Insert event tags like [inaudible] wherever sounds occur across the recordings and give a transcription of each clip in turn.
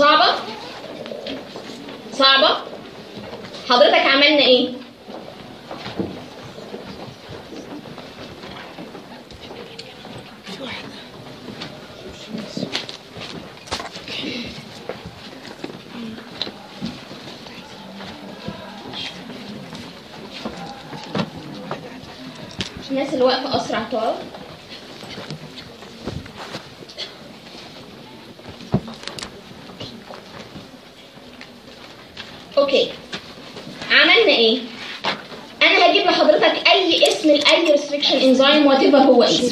صعبة؟ صعبة؟ حضرتك عملنا إيه الناس اللي واقفه اسرع تقعد okay عملنا إيه أنا هجيب لحضرتك اي اسم لاي restriction enzyme whatever هو إيه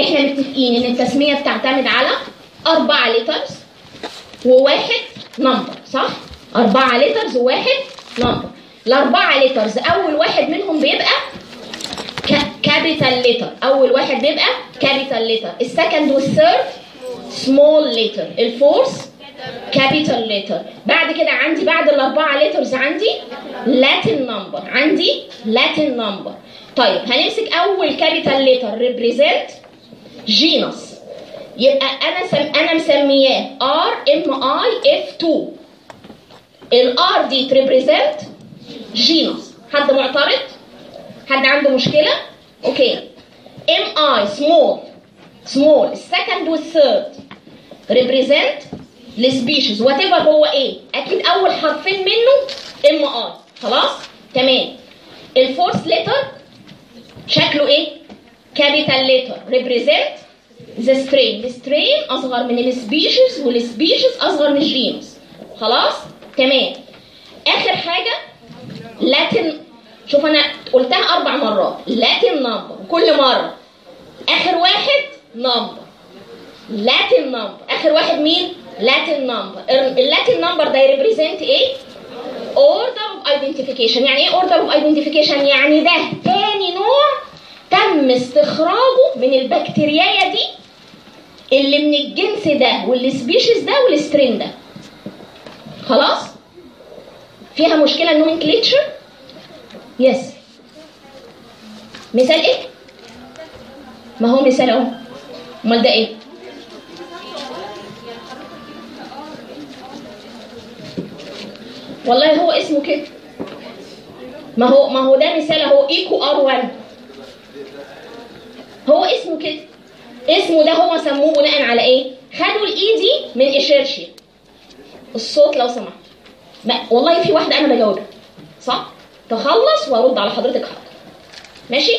إحنا متفقين ان التسميه بتعتمد على اربعه letters وواحد number صح أربعة letters وواحد number الأربعة letters أول واحد منهم بيبقى capital letter أول واحد بيبقى capital letter ال second وال third small letter ال fourth capital letter بعد كده عندي بعد الأربعة letters عندي Latin number عندي Latin number طيب هنمسك أول capital letter represent genus يبقى أنا سم... أنا مسمياه R M I F 2 ال R دي ت represent genus حد معترض حد عنده مشكله okay M I small small ال second وال third represent ال species whatever هو إيه أكيد اول حرفين منه M I خلاص تمام ال fourth letter شكله إيه capital letter represent the strain ال strain اصغر من ال species وال species اصغر من ال genus خلاص تمام آخر حاجة Latin شوف أنا قلتها أربع مرات. Latin number كل مرة. آخر واحد number Latin number آخر واحد مين؟ Latin number ال Latin number ده ي represent إيه؟ order of identification يعني إيه order of identification يعني ده تاني نوع تم استخراجه من البكتيريا دي اللي من الجنس ده وال species ده وال strain ده. خلاص؟ فيها مشكلة ال nomenclature yes مثال إيه؟ ما هو مثال أهو. أمال ده إيه؟ والله هو اسمه كده. ما هو ما هو ده مثال أهو. Eco R 1 هو اسمه كده. اسمه ده هو سموه بناء على إيه؟ خدوا ال E دي من Escherichia الصوت لو سمحت. والله في واحدة أنا بجاوبها. صح؟ تخلص وأرد على حضرتك حاضر ماشي؟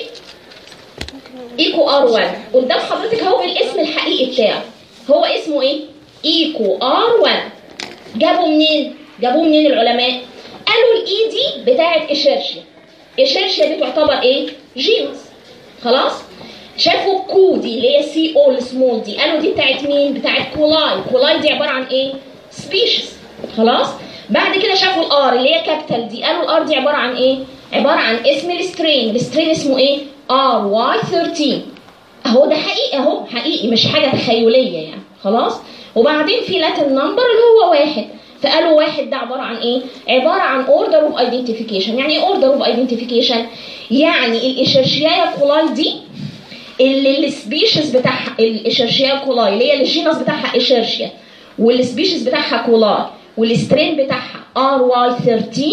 EcoR 1 قدام حضرتك أهو الاسم الحقيقي بتاعه هو اسمه إيه؟ EcoR 1 جابوا منين؟ جابوه منين العلماء؟ قالوا ال E دي بتاعت Escherichia. Escherichia دي تعتبر إيه؟ genus خلاص؟ شافوا ال co دي اللي هي c o ال small دي. قالوا دي بتاعت مين؟ بتاعت coli. coli دي عبارة عن إيه؟ species خلاص؟ بعد كده شافوا ال R اللي هي capital دي. قالوا ال R دي عبارة عن إيه؟ عبارة عن اسم ال strain. ال strain اسمه إيه؟ RY 13 أهو ده حقيقي أهو حقيقي مش حاجة تخيلية يعني. خلاص؟ وبعدين في Latin number اللي هو واحد. فقالوا واحد ده عبارة عن إيه؟ عبارة عن order of identification يعني إيه order of identification يعني ال Escherichia coli دي اللي ال species بتاعها ال Escherichia coli اللي هي ال genus بتاعها Escherichia. وال species بتاعها coli وال strain بتاعها RY 13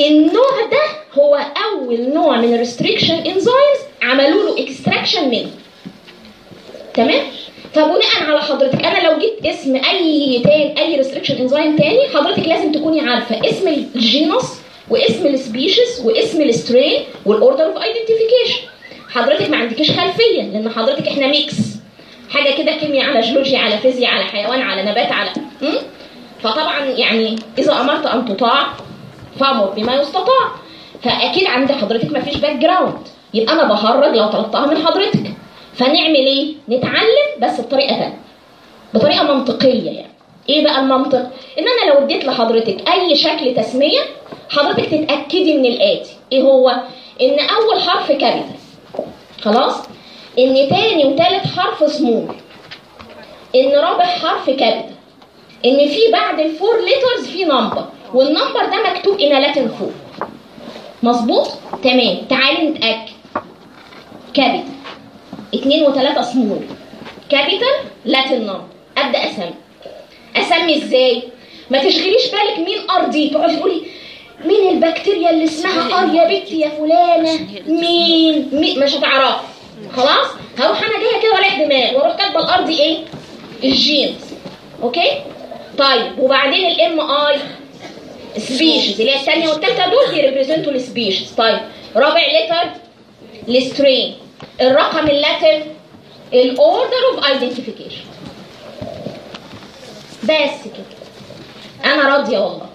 النوع ده هو أول نوع من ال restriction enzymes عملوا له extraction منه. تمام؟ فبناء على حضرتك أنا لو جبت اسم أي تاني أي restriction enzyme تاني حضرتك لازم تكوني عارفة اسم ال genus واسم ال species واسم ال strain وال order of identification حضرتك ما عندكيش خلفية لأن حضرتك إحنا mix حاجة كده كيمياء على جيولوجيا على فيزياء على حيوان على نبات على م? فطبعا يعني إذا أمرت أن تطاع فأمر بما يستطاع. فأكيد عند حضرتك ما فيش background يبقى أنا بهرج لو طلبتها من حضرتك. فنعمل إيه؟ نتعلم بس بطريقة ثانية بطريقة منطقية يعني. إيه بقى المنطق؟ إن أنا لو اديت لحضرتك أي شكل تسمية حضرتك تتأكدي من الآتي. إيه هو؟ إن أول حرف capital خلاص؟ إن تاني وتالت حرف سمول إن رابع حرف capital إن في بعد ال four letters في number وال number ده مكتوب in Latin فوق. مظبوط؟ تمام. تعالي نتأكد. capital اتنين وتلاتة small capital Latin number أبدأ أسمي. أسمي إزاي؟ ما تشغليش بالك مين R دي تقعدي تقولي مين البكتيريا اللي اسمها R يا بنتي يا فلانة؟ مين؟ مين مش هتعرفي. خلاص؟ هروح أنا جاية كده ورايح دماغ وأروح كاتبة ال R دي إيه؟ ال genus. Okay؟ طيب وبعدين ال M I species اللي هي الثانية والثالثه دول بي represent وا ال species طيب رابع letter ال strain الرقم ال Latin ال order of identification بس كده. أنا راضية والله.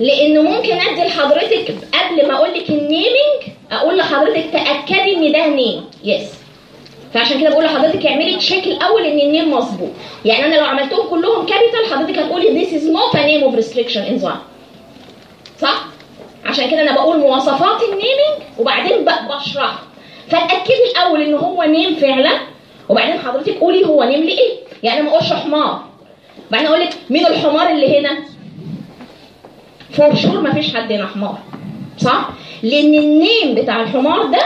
لأن ممكن ادي لحضرتك قبل ما أقول لك ال naming أقول لحضرتك تاكدي ان ده name. Yes فعشان كده بقول لحضرتك اعملي check الأول إن ال name مظبوط. يعني أنا لو عملتهم كلهم capital حضرتك هتقولي this is not a name of restriction enzyme صح؟ عشان كده أنا بقول مواصفات ال naming وبعدين بشرح فاتاكدي الأول إن هو name فعلا وبعدين حضرتك قولي هو name لإيه. يعني ما أقولش حمار. بعدين أقول لك مين الحمار اللي هنا؟ for sure ما فيش حد هنا حمار. صح؟ لأن ال name بتاع الحمار ده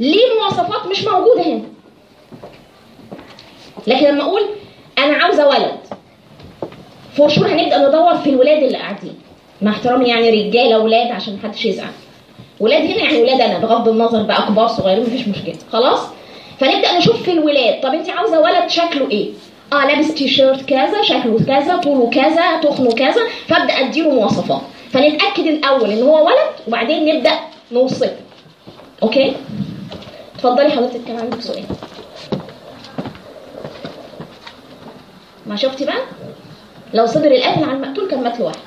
ليه مواصفات مش موجودة هنا. لكن لما أقول أنا عاوزة ولد for sure هنبدأ ندور في الولاد اللي قاعدين. مع احترامي يعني رجالة ولاد عشان محدش يزعل. ولاد هنا يعني ولاد أنا بغض النظر بقى كبار صغيرين مفيش مشكلة. خلاص؟ فنبدأ نشوف في الولاد. طب انت عاوزة ولد شكله إيه؟ آه لابس تي شيرت كذا شكله كذا طوله كذا تخنه كذا. فأبدأ أديله مواصفات. فنتأكد الأول إن هو ولد وبعدين نبدأ نوصفه Okay؟ اتفضلي حضرتك كان عندك سؤال. ما شفتي بقى؟ لو صدر القاتل على المقتول كان مات لوحده.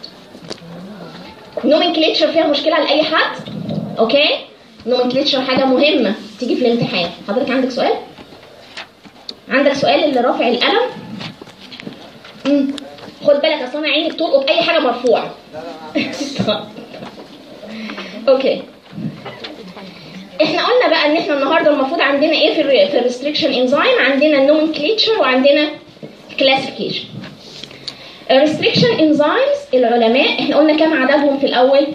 Nomenclature فيها مشكلة لأي حد؟ Okay؟ Nomenclature حاجة مهمة تيجي في الامتحان. حضرتك عندك سؤال؟ عندك سؤال اللي رافع القلم؟ امم خد بالك أصل أنا عينك تلقط أي حاجة مرفوعة. [laughs] Okay. إحنا قلنا بقى إن إحنا النهارده المفروض عندنا إيه في ال في ال restriction enzyme عندنا ال nomenclature وعندنا classification ال restriction enzymes العلماء إحنا قلنا كام عددهم في الأول؟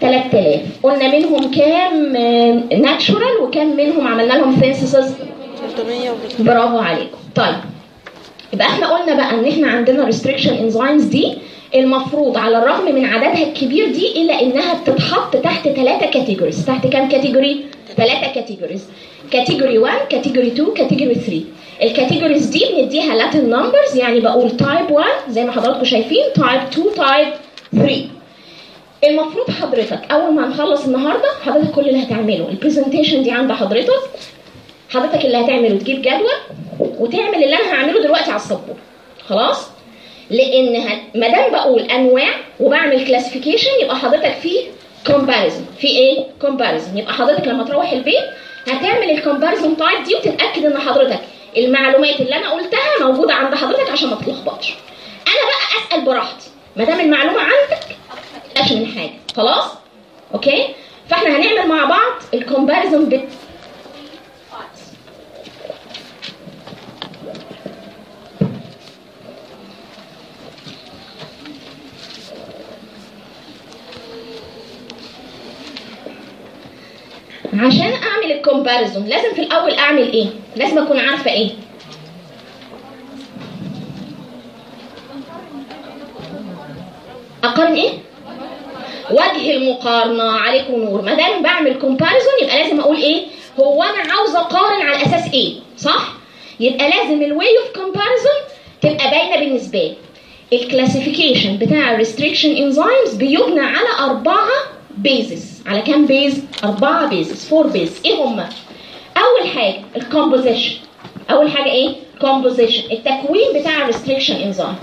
3000 قلنا منهم كام natural وكام منهم عملنا لهم synthesis 300 برافو عليكم. طيب. يبقى إحنا قلنا بقى ان إحنا عندنا restriction enzymes دي المفروض على الرغم من عددها الكبير دي إلا إنها بتتحط تحت ثلاثة categories تحت كام category ثلاثة categories category 1 category 2 category 3 ال categories دي بنديها Latin numbers يعني بقول type 1 زي ما حضراتكم شايفين type 2 type 3 المفروض حضرتك أول ما نخلص النهارده حضرتك كل اللي هتعمله. ال presentation دي عند حضرتك. حضرتك اللي هتعمله تجيب جدول وتعمل اللي أنا هعمله دلوقتي على السبوره خلاص؟ لأن ما دام بقول أنواع وبعمل classification يبقى حضرتك في comparison في إيه؟ comparison يبقى حضرتك لما تروح البيت هتعمل ال comparison type دي وتتأكد إن حضرتك المعلومات اللي أنا قلتها موجودة عند حضرتك عشان ما تلخبطش أنا بقى أسأل براحتي. ما دام المعلومة عندك ما تقلقش من حاجة. خلاص؟ Okay؟ فإحنا هنعمل مع بعض ال comparison عشان أعمل الكومباريزون لازم في الأول أعمل إيه؟ لازم أكون عارفة إيه؟ أقارن إيه؟ وجه المقارنة عليكم نور ما دام بعمل comparison يبقى لازم أقول إيه؟ هو أنا عاوزة أقارن على أساس إيه؟ صح؟ يبقى لازم ال way of comparison تبقى باينة بالنسبة لي. ال classification بتاع ال restriction enzymes بيبنى على أربعة bases على كام base؟ أربعة bases four base إيه هما؟ أول حاجة ال composition أول حاجة إيه؟ composition التكوين بتاع ال restriction enzyme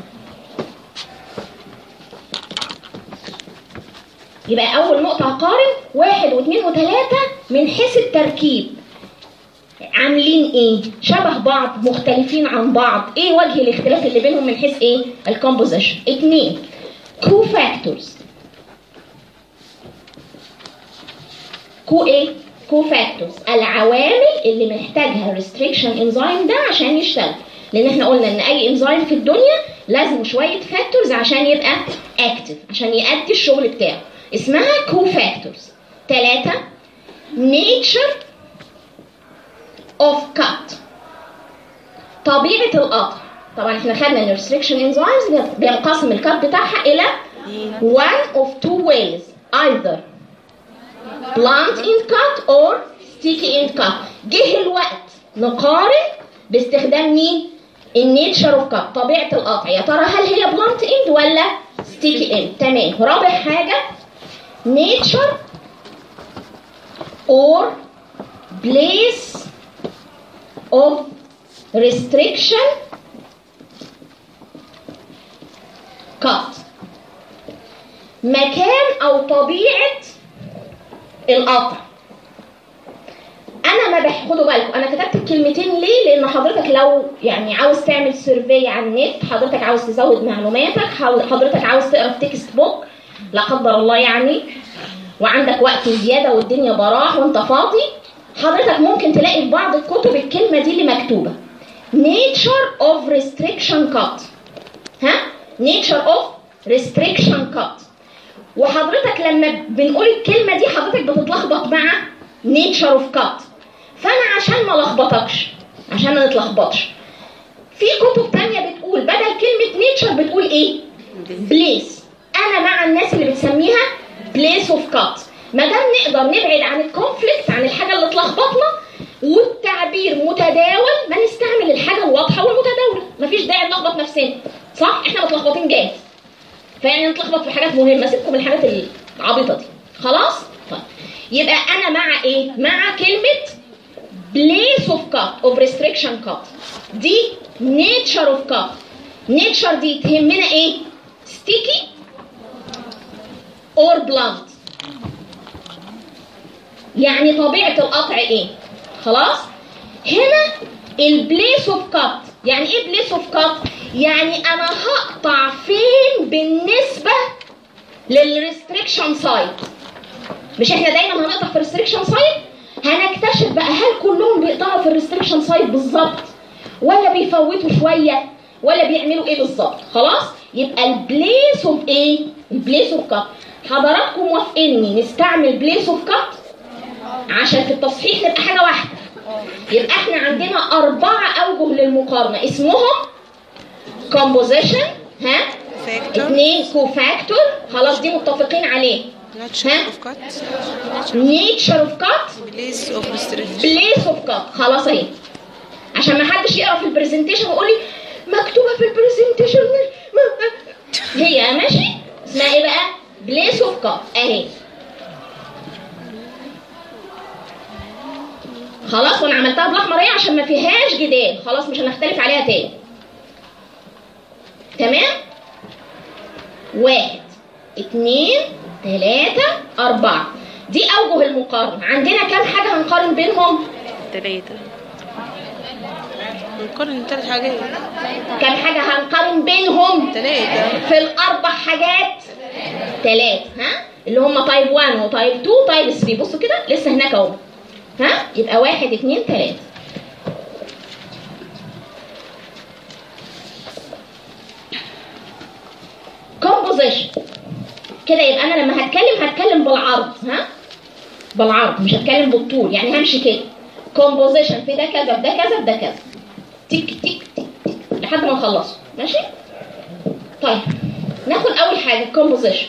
يبقى أول نقطة هقارن واحد واثنين وثلاثة من حيث التركيب. عاملين إيه؟ شبه بعض مختلفين عن بعض. إيه وجه الاختلاف اللي بينهم من حيث إيه؟ ال composition اتنين cofactors co إيه cofactors العوامل اللي محتاجها ال restriction enzyme ده عشان يشتغل. لأن إحنا قلنا إن أي انزيم في الدنيا لازم شوية factors عشان يبقى active عشان يأدي الشغل بتاعه. اسمها cofactors ثلاثة nature of cut. طبيعة القطع. طبعا إحنا خدنا إن restriction enzymes بينقسم ال cut بتاعها إلى one of two ways. Either blunt end cut or sticky end cut. جه الوقت. نقارن باستخدام مين؟ ال nature of cut طبيعة القطع. يا ترى هل هي blunt end ولا sticky end تمام. رابع حاجة nature or place of restriction cut. مكان أو طبيعة القطع. أنا ما باخدوا بالكم. أنا كتبت الكلمتين ليه؟ لأن حضرتك لو يعني عاوز تعمل survey على النت حضرتك عاوز تزود معلوماتك حضرتك عاوز تقرأ في textbook لا قدر الله يعني. وعندك وقت زيادة والدنيا براح وأنت فاضي. حضرتك ممكن تلاقي في بعض الكتب الكلمة دي اللي مكتوبة. Nature of restriction cut. ها؟ Nature of restriction cut. وحضرتك لما بنقول الكلمة دي حضرتك بتتلخبط مع nature of cut فأنا عشان ما لخبطكش عشان ما نتلخبطش. في كتب تانية بتقول بدل كلمة nature بتقول إيه؟ place أنا مع الناس اللي بتسميها place of cut ما دام نقدر نبعد عن الكونفليكت عن الحاجة اللي تلخبطنا والتعبير متداول ما نستعمل الحاجة الواضحة والمتداولة. مفيش داعي نلخبط نفسنا. صح؟ إحنا متلخبطين جاهز. فيعني نتلخبط في حاجات مهمة. سيبكم من الحاجات العبيطة دي. خلاص؟ طيب. يبقى أنا مع إيه؟ مع كلمة place of cut of restriction cut دي nature of cut nature دي تهمنا إيه؟ sticky or blunt. يعني طبيعة القطع إيه؟ خلاص؟ هنا ال place of cut يعني إيه place of cut يعني أنا هقطع فين بالنسبة لل restriction site مش إحنا دايما هنقطع في ال restriction site هنكتشف بقى هل كلهم بيقطعوا في ال restriction site بالظبط؟ ولا بيفوتوا شوية؟ ولا بيعملوا إيه بالظبط؟ خلاص؟ يبقى ال place of إيه ال place of cut حضراتكم موافقيني نستعمل place of cut عشان في التصحيح نبقى حاجة واحدة. يبقى إحنا عندنا أربعة أوجه للمقارنة. اسمهم composition ها؟ اثنين cofactor خلاص دي متفقين عليه. nature ها؟ of cut nature of cut place of place of cut خلاص اهي. عشان ما حدش يقرأ في ال presentation ويقول لي مكتوبة في ال presentation هي ماشي؟ اسمها إيه بقى؟ place of cut اهي. خلاص وأنا عملتها بالاحمر اهي عشان ما فيهاش جدال. خلاص مش هنختلف عليها تاني. تمام؟ واحد اتنين تلاتة أربعة. دي أوجه المقارنة. عندنا كام حاجة هنقارن بينهم؟ تلاتة. نقارن تلات حاجات. كام حاجة هنقارن بينهم؟ تلاتة. في الأربع حاجات. تلاتة ها؟ اللي هم type 1 و type 2 و type 3 بصوا كده لسه هناك أهو. ها؟ يبقى واحد اتنين تلاتة composition كده يبقى أنا لما هتكلم هتكلم بالعرض ها؟ بالعرض مش هتكلم بالطول يعني همشي كده. composition في ده كذا ده كذا ده كذا. تيك تيك تيك تيك لحد ما نخلصه. ماشي؟ طيب ناخد أول حاجة composition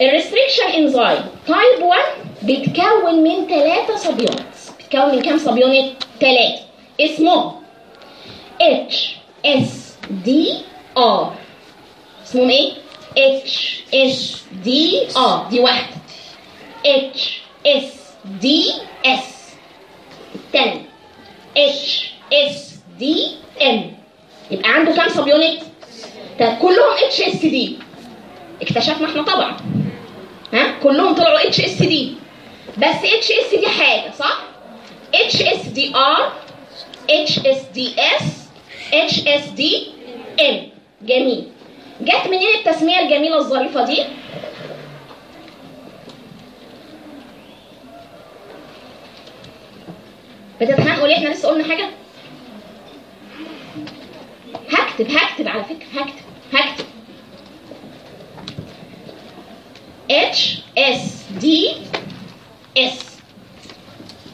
ال restriction enzyme type 1 بيتكون من ثلاثة subunit. بيتكون من كام subunit؟ ثلاثة اسمهم HSD R اسمهم إيه؟ HSD R دي واحدة. HSD S تاني. HSD M يبقى عنده كام subunit؟ كلهم HSD اكتشفنا إحنا طبعا. ها؟ كلهم طلعوا HSD بس HSD حاجة صح؟ اتش اس دي ار اتش اس دي اس اتش اس دي ام جميل. جت منين التسمية الجميلة الظريفة دي؟ بتتخانقوا ليه؟ إحنا لسه قلنا حاجة؟ هكتب هكتب على فكرة هكتب هكتب. H S D S.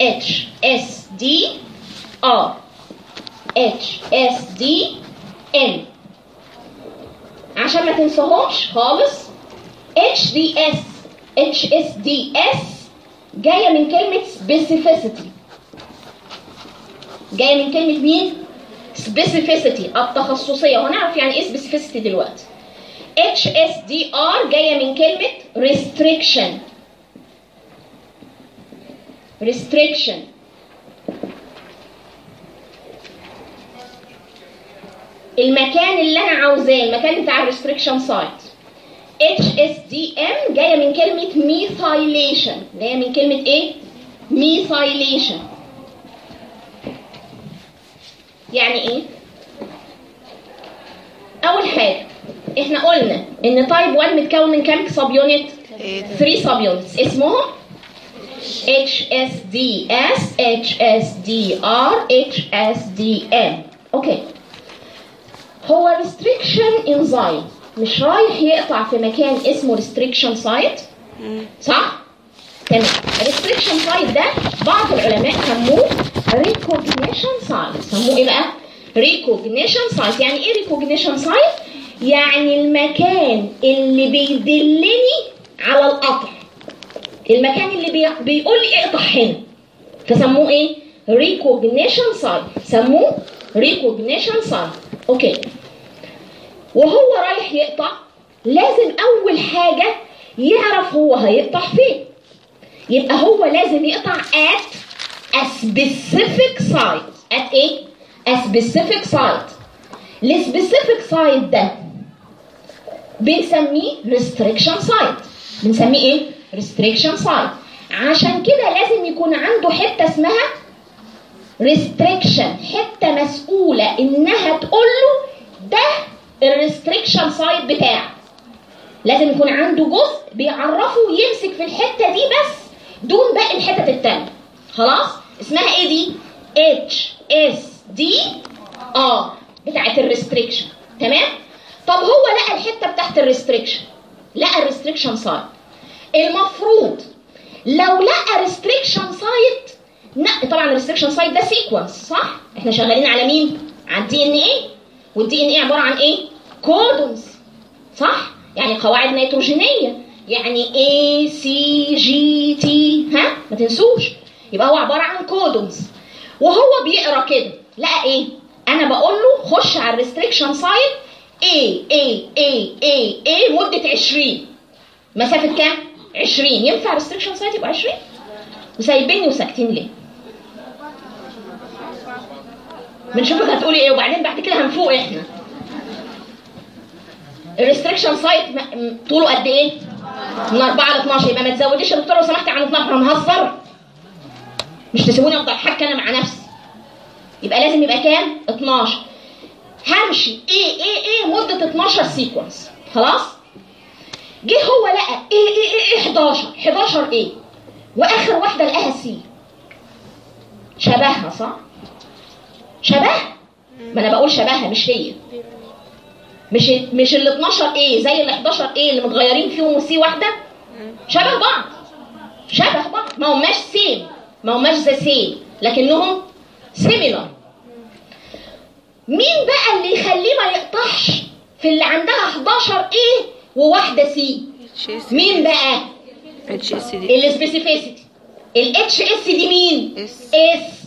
H S D R. HSDM عشان ما تنساهمش خالص. اتش دي اس اتش اس دي اس جاية من كلمة specificity. جاية من كلمة مين؟ Specificity. التخصصية. وهنعرف يعني إيه specificity دلوقتي. HSDR جاية من كلمة restriction. Restriction. المكان اللي أنا عاوزاه المكان بتاع ال restriction site HSDM جاية من كلمة methylation جاية من كلمة إيه؟ methylation يعني إيه؟ أول حاجة إحنا قلنا إن type 1 متكون من كام subunit 3 subunits اسمهم HSDS, HSDR, HSDM. أوكي. هو restriction enzyme مش رايح يقطع في مكان اسمه restriction site صح؟ تمام. restriction site ده بعض العلماء سموه recognition site. سموه إيه بقى؟ recognition site. يعني إيه recognition site؟ يعني المكان اللي بيدلني على القطع. المكان اللي بي... بيقول لي اقطع هنا فسموه إيه recognition site سموه recognition site okay وهو رايح يقطع لازم أول حاجة يعرف هو هيقطع فين. يبقى هو لازم يقطع at a specific site. At إيه؟ A specific site. ال specific site ده بنسميه restriction site. بنسميه إيه؟ restriction site. عشان كده لازم يكون عنده حتة اسمها restriction حتة مسؤولة إنها تقول له ده ال restriction site بتاعك لازم يكون عنده جزء بيعرفه يمسك في الحتة دي بس دون باقي الحتت التانية. خلاص؟ اسمها إيه دي؟ HSDR بتاعت ال restriction تمام؟ طب هو لقى الحتة بتاعت ال restriction لقى ال restriction site المفروض لو لقى restriction site طبعا ال restriction site ده sequence صح؟ إحنا شغالين على مين؟ على ال DNA وال DNA عبارة عن إيه؟ codons صح؟ يعني قواعد نيتروجينية. يعني A C G T. ها؟ ما تنسوش. يبقى هو عبارة عن codons وهو بيقرأ كده. لقى إيه؟ أنا بقول له خش على ال restriction site A A A A A مدة 20 مسافة كام؟ 20 ينفع restriction site يبقى 20 وسايبيني وساكتين ليه؟ بنشوفك هتقولي إيه؟ وبعدين بعد كده هنفوق إحنا. ال restriction site طوله قد إيه؟ من 4 ل 12 يبقى ما تزوديش يا دكتور لو سمحتي عن 12 هنهزر. مش تسيبوني أفضل حكي أنا مع نفسي. يبقى لازم يبقى كام؟ 12 همشي. A A A؟ مدة 12 sequence خلاص؟ جه هو لقى A A A, A؟ 11 11 A؟ وآخر واحدة لقاها C شبهها صح؟ شبهها ما أنا بقول شبهها مش هي. مش مش ال 12 A زي ال 11 A اللي متغيرين فيهم C واحدة؟ شبه بعض. شبه بعض. ما هماش same ما هماش the same لكنهم similar مين بقى اللي يخليه ما يقطعش في اللي عندها 11 A وواحدة C مين بقى؟ HSD ال specificity ال HSD مين؟ S S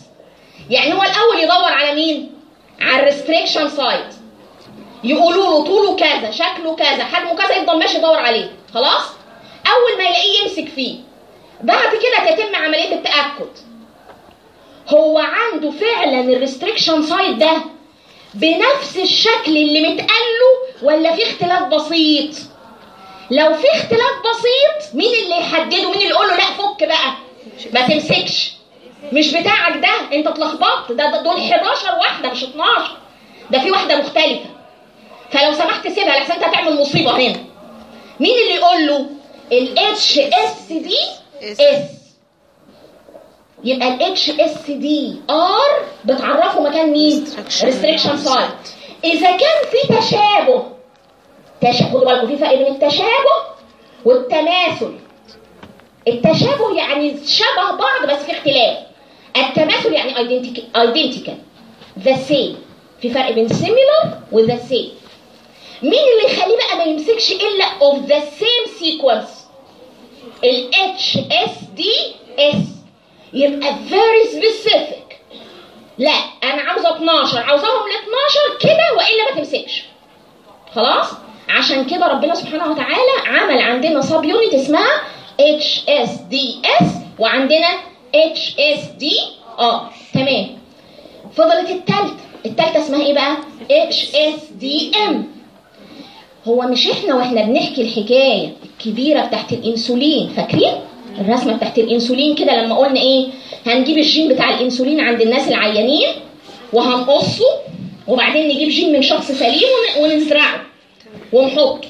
يعني هو الأول يدور على مين؟ على ال restriction site يقولوا له طوله كذا شكله كذا حجمه كذا يفضل ماشي يدور عليه. خلاص؟ أول ما يلاقيه يمسك فيه. بعد كده تتم عملية التأكد. هو عنده فعلا ال restriction site ده بنفس الشكل اللي متقال له ولا في اختلاف بسيط؟ لو في اختلاف بسيط مين اللي يحدده؟ مين اللي يقول له لا فك بقى. ما تمسكش. مش بتاعك ده انت اتلخبطت. ده, ده دول 11 واحدة مش 12 ده في واحدة مختلفة. فلو سمحت سيبها لحسن انت هتعمل مصيبة هنا. مين اللي يقول له ال HSDS. يبقى ال HSDR بتعرفه مكان مين. restriction site إذا كان في تشابه تشابه خدوا بالكم في فرق بين التشابه والتماثل. التشابه يعني شبه بعض بس في اختلاف. التماثل يعني identical the same في فرق بين similar و the same. مين اللي يخليه بقى ما يمسكش إلا of the same sequence ال HSDS يبقى very specific. لا أنا عاوزة 12 عاوزاهم ال 12 كده وإلا ما تمسكش. خلاص؟ عشان كده ربنا سبحانه وتعالى عمل عندنا سب يونت اسمها HSDS وعندنا HSDR تمام. فضلت التالتة. التالتة اسمها إيه بقى؟ HSDM هو مش إحنا وإحنا بنحكي الحكاية الكبيرة بتاعت الإنسولين. فاكرين؟ الرسمة بتاعت الإنسولين كده لما قلنا إيه؟ هنجيب الجين بتاع الإنسولين عند الناس العيانين وهنقصه وبعدين نجيب جين من شخص سليم ون- ونزرعه ونحطه.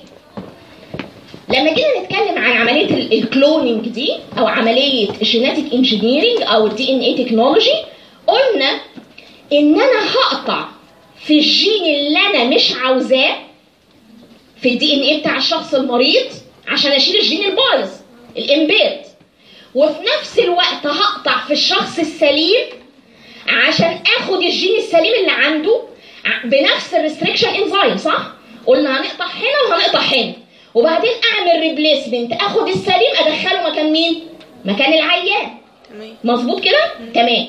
لما جينا نتكلم عن عملية ال- ال cloning دي أو عملية ال genetic engineering أو ال DNA technology قلنا إن أنا هقطع في الجين اللي أنا مش عاوزاه في ال DNA بتاع الشخص المريض عشان أشيل الجين البايظ ال impaired وفي نفس الوقت هقطع في الشخص السليم عشان آخد الجين السليم اللي عنده بنفس ال restriction enzyme صح؟ قلنا هنقطع هنا وهنقطع هنا وبعدين أعمل replacement أخد السليم أدخله مكان مين؟ مكان العيان. تمام. مظبوط كده؟ تمام.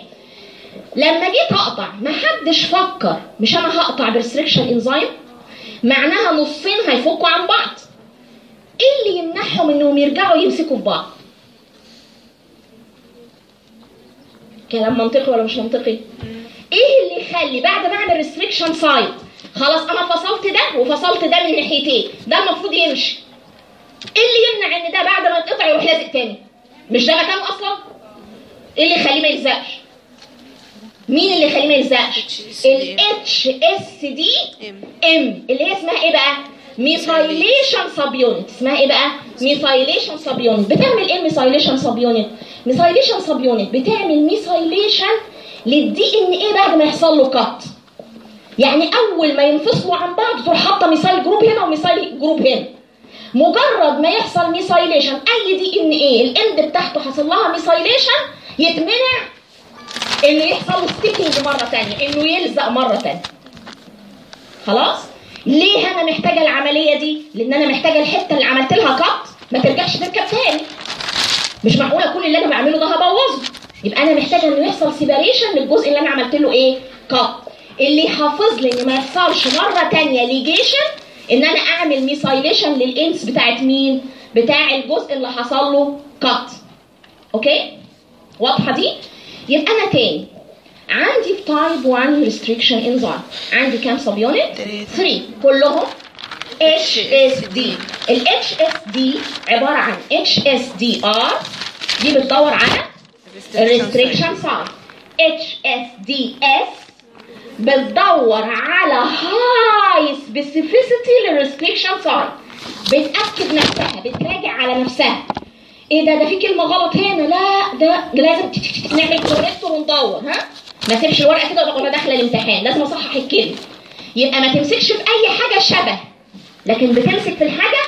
لما جيت أقطع ما حدش فكر. مش أنا هقطع ب restriction enzyme معناها نصين هيفكوا عن بعض. إيه اللي يمنعهم إنهم يرجعوا يمسكوا في بعض؟ كلام منطقي ولا مش منطقي؟ إيه اللي يخلي بعد ما أعمل restriction site خلاص أنا فصلت ده وفصلت ده من ناحيتين. ده المفروض يمشي. إيه اللي يمنع إن ده بعد ما يتقطع يروح لازق تاني مش ده مكانه أصلا؟ إيه اللي يخليه ما يلزقش؟ مين اللي يخليه ما يلزقش؟ ال HSDM اللي هي اسمها إيه بقى؟ methylation subunit اسمها إيه بقى؟ methylation subunit بتعمل إيه methylation subunit methylation subunit بتعمل methylation لل DNA بعد ما يحصل له cut يعني أول ما ينفصلوا عن بعض تروح حاطة methyl group هنا و methyl group هنا. مجرد ما يحصل methylation أي DNA ال end بتاعته حصل لها methylation يتمنع إنه يحصل sticking مرة ثانية إنه يلزق مرة ثانية خلاص؟ ليه أنا محتاجة العملية دي؟ لأن أنا محتاجة الحتة اللي عملت لها cut ما ترجعش تركب تاني. مش معقولة كل اللي أنا بعمله ده هبوظه. يبقى أنا محتاجة إنه يحصل separation للجزء اللي أنا عملت له إيه؟ cut اللي يحافظ لي ان ما يحصلش مرة تانية ليجيشن إن أنا أعمل methylation لل ends بتاعت مين؟ بتاع الجزء اللي حصل له cut okay؟ واضحة دي؟ يبقى أنا تاني. عندي في type 1 restriction enzyme عندي كام subunit تلاتة. 3 كلهم HSD ال HSD عبارة عن HSDR دي بتدور على ال restriction site HSDS بتدور على high specificity لل restriction site بتأكد نفسها بتراجع على نفسها. إيه ده؟ ده في كلمة غلط هنا. لا ده لازم نعمل corrector وندور ها؟ ما تسيبش الورقة كده وأنا داخلة الامتحان. لازم أصحح الكلمة. يبقى ما تمسكش في أي حاجة شبه. لكن بتمسك في الحاجة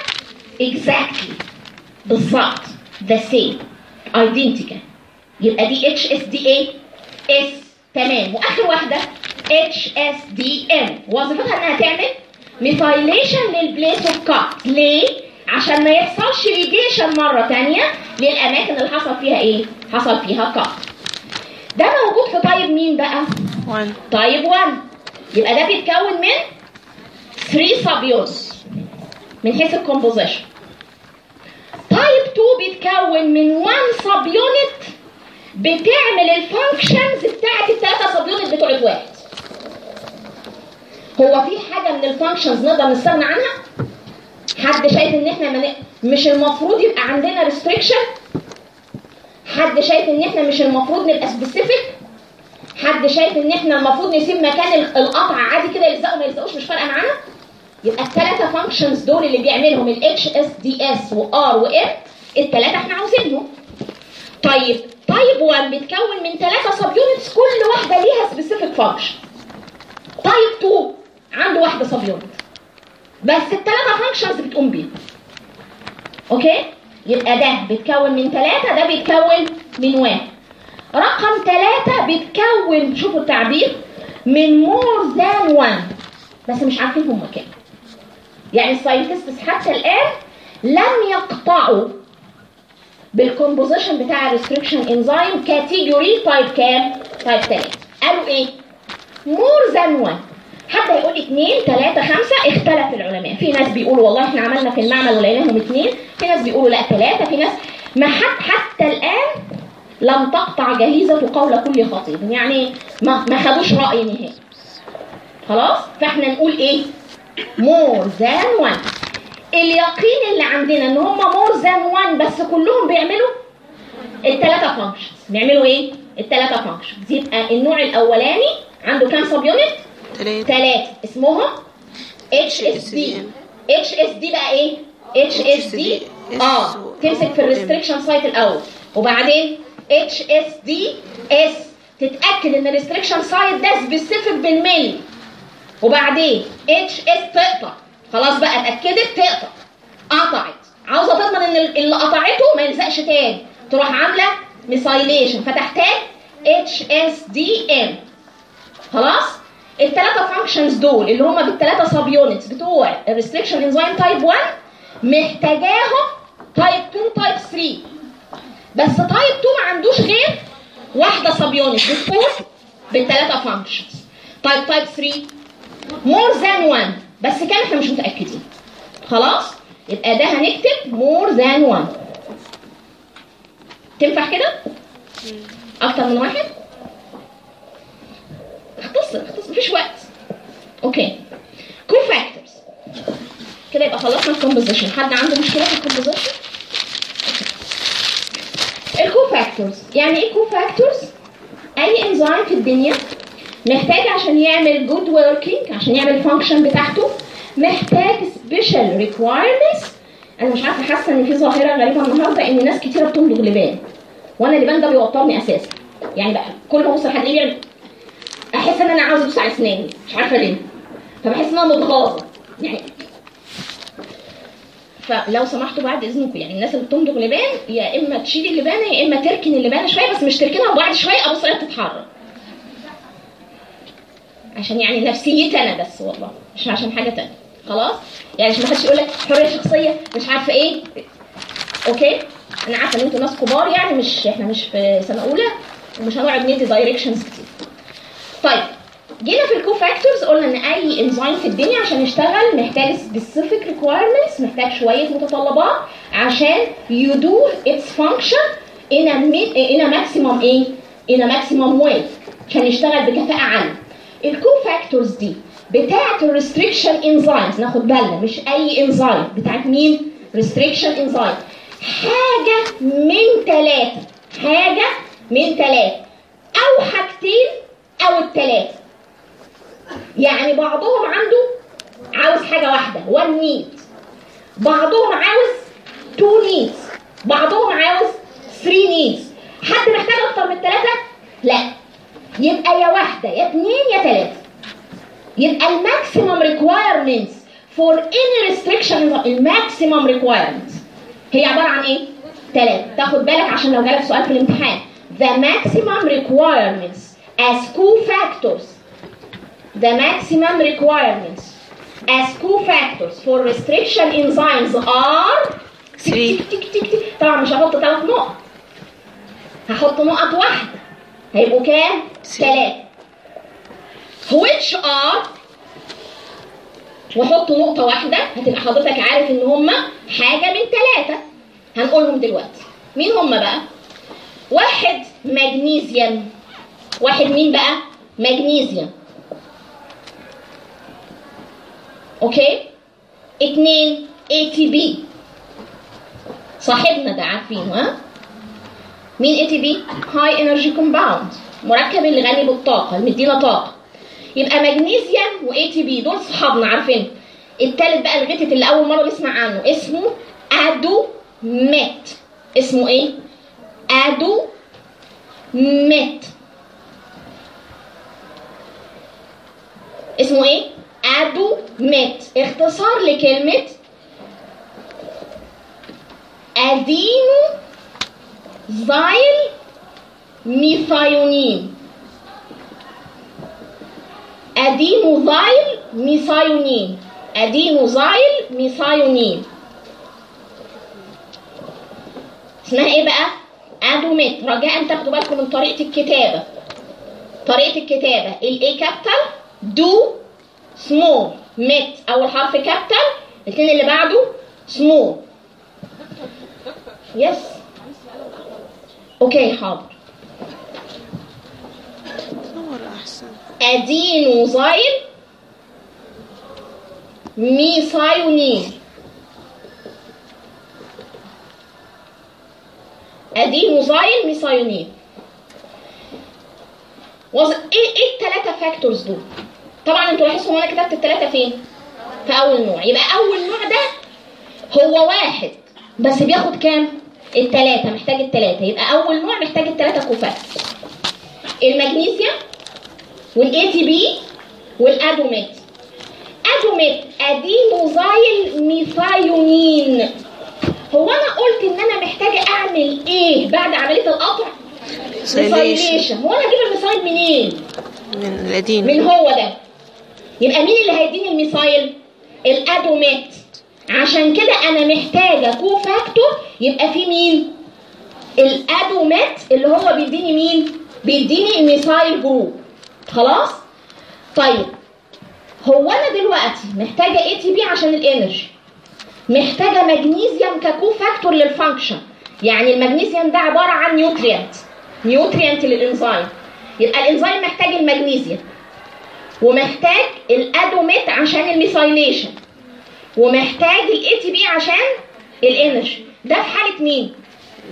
exactly. بالظبط. The same. identical. يبقى دي HSD إيه S تمام. وآخر واحدة. M وظيفتها أنها تعمل methylation لل place of cut ليه؟ عشان ما يحصلش ليجيشن مرة تانية للأماكن اللي حصل فيها إيه؟ حصل فيها cut ده موجود في type مين بقى؟ 1 type 1 يبقى ده بيتكون من 3 subunits من حيث ال composition type 2 بيتكون من 1 subunit بتعمل ال functions بتاعت الثلاثه subunit بتوع واحد هو في حاجة من ال functions نقدر نستغنى عنها؟ حد شايف إن إحنا من... مش المفروض يبقى عندنا restriction حد شايف إن إحنا مش المفروض نبقى specific حد شايف إن إحنا المفروض نسيب مكان ال- القطع عادي كده يلزقوا ما يلزقوش مش فارقة معانا؟ يبقى الثلاثه functions دول اللي بيعملهم ال HSDS و R و M الثلاثه إحنا عاوزينهم. طيب type 1 بيتكون من ثلاثة subunits كل واحدة ليها specific function type 2 عنده واحدة subunit بس الثلاثه functions بتقوم بيها. okay؟ يبقى ده بيتكون من ثلاثة ده بيتكون من واحد. رقم ثلاثة بيتكون شوفوا التعبير من more than 1 بس مش عارفين هم كام. يعني ال scientists حتى الآن لم يقطعوا بال composition بتاع ال restriction enzyme category type كام؟ type 3 قالوا إيه؟ more than 1 حتى يقول 2 3 5 اختلف العلماء. في ناس بيقولوا والله إحنا عملنا في المعمل ولقيناهم اثنين في ناس بيقولوا لا ثلاثة في ناس ما حتى حتى الآن لم تقطع جهيزة قول كل خطيب. يعني ما ما خدوش رأي نهائي. خلاص؟ فإحنا نقول إيه؟ more than 1 اليقين اللي عندنا إن هم more than 1 بس كلهم بيعملوا الثلاثه functions بيعملوا إيه؟ الثلاثه functions يبقى النوع الأولاني عنده كام subunit ثلاثة اسمهم اتش اس دي اتش اس دي بقى إيه؟ HSDR. تمسك في ال restriction site الأول. وبعدين HSDS تتأكد إن ال restriction site ده specific بالملي وبعدين HS تقطع. خلاص بقى اتأكدت تقطع. قطعت. عاوزة تضمن إن اللي قطعته ما يلزقش تاني. تروح عاملة methylation فتحتاج HSDM خلاص؟ الثلاثه functions دول اللي هم بالثلاثه subunits بتوع ال restriction enzyme type 1 محتاجاهم type 2 type 3 بس type 2 ما عندوش غير واحدة subunit بتكون بالثلاثه functions طيب type 3 more than 1 بس كام إحنا مش متأكدين. خلاص؟ يبقى ده هنكتب more than 1 تنفع كده؟ أكتر من واحد؟ مفيش وقت. okay cofactors كده يبقى خلصنا ال composition حد عنده مشكلة في ال composition ال cofactors يعني إيه cofactors أي انزيم في الدنيا محتاج عشان يعمل good working عشان يعمل ال function بتاعته محتاج special requirements أنا مش عارفة حاسة إن في ظاهرة غريبة النهارده إن ناس كتيرة بتمضغ لبان. وأنا اللبان ده بيوترني أساسا. يعني بقى كل ما اوصل حد يعمل ان أنا عاوز أدوس على اسناني مش عارفة ليه. فبحس إن أنا متغاظة. يعني فلو سمحتوا بعد إذنكم يعني الناس اللي بتمضغ لبان يا إما تشيل اللبانة يا إما تركن اللبانة شوية بس مش تركنها وبعد شوية أبص ألاقيها بتتحرك. عشان يعني نفسيتي أنا بس والله مش عشان حاجة تانية. خلاص؟ يعني ما حدش يقول لك حرية شخصية مش عارفة إيه. okay؟ أنا عارفة إن أنتوا ناس كبار يعني مش إحنا مش في سنة أولى ومش هنقعد ندي directions كتير. طيب جينا في ال cofactors قلنا إن أي انزيم في الدنيا عشان يشتغل محتاج specific requirements محتاج شوية متطلبات عشان ي do its function in a maximum إيه a maximum way عشان يشتغل بكفاءة عالية. ال cofactors دي بتاعه ال restriction enzymes ناخد بالنا مش أي انزيم بتاعت مين؟ restriction enzyme حاجة من ثلاثة حاجة من ثلاثة أو حاجتين أو الثلاثه يعني بعضهم عنده عاوز حاجة واحدة one need. بعضهم عاوز two needs. بعضهم عاوز three needs. حد محتاج أكتر من ثلاثة لا. يبقى يا واحدة يا اثنين يا ثلاثة يبقى ال maximum requirements for any restriction ال maximum requirements هي عبارة عن إيه؟ ثلاثة تاخد بالك عشان لو جالك سؤال في الامتحان. The maximum requirements as cofactors the maximum requirements. As cofactors for restriction enzymes are Three. تك تك تك تك. طبعا مش هحط ثلاث نقط. هحط نقط واحدة. هيبقوا كام؟ ثلاثة which are واحط نقطة واحدة. هتبقى حضرتك عارف إن هما حاجة من ثلاثة هنقولهم دلوقتي. مين هما بقى؟ واحد مغنيسيوم. واحد مين بقى؟ مغنيسيوم okay؟ اتنين ATP صاحبنا ده عارفينه ها؟ مين ATP؟ high energy compound مركب اللي غني بالطاقة اللي مدينا طاقة يبقى مغنيسيوم و ATP دول صحابنا عارفين التالت بقى الغتت اللي أول مرة نسمع عنه اسمه AdoMet اسمه إيه AdoMet اسمه إيه؟ AdoMet اختصار لكلمة adenosyl methionine. adenosyl methionine. adenosyl methionine. اسمها إيه بقى؟ AdoMet رجاء تاخدوا بالكم من طريقة الكتابة. طريقة الكتابة. ال A capital do small Met أول حرف capital الاثنين اللي بعده small yes okay حاضر. احسن adenosyl methionine. adenosyl methionine. وز... إيه إيه الثلاثه factors دول؟ طبعا أنتوا لاحظوا أنا كتبت الثلاثه فين؟ في أول نوع. يبقى أول نوع ده هو واحد. بس بياخد كام؟ الثلاثه محتاج الثلاثه يبقى أول نوع محتاج الثلاثه cofact. المغنيسيوم وال ATP وال AdoMet. AdoMet adenosyl methionine. هو أنا قلت إن أنا محتاجة أعمل إيه بعد عملية القطع؟ methylation هو أنا أجيب ال methyl منين؟ من القديم من هو ده. يبقى مين اللي هيديني ال methyl؟ ال AdoMet عشان كده أنا محتاجة cofactor يبقى في مين؟ ال AdoMet اللي هو بيديني مين؟ بيديني ال methyl group خلاص؟ طيب هو أنا دلوقتي محتاجة ATP عشان ال energy. محتاجة مغنيسيوم ك cofactor لل function. يعني المغنيسيوم ده عبارة عن nutrient. nutrient لل enzyme. يبقى الإنزيم محتاج المغنيسيوم ومحتاج ال AdoMet عشان ال methylation. ومحتاج ال ATP عشان ال energy. ده في حالة مين؟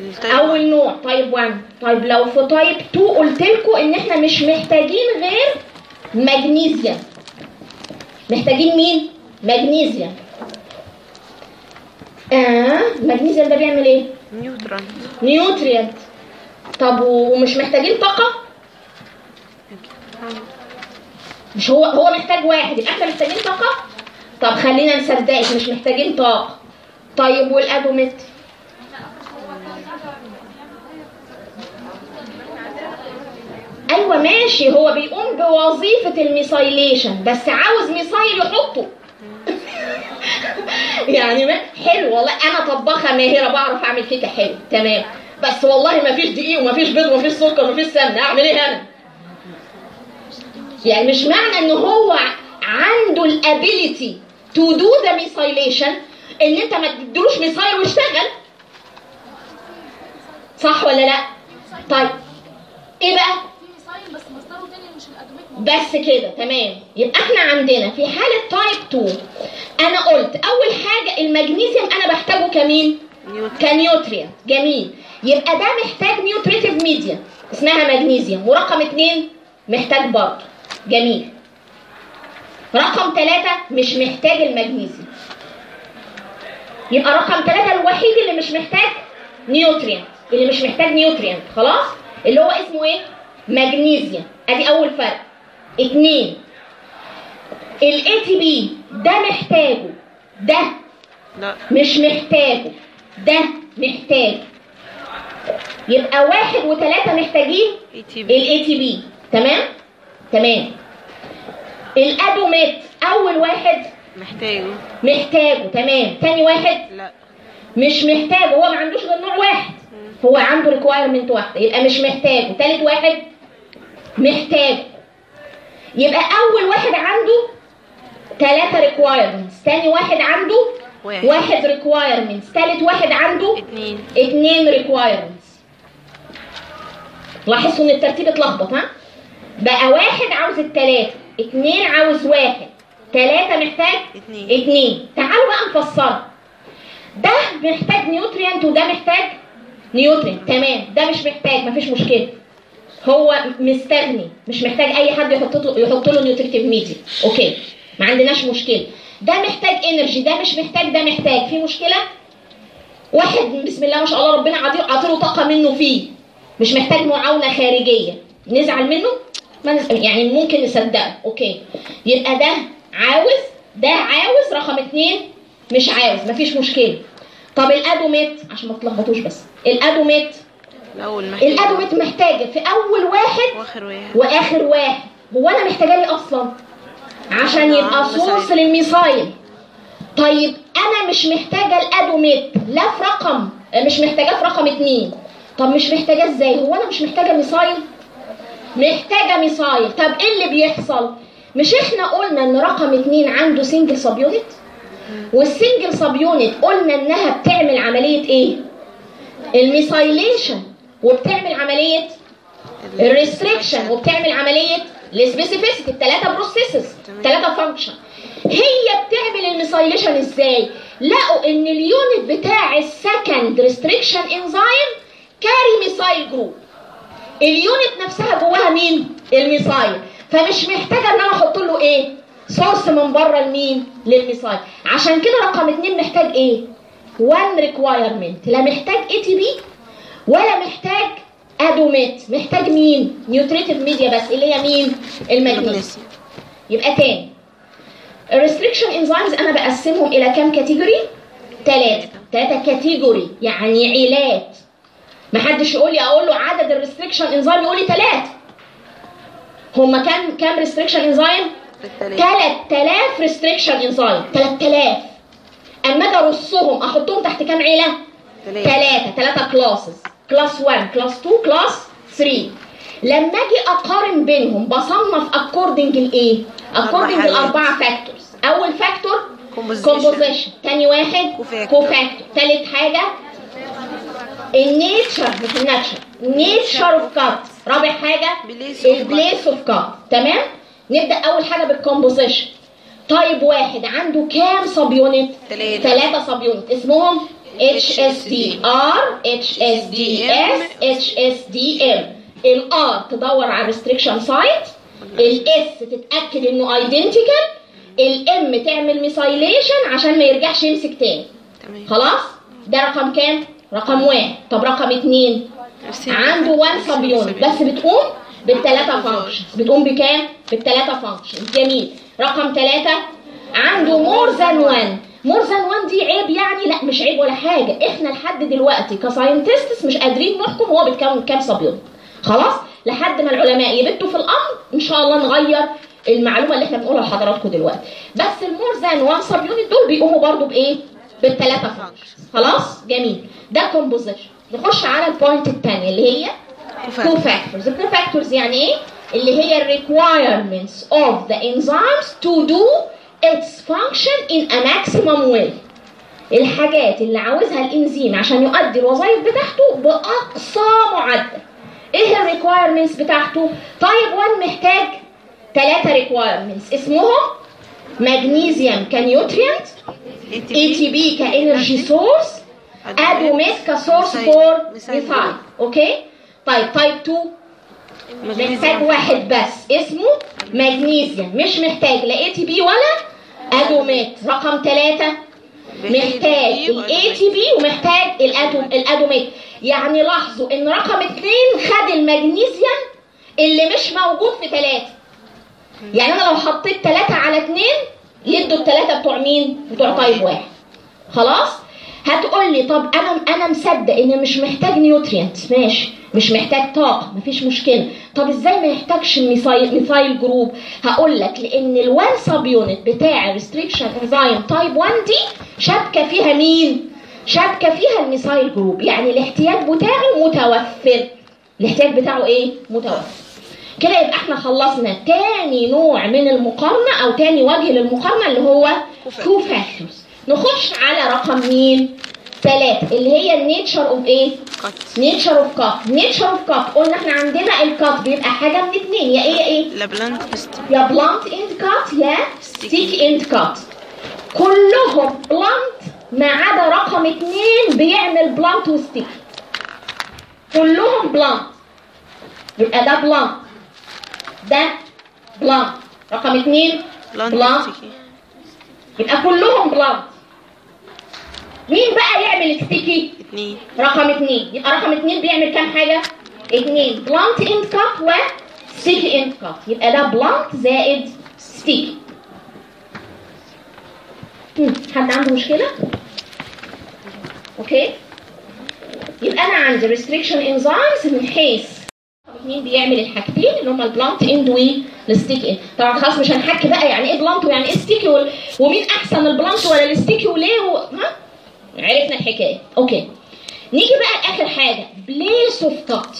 التاني. أول نوع. type 1 طيب لو في type 2 قلت لكم إن إحنا مش محتاجين غير مغنيسيوم محتاجين مين؟ مغنيسيوم آه المغنيسيوم ده بيعمل إيه؟ nutrient. nutrient طب ومش محتاجين طاقة؟ مش هو هو محتاج واحد يبقى إحنا محتاجين طاقة؟ طب خلينا نصدقك مش محتاجين طاقة. طيب وال AdoMet أيوه ماشي. هو بيقوم بوظيفة ال methylation بس عاوز methyl يحطه. [laughs] يعني ما حلو والله. أنا طباخة ماهرة بعرف أعمل كيكة حلو. تمام. بس والله ما فيش دقيق وما فيش بيض وما فيش سكر وما فيش سمنة. أعمل إيه أنا؟ يعني مش معنى إن هو عنده ال ability to do the methylation إن أنت ما تديلوش methyl ويشتغل صح ولا لأ؟ طيب إيه بقى؟ بس كده تمام. يبقى إحنا عندنا في حالة type 2 أنا قلت أول حاجة المغنيسيوم أنا بحتاجه كمين؟ ك nutrient. جميل. يبقى ده محتاج nutritive media اسمها مغنيسيوم. ورقم اتنين محتاج برضه. جميل. رقم ثلاثة مش محتاج المغنيسيوم. يبقى رقم ثلاثة الوحيد اللي مش محتاج nutrient اللي مش محتاج nutrient خلاص؟ اللي هو اسمه إيه؟ مغنيسيوم. ادي اول فرق. اتنين. ال ATP ده محتاجه. ده لا. مش محتاجه. ده محتاج يبقى واحد وثلاثة محتاجين ال ATP تمام؟ تمام. ال AdoMet أول واحد محتاجه. محتاجه. تمام. تاني واحد لا. مش محتاجه. هو ما عندوش غير نوع واحد. هو عنده requirement واحدة. يبقى مش محتاجه. تالت واحد محتاج يبقى أول واحد عنده ثلاثة requirements تاني واحد عنده واحد. واحد requirements تالت واحد عنده اتنين. اتنين requirements لاحظوا إن الترتيب اتلخبط ها؟ بقى واحد عاوز التلاتة اتنين عاوز واحد تلاتة محتاج اتنين. اتنين. تعالوا بقى نفسرها. ده محتاج nutrient وده محتاج nutrient تمام. ده مش محتاج مفيش مشكلة. هو مستغني مش محتاج أي حد يحط له يحط له nutritive media okay. ما عندناش مشكلة. ده محتاج energy ده مش محتاج ده محتاج. في مشكلة؟ واحد بسم الله ما شاء الله ربنا عاطي- عاطيله طاقة منه فيه. مش محتاج معاونة خارجية. نزعل منه. يعني ممكن نصدقه. okay. يبقى ده عاوز ده عاوز رقم اتنين مش عاوز. مفيش مشكلة. طب ال AdoMet عشان ما تلخبطوش بس. ال AdoMet ال AdoMet محتاجة. في أول واحد وآخر واحد. وآخر واحد. هو أنا محتاجه لي أصلا. عشان يبقى آه، source methyl. لل methyl طيب أنا مش محتاجة ال AdoMet لا في رقم. مش محتاجاه في رقم اتنين. طب مش محتاجاه إزاي؟ هو أنا مش محتاجة methyl محتاجة methyl طب إيه اللي بيحصل؟ مش إحنا قلنا إن رقم اتنين عنده single subunit وال single subunit قلنا إنها بتعمل عملية إيه؟ ال methylation وبتعمل عملية ال restriction وبتعمل عملية ال specificity الثلاثه processes. ثلاثة function هي بتعمل ال methylation إزاي؟ لقوا إن ال unit بتاع ال second restriction enzyme carry methyl group ال unit نفسها جواها مين؟ ال methyl. فمش محتاجة إن أنا أحط له إيه؟ source من بره لمين؟ لل methyl. عشان كده رقم اتنين محتاج إيه؟ one requirement لا محتاج ATP ولا محتاج AdoMet محتاج مين؟ nutritive media بس اللي هي مين؟ المغنيسيوم مغنيسيوم يبقى تاني. ال restriction enzymes أنا بقسمهم إلى كام category ثلاثة ثلاثة category يعني عيلات محدش يقول لي أقول له عدد ال restriction enzyme يقول لي ثلاثة هما كام كام restriction بالتالي 3000 restriction enzyme 3000 أما أجي أرصهم أحطهم تحت كام عيلة؟ ثلاثة ثلاثة ثلاثة classes class 1 class 2 class 3 لما أجي أقارن بينهم بصنف according لايه؟ according حاجات. لاربعة factors أول factor. composition تاني واحد. cofactor. تالت حاجة ال nature مش ال nature nature of cut رابع of ال place of cut تمام؟ نبدأ أول حاجة بال composition طيب واحد عنده كام subunit؟ ثلاثة subunit اسمهم HSDR HSDS HSDM ال R تدور على ال restriction site ال S تتأكد إنه identical ال M تعمل methylation عشان ما يرجعش يمسك تاني. خلاص؟ ده رقم كام؟ رقم واحد. طب رقم اتنين. عنده 1 subunit بس بتقوم بالثلاثه functions بتقوم بكام؟ بالثلاثه functions جميل. رقم ثلاثة عنده more than 1 more than 1 دي عيب يعني؟ لا مش عيب ولا حاجة. إحنا لحد دلوقتي ك scientists مش قادرين نحكم هو بيتكون كام subunit خلاص؟ لحد ما العلماء يبتوا في الأمر إن شاء الله نغير المعلومة اللي إحنا بنقولها لحضراتكم دلوقتي. بس ال more than 1 subunit دول بيقوموا برضو بإيه؟ بالثلاثه functions خلاص؟ جميل. ده composition نخش على ال point الثانية اللي هي cofactors ال cofactors يعني إيه؟ اللي هي requirements of the enzymes to do its function in a maximum way. الحاجات اللي عاوزها الإنزيم عشان يؤدي الوظائف بتاعته بأقصى معدل. إيه ال requirements بتاعته؟ طيب one محتاج ثلاثة requirements اسمهم مغنيسيوم ك nutrient ATP ك energy source AdoMet ك source for methyl okay طيب type 2 محتاج واحد بس. اسمه مغنيسيوم مش محتاج لا ATP ولا AdoMet رقم ثلاثة محتاج ال ATP ومحتاج ال AdoM ال AdoMet يعني لاحظوا إن رقم اثنين خد المغنيسيوم اللي مش موجود في ثلاثة يعني أنا لو حطيت ثلاثة على اثنين يدوا الثلاثة بتوع مين؟ بتوع طيب واحد. خلاص؟ هتقول لي طب أنا أنا مصدق ان مش محتاج nutrient ماشي. مش محتاج طاقة. مفيش مشكلة. طب إزاي ما يحتاجش ال methyl methyl group هقول لك لأن ال one subunit بتاع restriction enzyme type 1 دي شابكه فيها مين؟ شابكه فيها ال methyl group يعني الاحتياج بتاعه متوفر. الاحتياج بتاعه إيه؟ متوفر. كده يبقى إحنا خلصنا تاني نوع من المقارنة أو تاني وجه للمقارنة اللي هو cofactors نخش على رقم مين؟ ثلاثة اللي هي ال nature of إيه nature of cut nature of cut قلنا إحنا عندنا ال cut بيبقى حاجة من اتنين يا إيه يا إيه؟ يا blunt بس يا blunt end cut يا sticky end cut كلهم blunt ما عدا رقم اتنين بيعمل blunt و sticky كلهم blunt يبقى ده blunt ده blunt رقم blunt sticky. يبقى كلهم blunt مين بقى يعمل sticky اتنين. رقم اتنين. يبقى رقم اتنين بيعمل كام حاجة؟ اتنين. blunt end cut و sticky end cut يبقى ده blunt زائد sticky حد عنده مشكلة؟ okay؟ يبقى أنا عندي restriction enzymes من حيث مين بيعمل الحاجتين اللي هم ال blunt end وال sticky end طبعا خلاص مش هنحكي بقى يعني إيه blunt ويعني إيه sticky. ومين أحسن ال blunt ولا ال sticky وليه و... ها؟ عرفنا الحكاية. okay. نيجي بقى لآخر حاجة. place of cut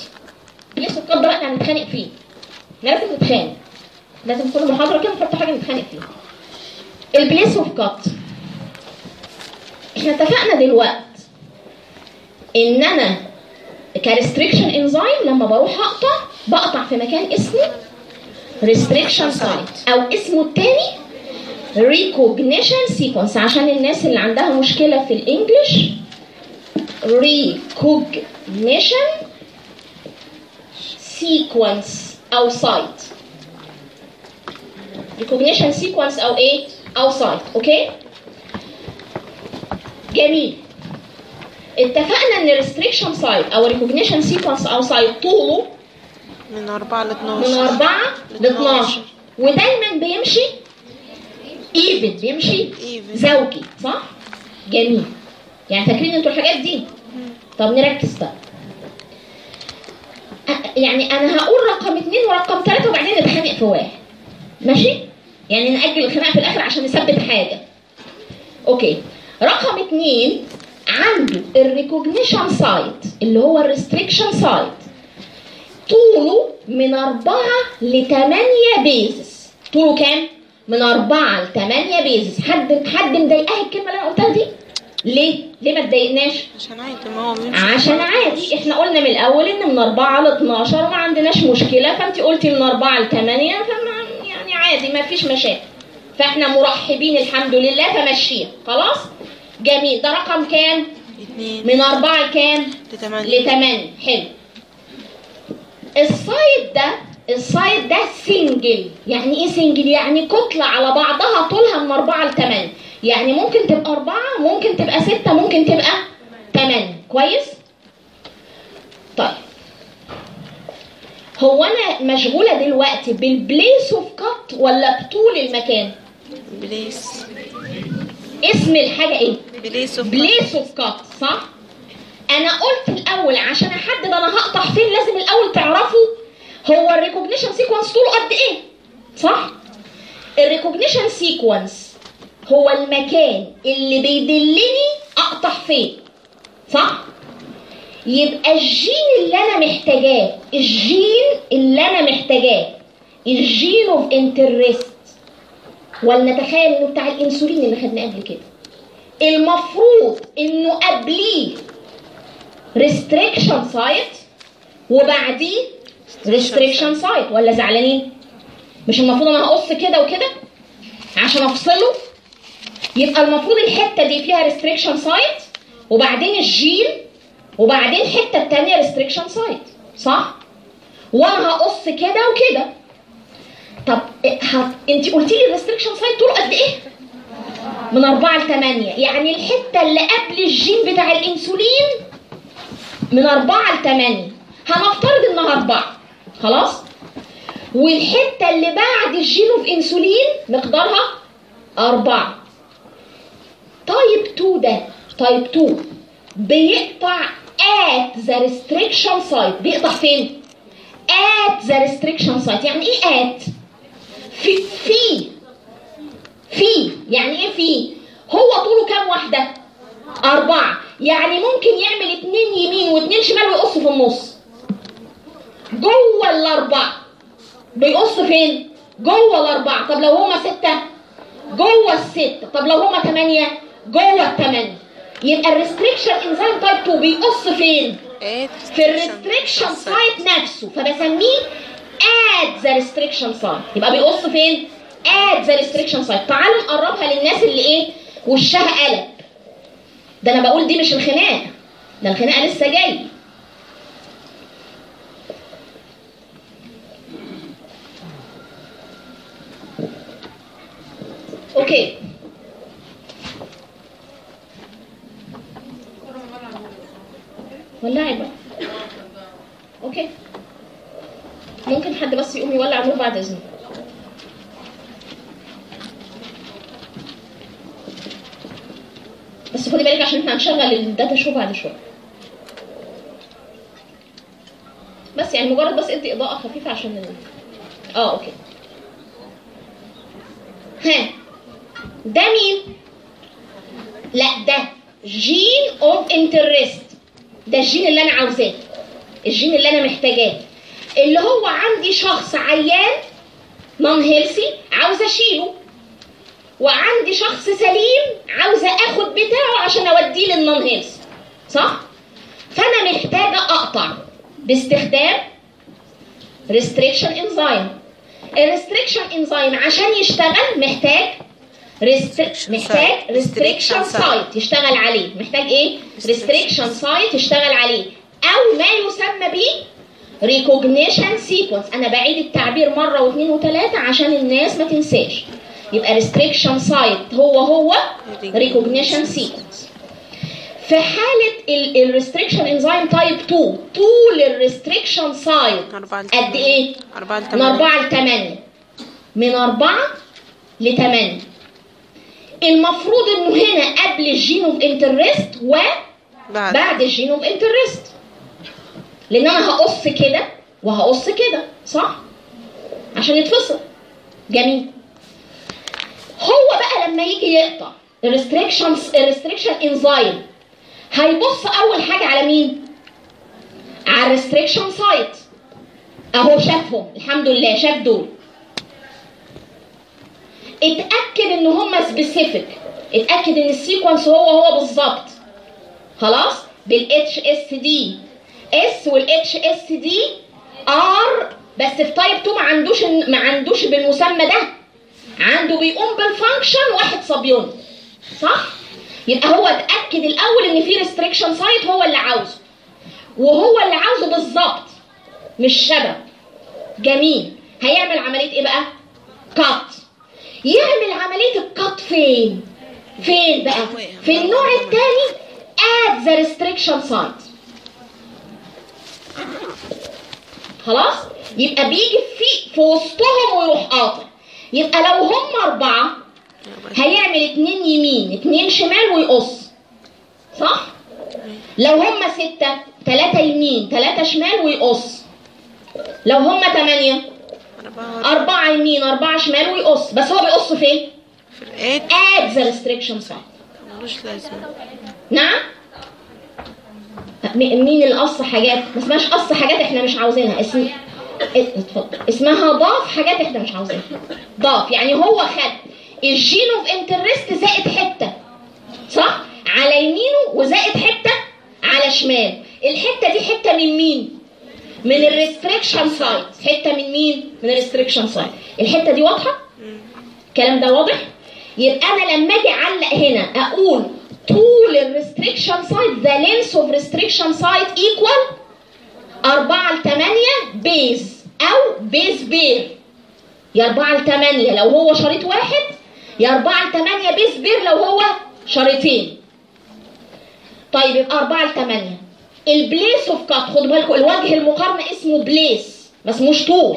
place of cut ده بقى إحنا هنتخانق فيه. لازم نتخانق. لازم كل محاضرة كده نحط حاجة نتخانق فيها. ال place of cut إحنا اتفقنا دلوقتي إن أنا ك restriction enzyme لما بروح أقطع بقطع في مكان اسمه restriction site أو اسمه التاني recognition sequence عشان الناس اللي عندها مشكلة في ال English recognition sequence أو site recognition sequence أو إيه؟ أو site okay جميل. اتفقنا إن ال restriction site أو recognition sequence أو site طوله من 4 ل من 12 4 ل 12 ودايما بيمشي even بيمشي Even. زوجي صح؟ جميل يعني فاكرين إنتوا الحاجات دي؟ طب نركز بقى يعني أنا هقول رقم اثنين ورقم ثلاثة وبعدين نتخانق في واحد ماشي؟ يعني نأجل الخناقة في الآخر عشان نثبت حاجة okay رقم اثنين عنده ال recognition site اللي هو ال restriction site طوله من أربعة لتمانية bases طوله كام؟ من أربعة لتمانية bases حد حد مضايقاه الكلمة اللي أنا قلتها دي؟ ليه؟ ليه ما تضايقناش؟ عشان عادي ما هو عشان عادي إحنا قلنا من الأول إن من أربعة ل 12 ما عندناش مشكلة فأنت قلتي من أربعة لتمانية فما يعني عادي ما فيش مشاكل فإحنا مرحبين الحمد لله فمشيها خلاص؟ جميل. ده رقم كام؟ اتنين. من أربعة لكام؟ لتمانية. لتمانية. حلو. ال site ده ال site ده single. يعني إيه single؟ يعني كتلة على بعضها طولها من أربعة لتمانية. يعني ممكن تبقى أربعة ممكن تبقى ستة ممكن تبقى تمانية. كويس؟ طيب. هو أنا مشغولة دلوقتي بال place of cut ولا بطول المكان؟ place. اسم الحاجة إيه؟ place of place of cut صح؟ أنا قلت الأول عشان أحدد أنا هقطع فين لازم الأول تعرفوا هو ال recognition sequence طوله قد إيه؟ صح؟ ال recognition sequence هو المكان اللي بيدلني أقطع فين صح؟ يبقى الجين اللي أنا محتاجاه الجين اللي أنا محتاجاه ال gene of interest ولنتخيل إنه بتاع الإنسولين اللي خدناه قبل كده. المفروض إنه قبليه restriction site وبعديه restriction site ولا زعلانين؟ مش المفروض أنا هقص كده وكده عشان أفصله؟ يبقى المفروض الحتة دي فيها restriction site وبعدين الجين وبعدين الحتة الثانية restriction site صح؟ وأنا هقص كده وكده. طب ه... انت قلتي لي ال restriction site طوله قد إيه؟ من أربعة لثمانية يعني الحتة اللي قبل الجين بتاع الأنسولين من أربعة لثمانية هنفترض إنها أربعة. خلاص؟ والحتة اللي بعد ال gene of insulin مقدارها أربعة. type 2 ده. type 2 بيقطع at the restriction site. بيقطع فين؟ at the restriction site. يعني إيه at؟ في في في. يعني إيه في؟ هو طوله كام واحدة؟ أربعة. يعني ممكن يعمل اتنين يمين واتنين شمال ويقص في النص. جوه الأربعة. بيقص فين؟ جوه الأربعة. طب لو هما ستة؟ جوه الستة. طب لو هما تمانية؟ جوه التمانية. يبقى ال restriction enzyme type 2 بيقص فين؟ في ال restriction site نفسه. فبسميه at the restriction site يبقى بيقص فين؟ at the restriction site تعالوا نقربها للناس اللي إيه؟ وشها قلب ده أنا بقول دي مش الخناقة. ده الخناقة لسه جاية okay. ولعي بقى okay. ممكن حد بس يقوم يولع النور بعد اذنك بس خدي بالك عشان إحنا هنشغل ال data show بعد شوية. بس يعني مجرد بس ادي إضاءة خفيفة عشان. آه okay. ها. ده مين؟ لا ده gene of interest ده الجين اللي أنا عاوزاه. الجين اللي أنا محتاجاه. اللي هو عندي شخص عيان non-healthy عاوزه أشيله. وعندي شخص سليم عاوزه آخد بتاعه عشان أوديه لل non-healthy صح؟ فأنا محتاجة أقطع. باستخدام restriction enzyme ال restriction enzyme عشان يشتغل محتاج rest... محتاج restriction site يشتغل عليه. محتاج إيه؟ restriction site يشتغل عليه. أو ما يسمى به recognition sequence أنا بعيد التعبير مرة واثنين وثلاثة عشان الناس ما تنساش. يبقى restriction site هو هو recognition sequence في حالة ال restriction enzyme type 2 طول ال restriction site قد إيه؟ أربعة من 4 ل 8 من 4 ل 8 المفروض إنه هنا قبل ال gene of interest بعد. وبعد ال gene of interest لأن أنا هقص كده وهقص كده صح؟ عشان يتفصل. جميل. هو بقى لما يجي يقطع ال restriction ال restriction enzyme هيبص أول حاجة على مين؟ على ال restriction site أهو شافهم. الحمد لله شاف دول. اتأكد إن هم specific اتأكد إن ال sequence هو هو بالظبط. خلاص؟ بالاتش اس دي اس والاتش اس دي ار بس في type 2 ما عندوش ما عندوش بالمسمى ده. عنده بيقوم بال function واحد subunit صح؟ يبقى هو اتأكد الأول إن في restriction site هو اللي عاوزه. وهو اللي عاوزه بالظبط مش شبه. جميل. هيعمل عملية إيه بقى؟ cut يعمل عملية ال cut فين؟ فين بقى؟ في النوع الثاني at the restriction site. خلاص؟ يبقى بيجي في في وسطهم ويروح قاطع. يبقى لو هم أربعة هيعمل اتنين يمين اتنين شمال ويقص. صح؟ لو هم ستة تلاتة يمين تلاتة شمال ويقص. لو هم تمانية أربعة أربعة يمين أربعة شمال ويقص. بس هو بيقص فين؟ في الإيد the restriction site ملوش لازمة. نعم؟ مين اللي قص حاجات ما اسمهاش قص حاجات إحنا مش عاوزينها. اسم ات- اتفضل. اسمها ضاف حاجات إحنا مش عاوزينها. ضاف يعني هو خد ال gene of interest زائد حتة. صح؟ على يمينه وزائد حتة على شمال. الحتة دي حتة من مين؟ من ال restriction site حتة من مين؟ من ال restriction site الحتة دي واضحة؟ الكلام ده واضح؟ يبقى أنا لما أجي أعلق هنا أقول طول ال restriction site the length of restriction site equal 4 ل 8 base أو base pair يا 4 ل 8 لو هو شريط واحد يا 4 ل 8 base pair لو هو شريطين. طيب يبقى 4 ل 8 ال place of cut خدوا بالكم الوجه المقارنة اسمه place ما اسموش طول.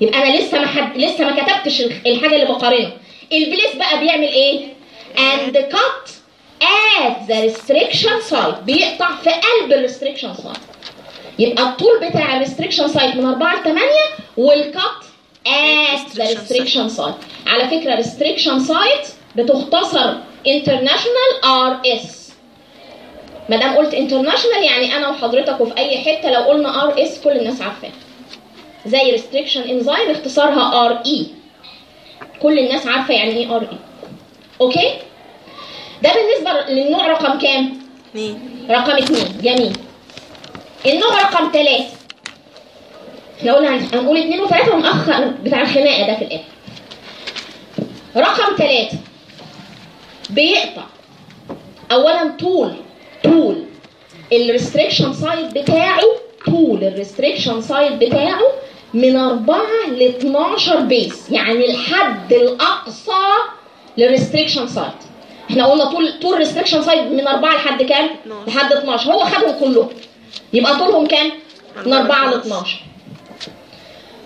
يبقى أنا لسه ما حد لسه ما كتبتش الح- الحاجة اللي بقارنها. ال place بقى بيعمل إيه؟ and cut at the restriction site. بيقطع في قلب ال restriction site يبقى الطول بتاع ال restriction site من 4 ل 8 وال cut at the restriction site. على فكرة restriction site بتختصر international RS ما دام قلت international يعني أنا وحضرتك وفي أي حتة لو قلنا RS كل الناس عارفاها زي restriction enzyme اختصارها RE كل الناس عارفة يعني إيه E okay ده بالنسبة للنوع رقم كام؟ اثنين رقم اتنين جميل. النوع رقم ثلاثة إحنا قلنا هن- هنقول اتنين وثلاثة ونأخر بتاع الخناقة ده في الآخر. رقم ثلاثة بيقطع. أولا طول طول. ال restriction site بتاعه طول. ال restriction site بتاعه من 4 ل 12 base يعني الحد الأقصى لل restriction site إحنا قلنا طول طول restriction site من 4 لحد كام؟ 12. لحد 12 هو خدهم كلهم. يبقى طولهم كام؟ من 4 ل 12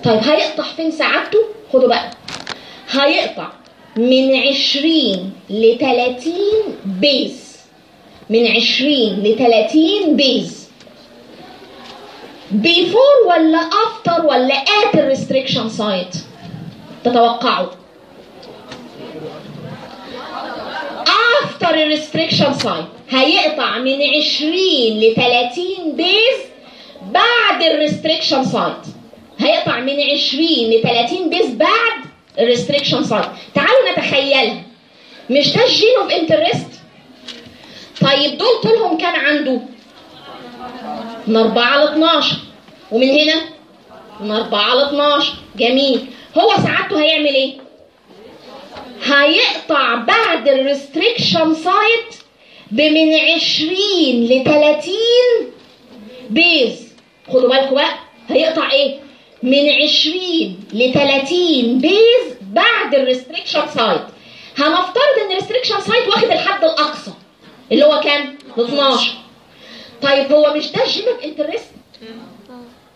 طيب هيقطع فين سعادته؟ خدوا بقى. هيقطع من 20 ل 30 base من 20 ل 30 base before ولا after ولا at ال restriction site تتوقعوا. after ال restriction site هيقطع من 20 ل 30 base بعد ال restriction site هيقطع من 20 ل 30 base بعد ال restriction site تعالوا نتخيلها مش ده ال gene of interest طيب دول طولهم كان عنده؟ من 4 ل 12 ومن هنا؟ من 4 ل 12 جميل. هو سعادته هيعمل إيه؟ هيقطع بعد ال restriction site بمن 20 ل 30 base خدوا بالكم بقى هيقطع إيه؟ من 20 ل 30 base بعد ال restriction site هنفترض إن ال restriction site واخد الحد الأقصى اللي هو كام؟ ال 12 طيب هو مش ده of interest؟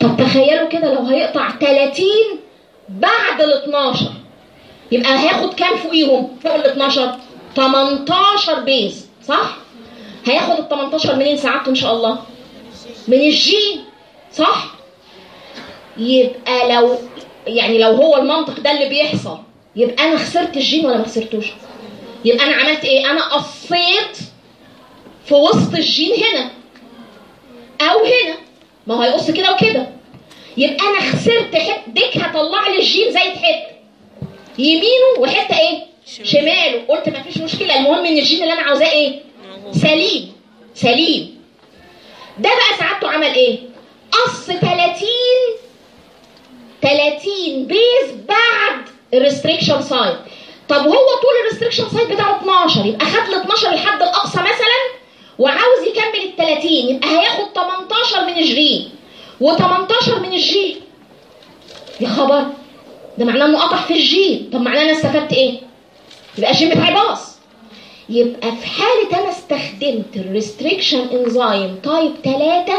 طب تخيلوا كده لو هيقطع 30 بعد ال 12 يبقى هياخد كام فوقيهم؟ فوق ال 12 18 base صح؟ هياخد ال 18 منين سعادته إن شاء الله؟ من الجين صح؟ يبقى لو يعني لو هو المنطق ده اللي بيحصل يبقى أنا خسرت الجين ولا ما خسرتوش؟ يبقى أنا عملت إيه؟ أنا قصيت في وسط الجين هنا أو هنا ما هو هيقص كده وكده يبقى أنا خسرت حتة ديك هطلع لي الجين زي حتة يمينه وحتة إيه؟ شماله. قلت ما فيش مشكلة. المهم إن الجين اللي أنا عاوزاه إيه؟ سليم. سليم. ده بقى سعادته عمل إيه؟ قص 30 30 base بعد ال restriction site. طب هو طول ال restriction site بتاعه 12 يبقى خد ال 12 الحد الأقصى مثلا وعاوز يكمل ال 30 يبقى هياخد 18 من الجين. و18 من الجين. يا خبر. ده معناه انه قطع في الجين طب معناه أنا استفدت إيه؟ يبقى الجين بتاعي باظ يبقى في حالة أنا استخدمت ال restriction enzyme type 3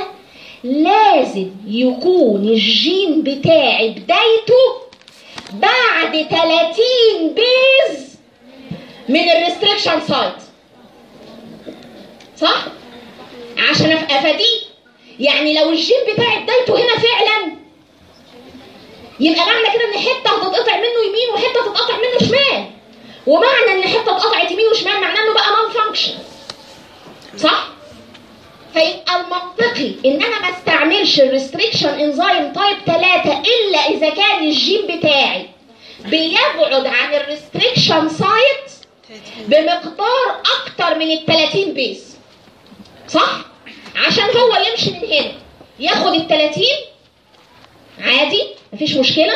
لازم يكون الجين بتاعي بدايته بعد 30 base من ال restriction site صح؟ عشان أفاديه يعني لو الجين بتاعي بدايته هنا فعلا يبقى معنى كده إن حتة هتتقطع منه يمين وحتة هتتقطع منه شمال ومعنى إن حتة اتقطعت يمين وشمال معناه إنه بقى non function صح؟ فيبقى المنطقي إن أنا ما استعملش ال restriction enzyme type 3 إلا إذا كان الجين بتاعي بيبعد عن ال restriction site بمقدار أكتر من ال 30 base صح؟ عشان هو يمشي من هنا ياخد ال 30 عادي؟ مفيش مشكلة.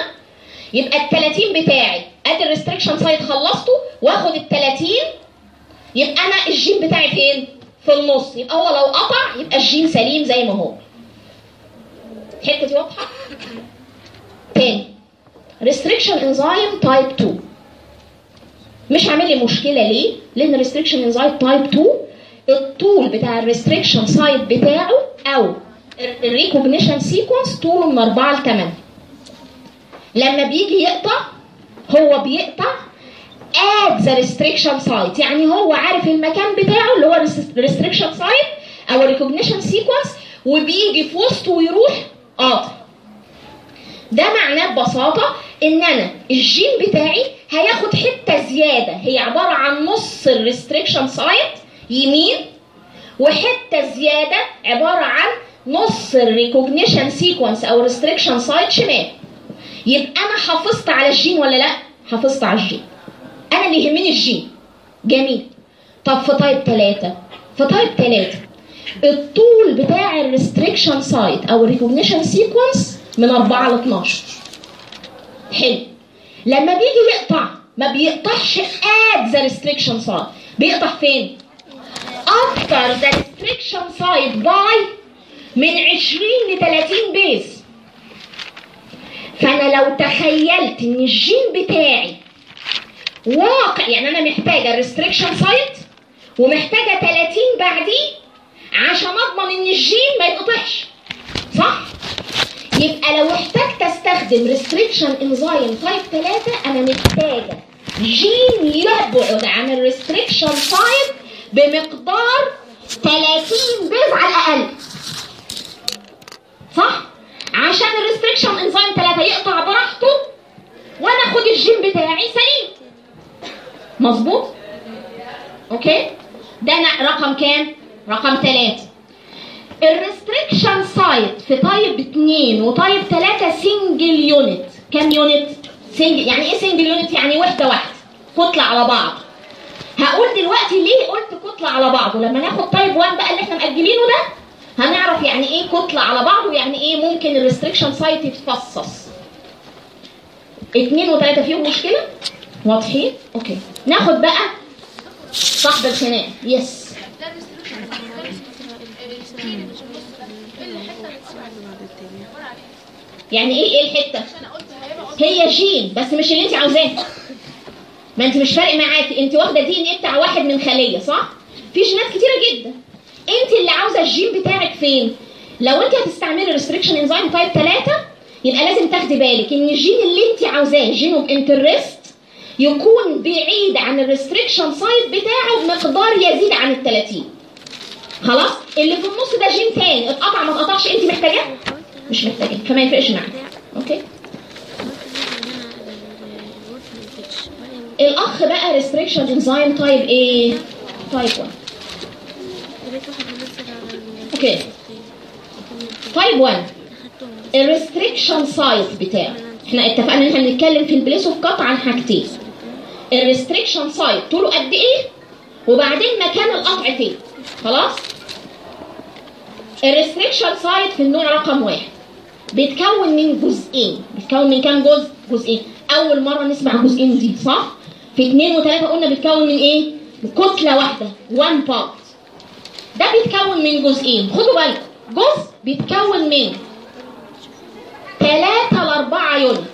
يبقى ال 30 بتاعي ادي ال restriction site خلصته واخد ال 30 يبقى أنا الجين بتاعي فين؟ في النص. يبقى هو لو قطع يبقى الجين سليم زي ما هو. الحتة دي واضحة؟ تاني. restriction enzyme type 2 مش عامل لي مشكلة ليه؟ لأن restriction enzyme type 2 الطول بتاع ال restriction site بتاعه أو ال recognition sequence طوله من 4 ل 8 لما بيجي يقطع هو بيقطع at the restriction site. يعني هو عارف المكان بتاعه اللي هو restriction site أو recognition sequence وبيجي في وسطه ويروح قاطع. ده معناه ببساطة إن أنا الجين بتاعي هياخد حتة زيادة. هي عبارة عن نص ال restriction site يمين وحتة زيادة عبارة عن نص ال recognition sequence أو restriction site شمال. يبقى أنا حافظت على الجين ولا لأ؟ حافظت على الجين. أنا اللي يهمني الجين. جميل. طب في type 3 في type 3 الطول بتاع ال restriction site أو ال recognition sequence من 4 ل 12 حلو. لما بيجي يقطع ما بيقطعش at the restriction site. بيقطع فين؟ After the restriction site by من 20 ل 30 base. فأنا لو تخيلت إن الجين بتاعي واقع يعني أنا محتاجة restriction site ومحتاجة 30 بعديه عشان أضمن إن الجين ما يتقطعش. صح؟ يبقى لو احتجت أستخدم restriction enzyme type 3 أنا محتاجة جين يبعد عن ال restriction site بمقدار 30 base على الأقل. صح؟ عشان ال restriction enzyme 3 يقطع براحته وأنا اخد الجين بتاعي سليم. مظبوط؟ okay؟ ده أنا رقم كام؟ رقم 3. ال restriction site في type 2 و type 3 single unit، كام unit؟ single يعني إيه single unit؟ يعني وحده واحدة كتلة على بعض. هقول دلوقتي ليه قلت كتلة على بعض ولما ناخد type 1 بقى اللي إحنا مأجلينه ده هنعرف يعني إيه كتلة على بعض ويعني إيه ممكن ال restriction site يتفصص. اتنين وتلاتة فيهم مشكلة؟ واضحين؟ okay. ناخد بقى صاحب الخناق. yes يعني إيه؟ إيه الحتة؟ هي جين بس مش اللي انت عاوزاه. ما انت مش فارق معاكي انت واخدة DNA بتاع واحد من خلية صح؟ في جينات كتيرة جدا. انت اللي عاوزة الجين بتاعك فين؟ لو انت هتستعملي restriction enzyme type 3 يبقى لازم تاخدي بالك إن الجين اللي انت عاوزاه gene of interest يكون بعيد عن ال restriction site بتاعه بمقدار يزيد عن ال 30 خلاص؟ اللي في النص ده جين تاني. اتقطع ما اتقطعش. انت محتاجاه؟ مش محتاجاه. فما يفرقش معاك okay؟ الأخ بقى restriction enzyme type إيه type 1 okay type 1 ال restriction site بتاعه إحنا اتفقنا إن إحنا بنتكلم في ال place of cut عن حاجتين. ال restriction site طوله قد إيه؟ وبعدين مكان القطع فين. خلاص؟ ال restriction site في النوع رقم واحد. بيتكون من جزئين. بيتكون من كام جزء؟ جزئين. أول مرة نسمع الجزئين دي صح؟ في اتنين وتلاتة قلنا بيتكون من إيه؟ كتلة واحدة. one part ده بيتكون من جزئين. خدوا بالكم. جزء بيتكون من 3 ل 4 يونت.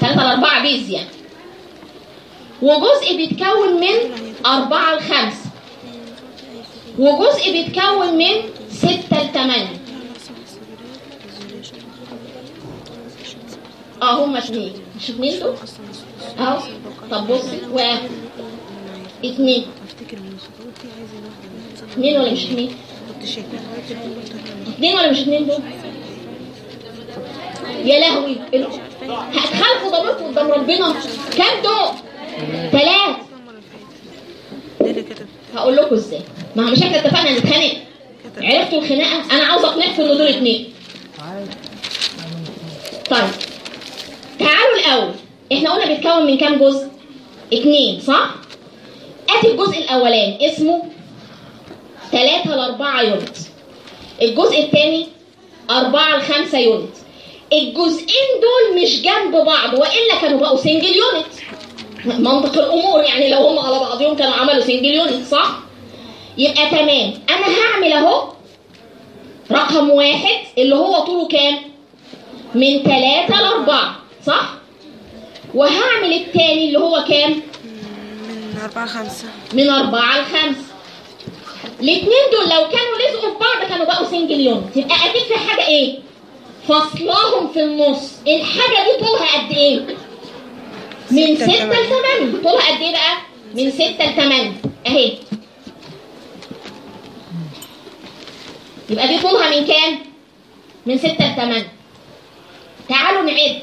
3 ل 4 بيز يعني. وجزء بيتكون من 4 ل 5 وجزء بيتكون من 6 ل 8 آه هم اتنين مش اتنين دول؟ اهو. طب بصي واحد اتنين افتكر من خطوتي عايزه واحدة اتنين ولا مش لها اتنين ولا مش اتنين دول يا لهوي ال- هتخالفوا ضميركم قدام ربنا كام دول ثلاث هقول لكم إزاي ما هو مش إحنا اتفقنا نتخانق عرفتوا الخناقه أنا عاوز اقنعكم ان دول اتنين طيب تعالوا الأول إحنا قلنا بيتكون من كام جزء اتنين صح ادي الجزء الاولاني اسمه 3 ل 4 unit الجزء الثاني 4 ل 5 unit الجزئين دول مش جنب بعض وإلا كانوا بقوا single unit منطق الأمور يعني لو هم على بعضهم كانوا عملوا single unit صح؟ يبقى تمام. أنا هعمل أهو رقم واحد اللي هو طوله كام؟ من 3 ل 4 صح؟ وهعمل التاني اللي هو كام؟ من أربعة خمسة من 4 ل 5 الاثنين دول لو كانوا لزقوا في بعض كانوا بقوا single unit يبقى أكيد في حاجة إيه؟ فصلاهم في النص. الحاجة دي طولها قد إيه؟ من 6 ستة ل لتمانية. 8 طولها قد إيه بقى؟ من 6 ل 8 أهي. يبقى دي طولها من كام؟ من 6 ل 8 تعالوا نعد.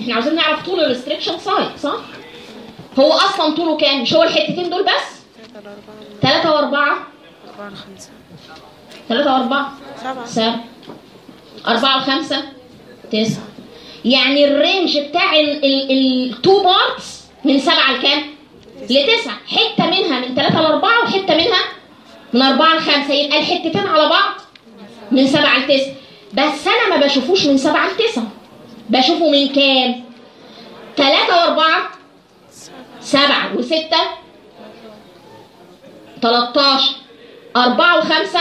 إحنا عاوزين نعرف طول ال restriction site صح؟ هو أصلا طوله كام؟ مش هو الحتتين دول بس؟ ثلاثة لأربعة ثلاثة وأربعة. أربعة لخمسة ثلاثة وأربعة؟ سبعة. سبعة. أربعة وخمسة؟ تسعة. يعني ال range بتاع ال two parts من سبعة لكام؟ لتسعة. حتة منها من ثلاثة لأربعة وحتة منها من أربعة لخمسة. يبقى الحتتين على بعض من سبعة لتسعة. بس أنا ما بشوفوش من سبعة لتسعة. بشوفه من كام؟ ثلاثة وأربعة. سبعة. وستة. 13 أربعة وخمسة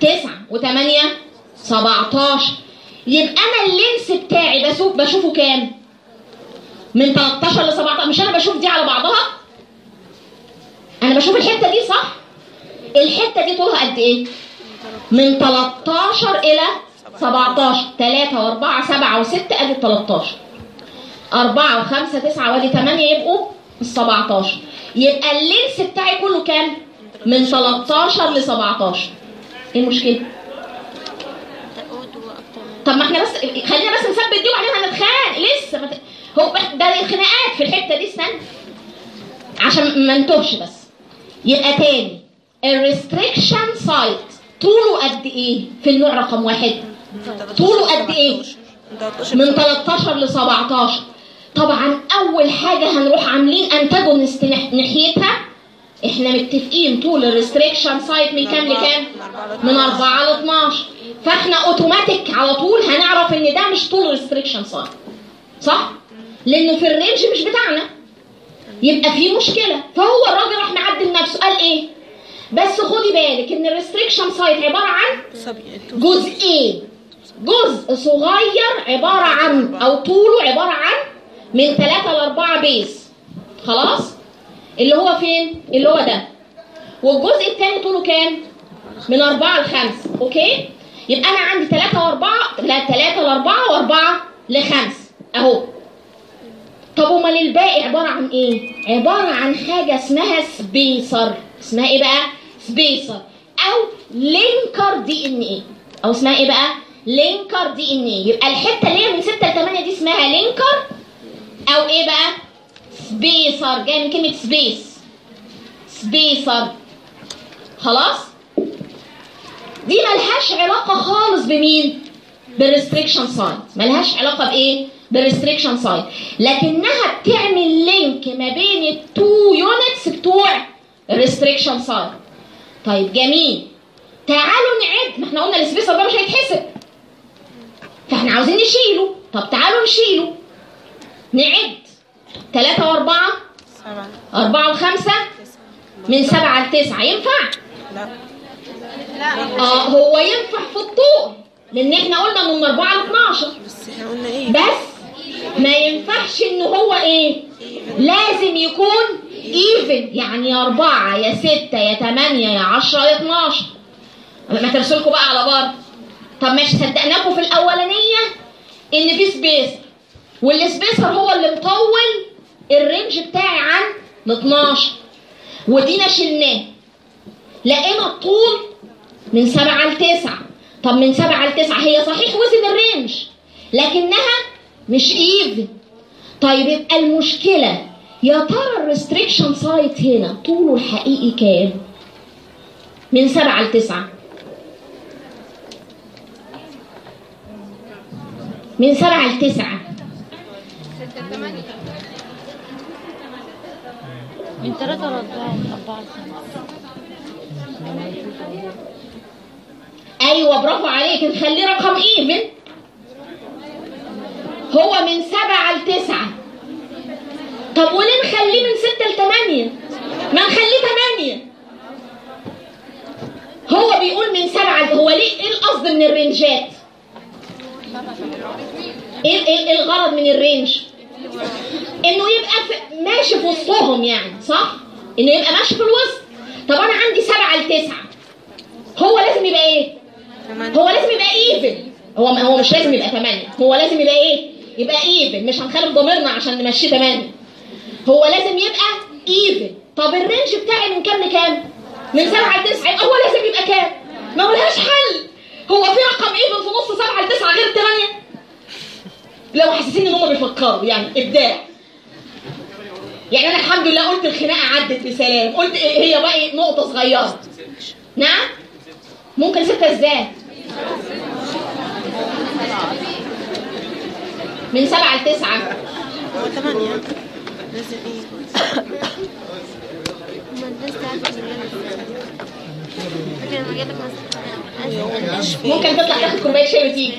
تسعة وثمانية سبعتاشر يبقى أنا اللينس بتاعي بشوف بشوفه كام؟ من 13 ل 17 مش أنا بشوف دي على بعضها؟ أنا بشوف الحتة دي صح؟ الحتة دي طولها قد إيه؟ من 13 إلى 17 3 و4 7 و6 أدي 13 4 و5 9 وأدي 8 يبقوا ال 17 يبقى اللينس بتاعي كله كام؟ من 13 ل 17 إيه من طب ما إحنا بس خلينا بس نثبت دي وبعدين هنتخانق. لسه ما ت... هو ده الخناقات في الحتة دي استنى. عشان ما نتوهش بس. يبقى تاني. ال restriction site طوله قد إيه؟ في النوع رقم واحد. طوله قد إيه؟ من 13 ل 17 طبعا أول حاجة هنروح عاملين antagonist ناحيتها إحنا متفقين طول ال restriction site من كام لكام؟ من 4 ل 12 فإحنا اوتوماتيك على طول هنعرف إن ده مش طول ال restriction site صح؟ لأنه في ال range مش بتاعنا. يبقى في مشكلة. فهو الراجل راح معدل نفسه. قال إيه؟ بس خدي بالك إن ال restriction site عبارة عن جزئين. جزء صغير عبارة عن أو طوله عبارة عن من 3 ل 4 base خلاص؟ اللي هو فين؟ اللي هو ده. والجزء الثاني طوله كام؟ من 4 ل 5 okay؟ يبقى أنا عندي 3 و4 لا 3 ل 4 و4 ل 5 أهو. طب أمال الباقي عبارة عن إيه؟ عبارة عن حاجة اسمها spacer. اسمها إيه بقى؟ spacer. أو linker DNA. أو اسمها إيه بقى؟ linker DNA. يبقى الحتة اللي هي من 6 ل 8 دي اسمها linker. أو إيه بقى؟ spacer جاي من كلمة space spacer خلاص؟ دي ملهاش علاقة خالص بمين؟ بال restriction site ملهاش علاقة بإيه؟ بال restriction site لكنها بتعمل link ما بين ال two units بتوع ال restriction site طيب جميل. تعالوا نعد. ما إحنا قلنا ال spacer ده مش هيتحسب. فاحنا عاوزين نشيله. طب تعالوا نشيله. نعد. ثلاثة وأربعة؟ سبعة. أربعة وخمسة؟ من سبعة لتسعة ينفع؟ لا. آه هو ينفع في الطول. لأن إحنا قلنا من أربعة ل 12 بس إحنا قلنا إيه؟ بس ما ينفعش إن هو إيه؟ لازم يكون ايفن يعني يا أربعة يا ستة يا تمانية يا عشرة يا 12 ما ترسلكوا بقى على بره طب ماشي صدقناكوا في الأولانية إن في spacer وال spacer هو اللي مطول ال range بتاعي عن ال 12 ودينا شلناه. لقينا الطول من سبعة لتسعة. طب من سبعة لتسعة هي صحيح وزن ال range لكنها مش even طيب يبقى المشكلة يا ترى ال restriction site هنا طوله الحقيقي كام؟ من سبعة لتسعة. من سبعة لتسعة. من ثلاثة لأربعة من أربعة أيوه برافو عليك. نخليه رقم ايفن هو من سبعة لتسعة طب وليه نخليه من ستة لتمانية؟ ما نخليه تمانية. هو بيقول من سبعة هو ليه إيه القصد من الرنجات؟ إيه إيه إيه الغرض من ال range انه يبقى في ماشي في وسطهم يعني صح؟ انه يبقى ماشي في الوسط. طب أنا عندي سبعة لتسعة هو لازم يبقى إيه؟ هو لازم يبقى even هو هو مش لازم يبقى 8 هو لازم يبقى إيه؟ يبقى even مش هنخالف ضميرنا عشان نمشيه 8 هو لازم يبقى even طب ال range بتاعي من كام لكام؟ من 7 ل 9 يبقى هو لازم يبقى كام؟ ما ملهاش حل. هو في رقم ايفن في نص 7 ل 9 غير 8 لو حاسسين ان هم بيفكروا يعني ابداع. يعني أنا الحمد لله قلت الخناقة عدت بسلام. قلت إيه هي بقى نقطة صغيرة. نعم؟ ممكن ستة إزاي؟ من سبعة لتسعة. ثمانية [coughs] ممكن تطلع تاخد كوباية شاي وتيجي.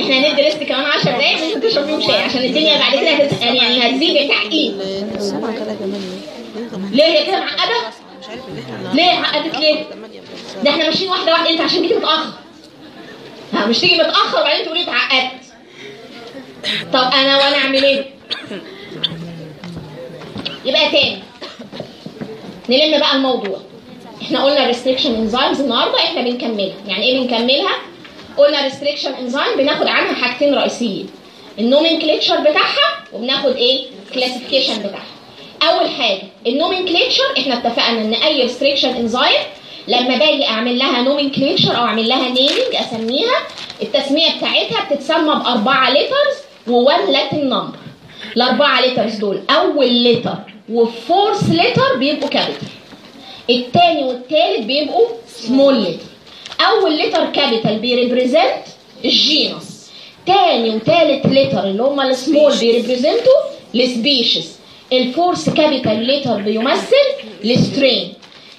إحنا هندي ريست كمان 10 دقايق ممكن تشرب فيهم شاي عشان الدنيا بعد كده هتت... يعني هتزيد تعقيد ليه هي كده إحنا ليه عقدت ليه؟ ده إحنا ماشيين واحدة واحدة انت عشان جيتي متأخر. ها مش تيجي متأخر وبعدين تقولي اتعقدت. طب أنا وأنا أعمل إيه؟ يبقى تاني. نلم بقى الموضوع. إحنا قلنا restriction enzymes النهارده إحنا بنكملها. يعني إيه بنكملها؟ قلنا restriction enzyme بناخد عنها حاجتين رئيسيين. ال nomenclature بتاعها وبناخد إيه؟ classification بتاعها. أول حاجة ال nomenclature إحنا اتفقنا إن أي restriction enzyme لما باجي أعمل لها nomenclature أو أعمل لها naming أسميها التسمية بتاعتها بتتسمى بأربعة letters و1 Latin number الأربعة letters دول أول letter و fourth letter بيبقوا capital التاني والتالت بيبقوا small letter أول letter capital بي represent ال genus تاني وتالت letter اللي هم السمول بيريبريزنتوا السبيشيز الفورث كابيتال ليتر بيمثل ال strain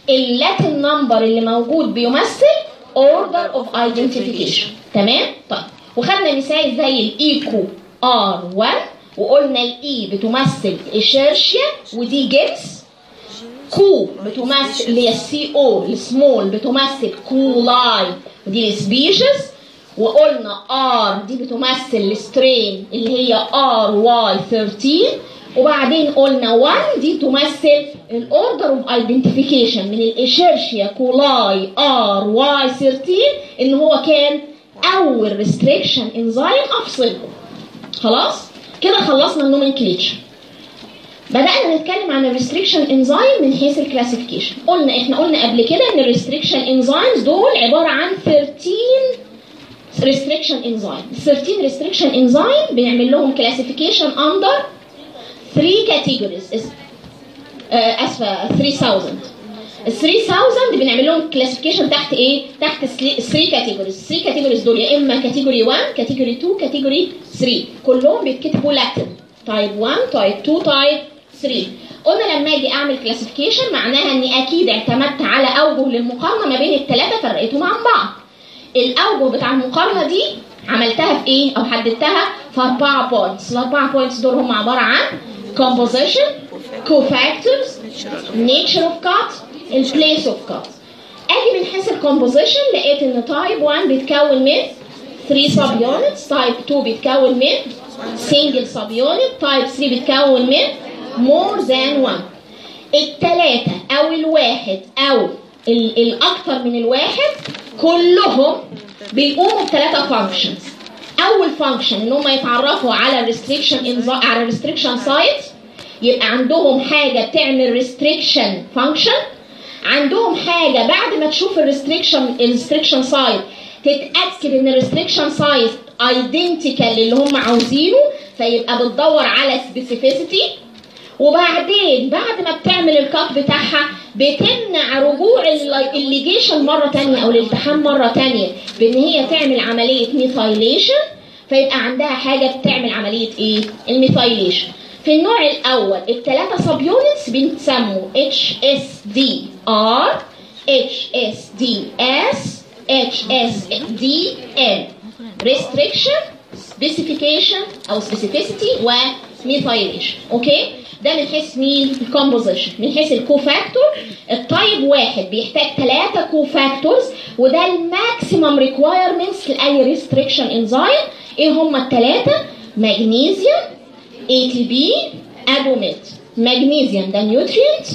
ال Latin number اللي موجود بيمثل order of identification تمام؟ طيب. وخدنا مثال زي ال EcoR 1 وقلنا ال E بتمثل Escherichia ودي جنس co بتمثل اللي هي ال C أو ال small بتمثل كولاي ودي ال species وقلنا R دي بتمثل ال strain اللي هي RY 13 وبعدين قلنا 1 دي تمثل ال order of identification من ال Escherichia coli RY 13 ان هو كان اول restriction enzyme افصله خلاص كده خلصنا ال nomenclature بدأنا نتكلم عن ال restriction enzyme من حيث ال classification قلنا إحنا قلنا قبل كده إن ال restriction enzymes دول عبارة عن 13 restriction enzyme 13 restriction enzyme بنعمل لهم classification under 3 categories أسفة 3000 ال 3000 بنعمل لهم classification تحت إيه؟ تحت 3 categories 3 categories دول يا إما category 1 category 2 category 3 كلهم بيتكتبوا Latin type 1 type 2 type 3 قلنا لما أجي أعمل classification معناها إني أكيد اعتمدت على أوجه للمقارنة ما بين الثلاثه فرقتهم عن بعض. الأوجه بتاع المقارنة دي عملتها في إيه؟ أو حددتها في أربعة points الأربعة points دول هم عبارة عن composition cofactors nature of cut and place of cut أجي من حيث ال composition لقيت إن type 1 بيتكون من 3 subunits type 2 بيتكون من single subunit type 3 بيتكون من more than 1 التلاتة أو الواحد أو ال- الأكتر من الواحد كلهم بيقوموا بثلاثة functions أول function إن هم يتعرفوا على ال restriction على ال restriction site يبقى عندهم حاجة بتعمل restriction function عندهم حاجة بعد ما تشوف ال restriction ال restriction site تتأكد إن ال restriction site identical للي هم عاوزينه فيبقى بتدور على specificity وبعدين بعد ما بتعمل ال cut بتاعها بتمنع رجوع الل- الليجيشن مرة تانية أو الالتحام مرة تانية بإن هي تعمل عملية methylation فيبقى عندها حاجة بتعمل عملية إيه؟ ال methylation في النوع الأول الثلاثه subunits بنسموا اتش اس دي ار اتش اس دي اس اتش اس دي ام restriction specification أو specificity و methylation okay؟ ده من حيث مين؟ ال composition. من حيث ال cofactor ال type واحد بيحتاج ثلاثة cofactors وده ال maximum requirements لأي restriction enzyme إيه هم الثلاثة مغنيسيوم ATP AdoMet مغنيسيوم ده nutrient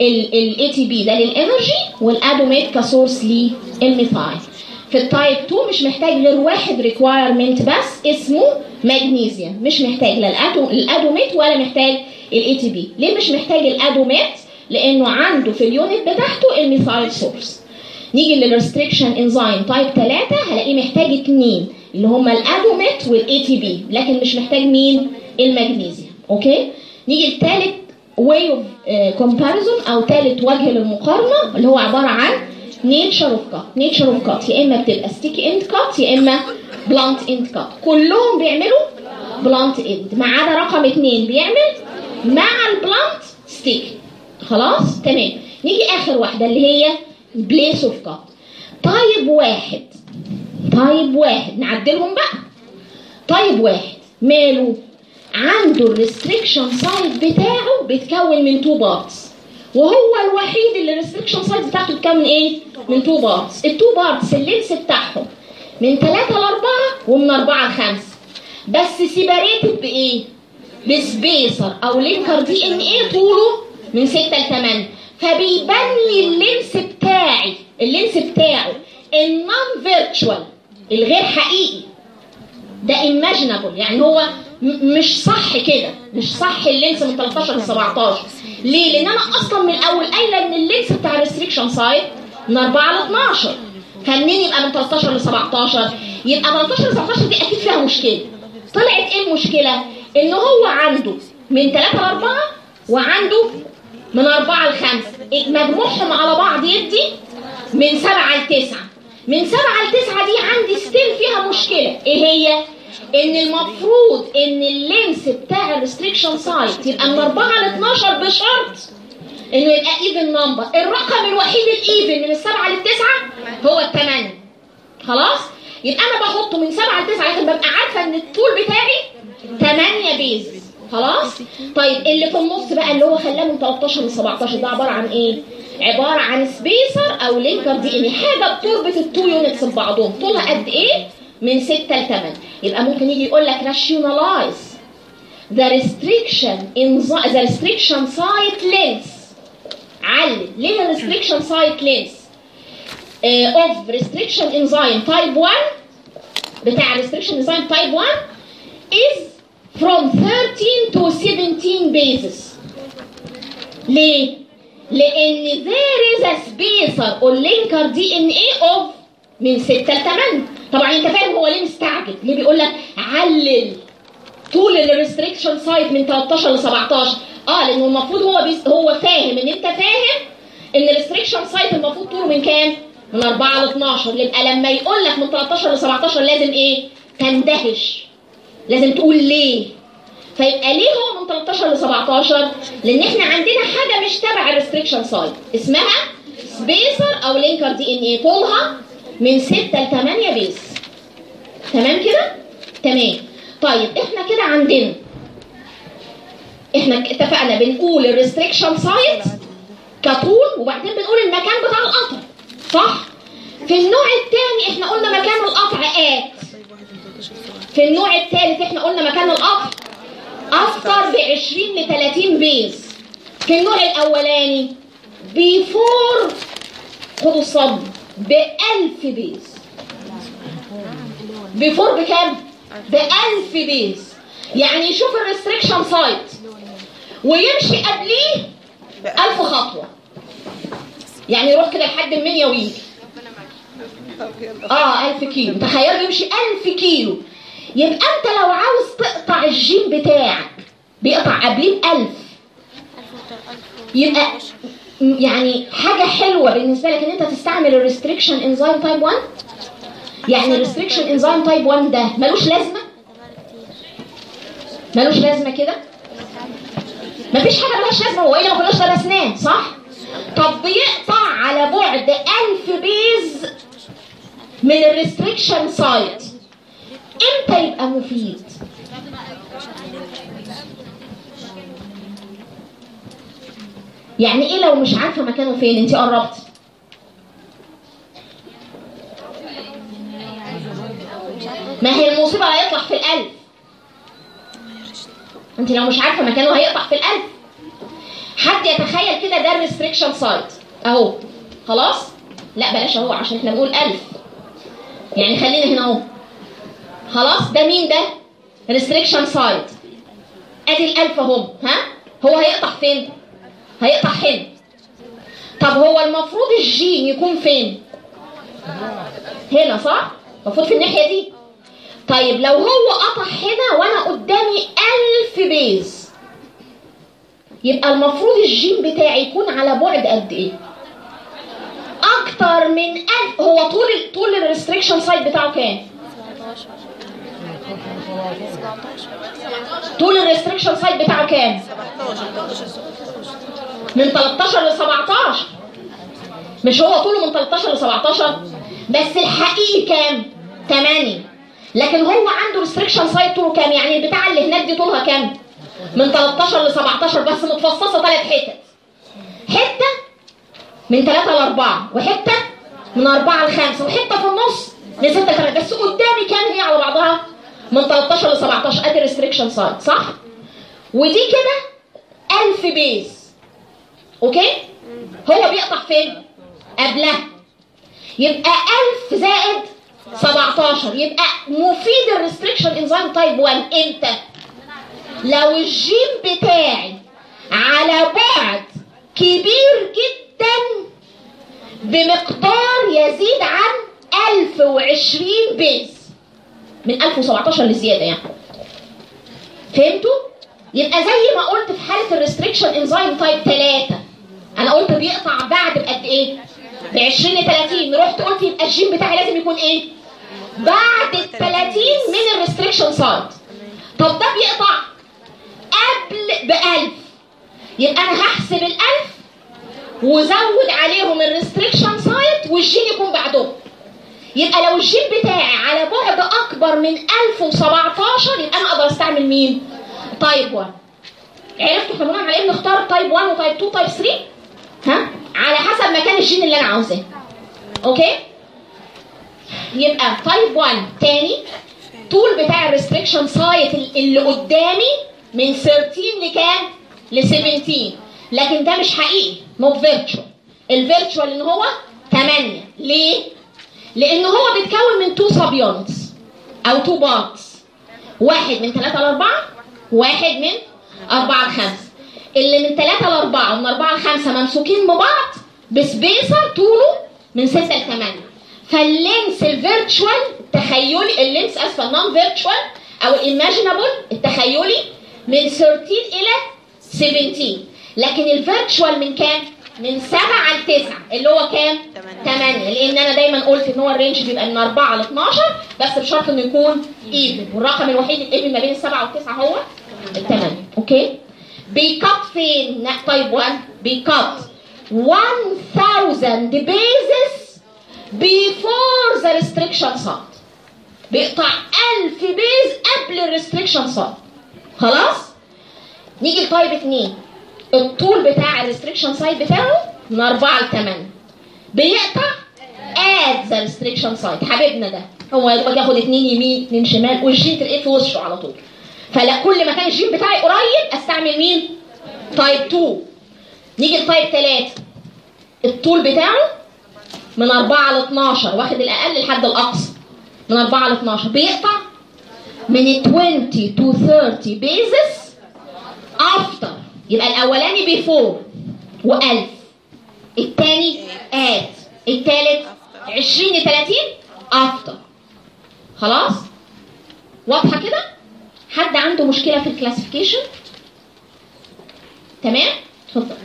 ال ATP ده للانرجي والادوميت كسورس للميثايل في ال type 2 مش محتاج غير واحد requirement بس اسمه مغنيسيوم مش محتاج لا ال AdoMet ولا محتاج ال ATP ليه مش محتاج ال AdoMet لأنه عنده في ال unit بتاعته ال methyl source. نيجي لل restriction enzyme type 3 هلاقيه محتاج اتنين اللي هما ال AdoMet وال ATP لكن مش محتاج مين؟ المغنيسيوم okay؟ نيجي لثالث way of comparison أو ثالث وجه للمقارنة اللي هو عبارة عن nature of cut nature of cut يا إما بتبقى sticky end cut يا إما blunt end cut كلهم بيعملوا blunt end ما عدا رقم اتنين بيعمل مع ال blunt sticky خلاص؟ تمام. نيجي آخر واحدة اللي هي place of cut طيب واحد. طيب واحد. نعدلهم بقى. طيب واحد. ماله؟ عنده ال restriction site بتاعه بيتكون من two parts وهو الوحيد اللي ال restriction site بتاعته بتتكون من إيه؟ من two parts ال two parts ال length بتاعهم. من 3 ل 4 ومن 4 ل 5 بس separated بإيه؟ ب spacer أو linker DNA طوله من 6 ل 8 فبيبان لي ال length بتاعي ال length بتاعه ال non virtual الغير حقيقي. ده imaginable يعني هو مش صح كده مش صح ال length من 13 ل 17 ليه؟ لأن أنا أصلا من الأول قايلة إن ال length بتاع ال restriction site من 4 ل 12 فمنين يبقى من 13 ل 17 يبقى من 13 ل 17 دي أكيد فيها مشكلة. طلعت إيه المشكلة؟ إن هو عنده من 3 ل 4 وعنده من 4 ل 5 مجموعهم على بعض يدي من 7 ل 9 من 7 ل 9 دي عندي still فيها مشكلة. إيه هي؟ إن المفروض إن ال length بتاع ال restriction site يبقى من 4 ل 12 بشرط إنه يبقى even number الرقم الوحيد ال even من السبعة للتسعة هو الثمانيه خلاص؟ يبقى أنا بحطه من سبعة لتسعة لكن ببقى عارفة إن الطول بتاعي 8 base. خلاص؟ طيب اللي في النص بقى اللي هو خلاه من 13 ل 17 ده عبارة عن إيه؟ عبارة عن spacer أو linker DNA حاجة بتربط ال two units ببعضهم طولها قد إيه؟ من 6 ل 8 يبقى ممكن يجي يقول لك rationalize in the, the restriction site length. علل ليه restriction site length of restriction enzyme type 1 بتاع restriction enzyme type 1 is from 13 to 17 bases ليه؟ لأن there is a spacer or linker DNA of من 6 ل 8 طبعا أنت فاهم هو ليه مستعجل؟ ليه بيقول لك علل طول ال restriction site من 13 ل 17 آه لأنه المفروض هو بيس هو فاهم إن أنت فاهم إن ال restriction site المفروض طوله من كام؟ من 4 ل 12 يبقى لما يقول لك من 13 ل 17 لازم إيه؟ تندهش. لازم تقول ليه؟ فيبقى ليه هو من 13 ل 17 لأن إحنا عندنا حاجة مش تبع ال restriction site اسمها spacer أو linker DNA طولها من 6 ل 8 base تمام كده؟ تمام. طيب إحنا كده عندنا إحنا اتفقنا بنقول ال restriction site كطول وبعدين بنقول المكان بتاع القطع صح؟ في النوع الثاني إحنا قلنا مكان القطع at في النوع الثالث إحنا قلنا مكان القطع أكتر ب 20 ل 30 base. في النوع الأولاني before خدوا الصدمه ب 1000 base. before بكام؟ ب 1000 base. يعني يشوف ال restriction site ويمشي قبليه 1000 خطوة. يعني يروح كده لحد المنيا ويجي. آه 1000 كيلو. تخيلوا يمشي 1000 كيلو. يبقى أنت لو عاوز تقطع الجين بتاعك بيقطع قبليه ب 1000 يبقى يعني حاجة حلوة بالنسبة لك إن أنت تستعمل ال restriction enzyme type 1 يعني ال restriction enzyme type 1 ده ملوش لازمة؟ ملوش لازمة كده؟ مفيش حاجة ملهاش لازمة وإلا ما كناش درسناه صح؟ طب بيقطع على بعد 1000 base من ال restriction site إمتى يبقى مفيد؟ يعني إيه لو مش عارفة مكانه فين؟ انت قربت ما هي المصيبة هيطلع في القلب. انت لو مش عارفة مكانه هيقطع في القلب. حد يتخيل كده ده ال restriction site اهو. خلاص؟ لا بلاش اهو عشان إحنا بنقول ألف. يعني خلينا هنا اهو. خلاص؟ ده مين ده؟ restriction site ادي الألف اهو. ها؟ هو هيقطع فين؟ هيقطع هنا طب هو المفروض الجين يكون فين؟ هنا صح؟ المفروض في الناحية دي. طيب لو هو قطع هنا وأنا قدامي ألف base يبقى المفروض الجين بتاعي يكون على بعد قد إيه؟ أكتر من ألف. هو طول طول ال restriction site بتاعه كام؟ طول ال restriction site بتاعه كام؟ 17 من 13 ل 17 مش هو طوله من 13 ل 17 بس الحقيقي كام؟ 8 لكن هو عنده restriction site طوله كام؟ يعني البتاعه اللي هناك دي طولها كام؟ من 13 ل 17 بس متفصصة ثلاث حتت. حتة من 3 ل 4 وحتة من 4 ل 5 وحتة في النص من 6 ل 8 بس قدامي كام هي على بعضها؟ من 13 ل 17 أدي restriction site صح؟ ودي كده 1000 base أوكي؟ هو بيقطع فين؟ قبلها. يبقى 1000 زائد 17 يبقى مفيد ال restriction enzyme type 1 إمتى؟ لو الجين بتاعي على بعد كبير جدا بمقدار يزيد عن 1020 base من 1017 لزيادة يعني. فهمتوا؟ يبقى زي ما قلت في حالة ال restriction enzyme type 3 أنا قلت بيقطع بعد بقد إيه؟ ب 20 ل 30 رحت قلت يبقى الجين بتاعي لازم يكون إيه؟ بعد ال 30 من ال restriction site طب ده بيقطع. قبل ب 1000 يبقى أنا هحسب ال 1000 وزود عليهم ال restriction site وال gene يكون بعدهم. يبقى لو الجين بتاعي على بعد أكبر من 1017 يبقى أنا أقدر أستعمل مين؟ type 1 عرفتوا إحنا بناء على إيه بنختار type 1 و type 2 type 3 ها؟ على حسب مكان الجين اللي أنا عاوزاه. okay؟ يبقى type 1 تاني طول بتاع ال restriction site اللي قدامي من 13 لكام؟ ل 17 لكن ده مش حقيقي not virtual ال virtual إن هو 8 ليه؟ لأن هو بيتكون من 2 sub أو 2 parts واحد من 3 ل 4 واحد من 4 ل 5 اللي من 3 ل 4 ومن 4 ل 5 ممسوكين ببعض ب spacer طوله من 6 ل 8 فال length ال virtual التخيلي ال length أسفة non virtual أو ال imaginable التخيلي من 13 إلى 17 لكن ال virtual من كام؟ من 7 ل 9 اللي هو كام؟ 8 لأن أنا دايما قلت إن هو ال range بيبقى من 4 ل 12 بس بشرط إنه يكون even والرقم الوحيد ال even ما بين السبعه والتسعه هو الثمانيه okay؟ بي cut فين؟ type 1 بي cut 1000 bases before the restriction site بيقطع 1000 base قبل ال restriction site خلاص؟ نيجي ل type 2 الطول بتاع ال restriction site بتاعه من 4 ل 8 بيقطع at the restriction site حبيبنا ده. هو يا دوبك ياخد اتنين يمين اتنين شمال والجين تلاقيه في وشه على طول. فلا كل ما كان الجين بتاعي قريب أستعمل مين؟ type 2 نيجي ل type 3 الطول بتاعه من 4 ل 12 واخد الأقل لحد الأقصى. من 4 ل 12 بيقطع من 20 to 30 bases after يبقى الأولاني before و1000 الثاني at الثالث 20 ل 30 after خلاص؟ واضحة كده؟ حد عنده مشكلة في ال classification تمام؟ اتفضل.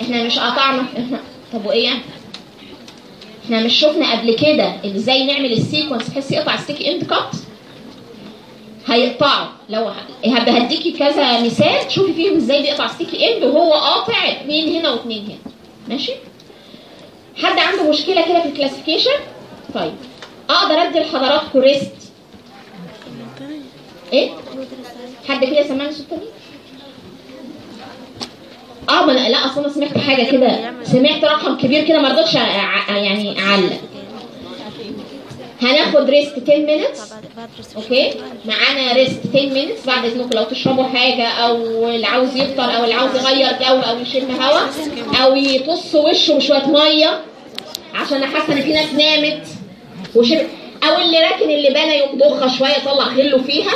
إحنا مش قطعنا. إحنا طب وايه؟ إحنا مش شفنا قبل كده إزاي نعمل ال sequence بحيث يقطع sticky end cut هيقطعوا لو هديكي كذا مثال تشوفي فيهم إزاي بيقطع sticky end وهو قاطع اتنين هنا واتنين هنا. ماشي؟ حد عنده مشكلة كده في ال classification طيب. أقدر أدي لحضراتكم rest إيه؟ حد كده سمعني صوت تاني؟ آه ما لا أصل أنا سمعت حاجة كده. سمعت رقم كبير كده ما رضيتش يعني أعلق. هناخد rest 10 minutes. okay معانا rest 10 minutes. بعد اذنكم لو تشربوا حاجة أو اللي عاوز يفطر أو اللي عاوز يغير جو أو يشم هوا أو يطص وشه بشوية مية. عشان أنا حاسة إن في ناس نامت. وشرب أو اللي راكن اللي بنى يطبخها شوية يطلع غله فيها.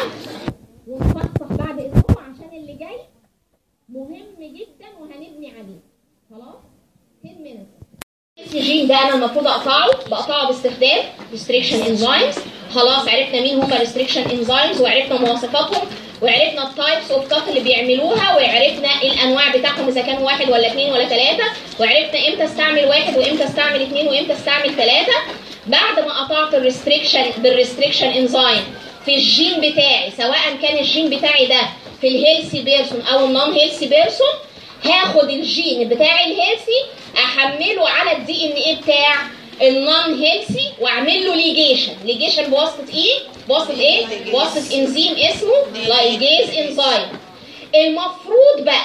ونفصل بعد اذنكم عشان اللي جاي مهم جدا وهنبني عليه. خلاص؟ 10 الجين ده أنا المفروض أقطعه بقطعه باستخدام restriction enzymes خلاص عرفنا مين هم restriction enzymes وعرفنا مواصفاتهم وعرفنا ال types of cut اللي بيعملوها وعرفنا الأنواع بتاعهم إذا كانوا واحد ولا اثنين ولا ثلاثة وعرفنا إمتى أستعمل واحد وإمتى أستعمل اثنين وإمتى أستعمل ثلاثة بعد ما قطعت ال restriction بال restriction enzyme في الجين بتاعي سواء كان الجين بتاعي ده في ال healthy person أو ال non healthy person هاخد الجين بتاعي ال healthy أحمله على ال DNA بتاع ال non healthy وأعمل له ليجيشن ليجيشن بواسطة إيه؟ بواسطة إيه؟ بواسطة انزيم اسمه ligase enzyme المفروض بقى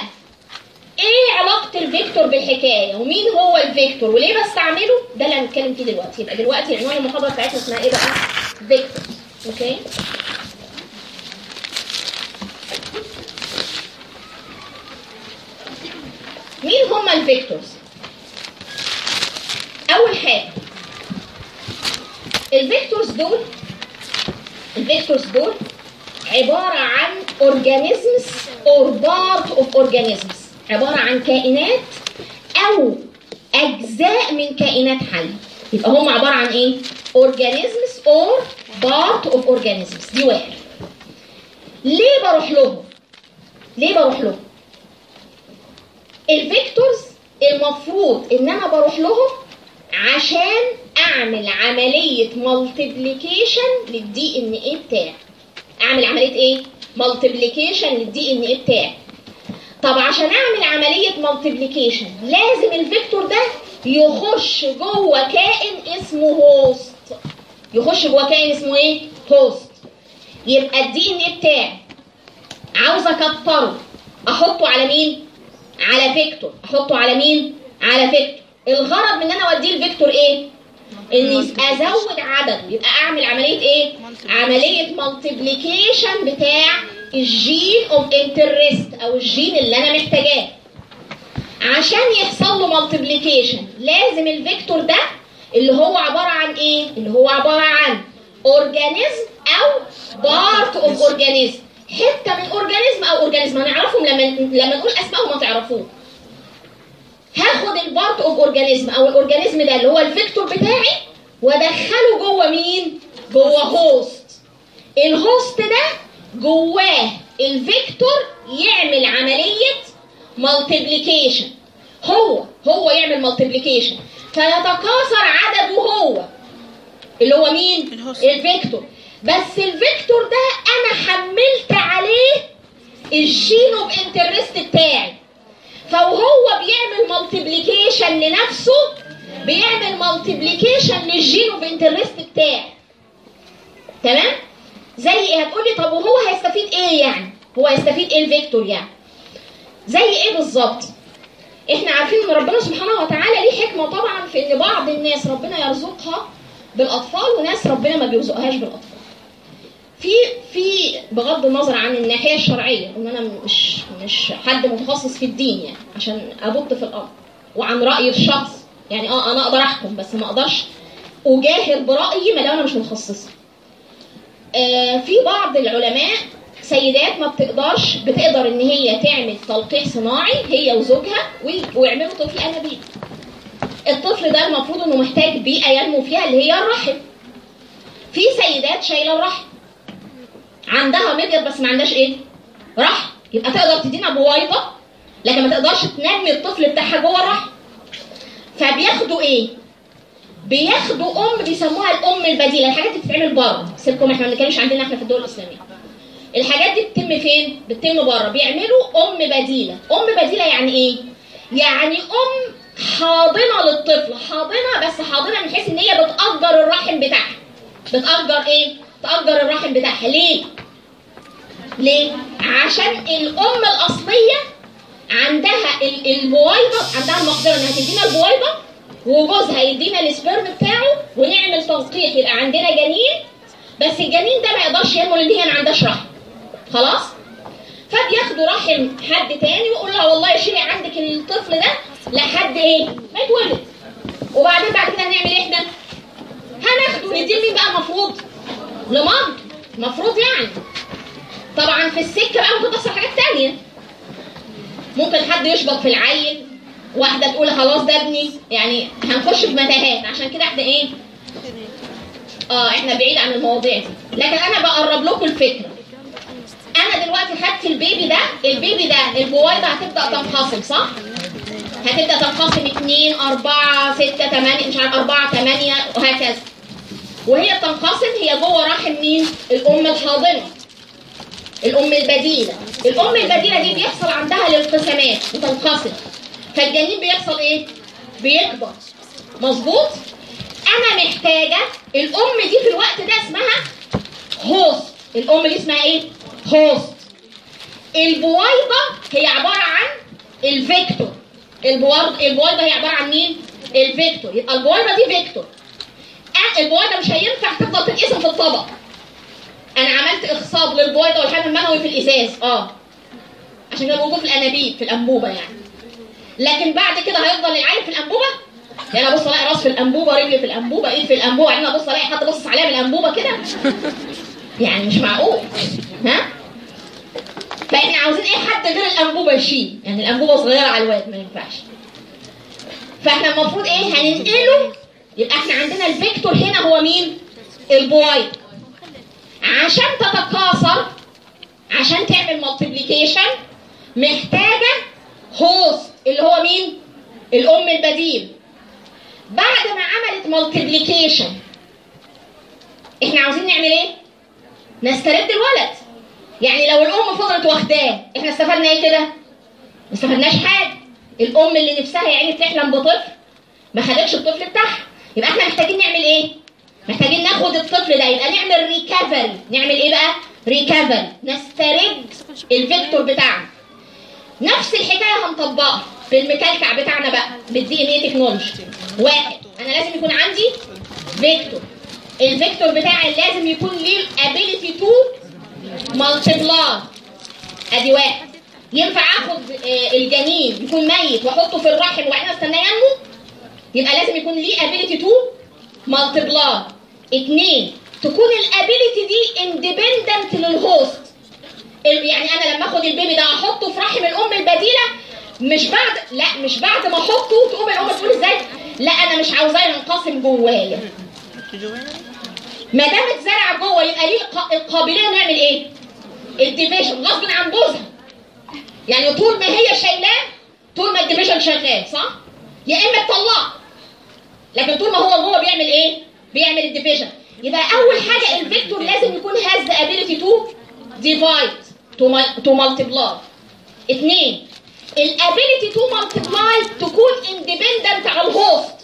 إيه علاقة ال vector بالحكاية؟ ومين هو ال vector؟ وليه بستعمله؟ ده اللي هنتكلم فيه دلوقتي. يبقى دلوقتي عنوان المحاضرة بتاعتنا اسمها إيه بقى؟ vector. okay؟ مين هما ال vectors؟ أول حاجة. ال vectors دول ال vectors دول عبارة عن organisms or part of organisms. عبارة عن كائنات أو أجزاء من كائنات حية. يبقى هم عبارة عن إيه؟ organisms or part of organisms. دي واحد. ليه بروح لهم؟ ليه بروح لهم؟ ال vectors المفروض إن أنا بروح لهم عشان أعمل عملية multiplication لل DNA بتاعي. أعمل عملية إيه؟ multiplication لل DNA بتاعي. طب عشان أعمل عملية multiplication لازم ال vector ده يخش جوه كائن اسمه host يخش جوه كائن اسمه إيه؟ host يبقى ال DNA بتاعي عاوزه أكتره. أحطه على مين؟ على vector. أحطه على مين؟ على vector. الغرض من إن أنا أوديه ال vector إيه؟ إني أزود عدده يبقى أعمل عملية إيه؟ عملية multiplication بتاع ال gene of interest أو الجين اللي أنا محتاجاه. عشان يحصل له multiplication لازم ال vector ده اللي هو عبارة عن إيه؟ اللي هو عبارة عن organism أو part of organism حتة من organism أو organism هنعرفهم لما لما نقول اسمائهم هتعرفوه هاخد ال part of organism أو ال organism ده اللي هو ال vector بتاعي وأدخله جوه مين؟ جوه host ال host ده جواه ال vector يعمل عملية multiplication هو هو يعمل multiplication فيتكاثر عدده هو اللي هو مين. ال vector بس ال vector ده أنا حملت عليه ال gene of interest بتاعي. فوهو بيعمل multiplication لنفسه بيعمل multiplication لل gene of interest بتاعي تمام؟ زي إيه؟ هتقولي طب وهو هيستفيد إيه يعني؟ هو هيستفيد إيه الفيكتور يعني؟ زي إيه بالظبط؟ إحنا عارفين ان ربنا سبحانه وتعالى ليه حكمة طبعا في إن بعض الناس ربنا يرزقها بالأطفال وناس ربنا ما بيرزقهاش بالأطفال. في في بغض النظر عن الناحية الشرعية إن أنا مش مش حد متخصص في الدين يعني عشان أبط في الأمر وعن رأي الشخص. يعني آه أنا أقدر أحكم بس ما أقدرش أجاهر برأيي ما دام أنا مش متخصصة. آه في بعض العلماء سيدات ما بتقدرش بتقدر إن هي تعمل تلقيح صناعي هي وزوجها وي- ويعملوا طفل أنابيب. الطفل ده المفروض إنه محتاج بيئة ينمو فيها اللي هي الرحم. في سيدات شايلة الرحم. عندها مبيض بس ما عندهاش إيه؟ رحم يبقى تقدر تدينا بويضه لكن ما تقدرش تنمي الطفل بتاعها جوه الرحم فبياخدوا إيه؟ بياخدوا أم بيسموها الأم البديلة. الحاجات دي بتتعمل بره. سيبكم إحنا ما بنتكلمش عندنا إحنا في الدول الإسلامية. الحاجات دي بتتم فين؟ بتتم بره. بيعملوا أم بديلة. أم بديلة يعني إيه؟ يعني أم حاضنة للطفل. حاضنة بس حاضنة من حيث إن هي بتأجر الرحم بتاعها. بتأجر إيه؟ تأجر الرحم بتاعها. ليه؟ ليه؟ عشان الأم الأصلية عندها ال- البويضة عندها المقدرة إنها تدينا البويضة وجوزها يدينا السبرم بتاعه ونعمل تلقيح يبقى عندنا جنين. بس الجنين ده ما يقدرش ينمو لأن هي ما عندهاش رحم. خلاص؟ فبياخدوا رحم حد تاني ويقول لها والله شيلي عندك الطفل ده لحد إيه؟ ما يتولد. وبعدين بعد كده هنعمل إيه إحنا؟ هناخده. نديه مين بقى المفروض؟ لمامته المفروض يعني. طبعا في السكة بقى ممكن تحصل حاجات تانية. ممكن حد يشبط في العيل واحدة تقول خلاص ده ابني. يعني هنخش في متاهات. عشان كده إحنا إيه؟ آه إحنا بعيد عن المواضيع دي. لكن أنا بقرب لكم الفكرة. أنا دلوقتي خدت البيبي ده. البيبي ده البويضه هتبدأ تنفصل صح؟ هتبدأ تنقسم 2 4 6 8 مش عارف 4 8 وهكذا. وهي بتنقسم هي جوه رحم مين؟ الأم الحاضنة. الأم البديلة. الأم البديلة دي بيحصل عندها الانقسامات بتنقسم. فالجنين بيحصل إيه؟ بيكبر. مظبوط؟ أنا محتاجة الأم دي في الوقت ده اسمها host الأم دي اسمها إيه؟ host البويضة هي عبارة عن ال vector. البويضة هي عبارة عن مين؟ ال vector. يبقى البويضة دي vector. البويضة مش هينفع تفضل تتقسم في الطبق. أنا عملت اخصاب للبويضة والحمل المنوي في الإزاز آه. عشان كده موجود في الأنابيب في الأنبوبة يعني. لكن بعد كده هيفضل العين في الأنبوبة؟ يعني ابص ألاقي راس في الأنبوبة رجلي في الأنبوبة ايد في الأنبوبة بعدين ابص ألاقي حد بص عليها من الأنبوبة كده؟ يعني مش معقول. ها؟ فاحنا عاوزين اي حد غير الأنبوبة يشيل؟ يعني الأنبوبة صغيرة على الواد ما ينفعش. فإحنا المفروض إيه؟ هننقله يبقى إحنا عندنا ال vector هنا هو مين؟ البويضة عشان تتكاثر عشان تعمل multiplication محتاجة host اللي هو مين؟ الأم البديلة. بعد ما عملت مالتيبليكيشن إحنا عاوزين نعمل إيه؟ نسترد الولد. يعني لو الأم فضلت واخداه إحنا استفدنا إيه كده؟ ما استفدناش حاجة. الأم اللي نفسها يعني بتحلم بطفل ما خدتش الطفل بتاعها. يبقى إحنا محتاجين نعمل إيه؟ محتاجين ناخد الطفل ده يبقى نعمل recovery نعمل إيه بقى؟ recovery نسترد ال vector بتاعنا. نفس الحكاية هنطبقها في المكلكع بتاعنا بقى بال DNA technology واحد أنا لازم يكون عندي vector. ال vector بتاعي لازم يكون ليه ال ability to multiply أدي واحد. ينفع آخد آه، الجنين يكون ميت وأحطه في الرحم وبعدين استناه ينمو يبقى لازم يكون ليه ability to multiply اثنين تكون ال ability دي independent لل host يعني أنا لما آخد ال baby ده أحطه في رحم الأم البديلة مش بعد لا مش بعد ما أحطه تقوم الأم تقول إزاي؟ لا أنا مش عاوزاه ينقسم جوايا. ما دام اتزرع جوه يبقى ليه الق- القابلية نعمل إيه؟ ال division غصب عن جوزها. يعني طول ما هي شايلاه طول ما ال division شغال صح؟ يا إما تطلعه لكن طول ما هو جوه بيعمل إيه؟ بيعمل ال division. يبقى أول حاجة ال vector لازم يكون has the ability to divide to multiply اثنين ال ability to multiply تكون independent على ال host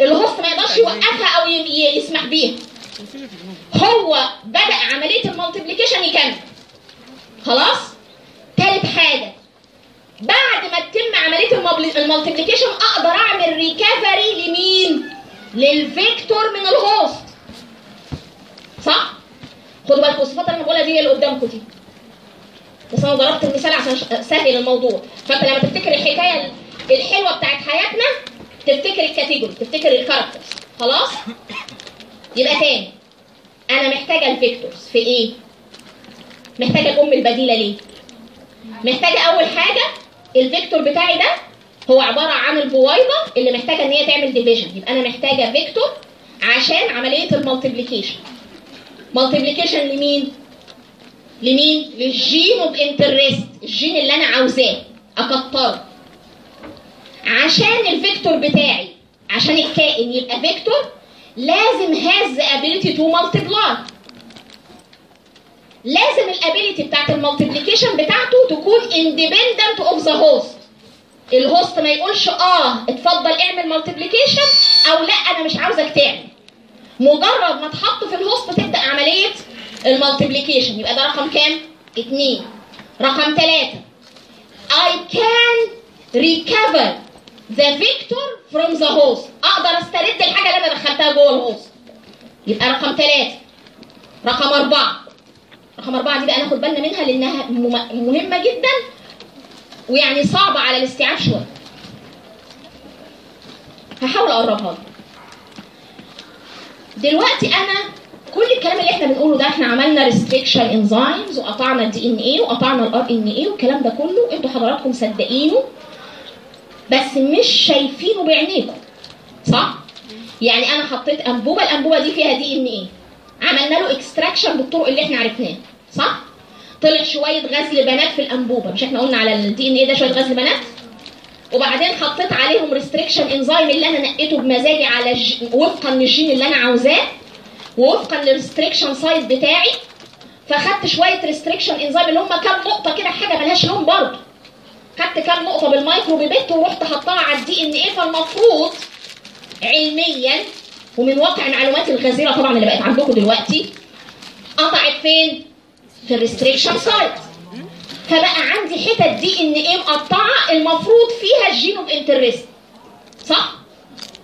ال host ما يقدرش يوقفها أو يسمح بيها. هو بدأ عملية ال multiplication يكمل. خلاص؟ تالت حاجة بعد ما تتم المبل- ال multiplication أقدر أعمل recovery لمين؟ لل vector من ال host صح؟ خدوا بالكم الصفات اللي أنا بقولها دي هي اللي قدامكم دي. بس أنا ضربت المثال عشان اسهل الموضوع. فأنت لما تفتكر الحكاية الحلوة بتاعت حياتنا تفتكر ال category تفتكر ال characters خلاص؟ يبقى تاني. أنا محتاجة ال vectors. في إيه؟ محتاجة الأم البديلة ليه؟ محتاجة أول حاجة ال vector بتاعي ده هو عبارة عن البويضة اللي محتاجة إن هي تعمل division يبقى أنا محتاجة vector عشان عملية الال multiplication multiplication لمين؟ لمين؟ لل gene of interest الجين اللي أنا عاوزاه أكتره. عشان ال vector بتاعي عشان الكائن يبقى vector لازم has ability to multiply. لازم ال ability بتاعت ال multiplication بتاعته تكون independent of the host. ال host ما يقولش آه اتفضل اعمل multiplication أو لا أنا مش عاوزك تعمل. مجرد ما تحط في ال host تبدأ عملية ال multiplication يبقى ده رقم كام؟ اتنين. رقم ثلاثة I can recover the victor from the host. أقدر أسترد الحاجة اللي أنا دخلتها جوه الهوست يبقى رقم ثلاثة رقم أربعة. رقم أربعة دي بقى ناخد بالنا منها لأنها مهمة جدا ويعني صعبة على الاستيعاب شوية هحاول أقربها لك. دلوقتي أنا كل الكلام اللي إحنا بنقوله ده إحنا عملنا restriction enzymes وقطعنا ال DNA وقطعنا ال RNA والكلام ده كله أنتوا حضراتكم مصدقينه بس مش شايفينه بعينيكم صح؟ يعني أنا حطيت أنبوبة الأنبوبة دي فيها DNA عملنا له extraction بالطرق اللي إحنا عرفناها صح؟ طلع شوية غزل بنات في الأنبوبة مش إحنا قلنا على ال DNA ده شوية غزل بنات؟ وبعدين حطيت عليهم restriction enzyme اللي أنا نقيته بمزاجي على الج... وفقا للجين اللي أنا عاوزاه ووفقا لل restriction sites بتاعي. فخدت شوية restriction enzyme اللي هم كام نقطة كده حاجة ملهاش لون برضه. خدت كام نقطة بال micropipette ورحت حطها على ال DNA فالمفروض علميا ومن واقع المعلومات الغزيرة طبعا اللي بقت عندكم دلوقتي قطعت فين؟ في ال restriction site فبقى عندي حتت DNA مقطعة المفروض فيها ال gene of interest صح؟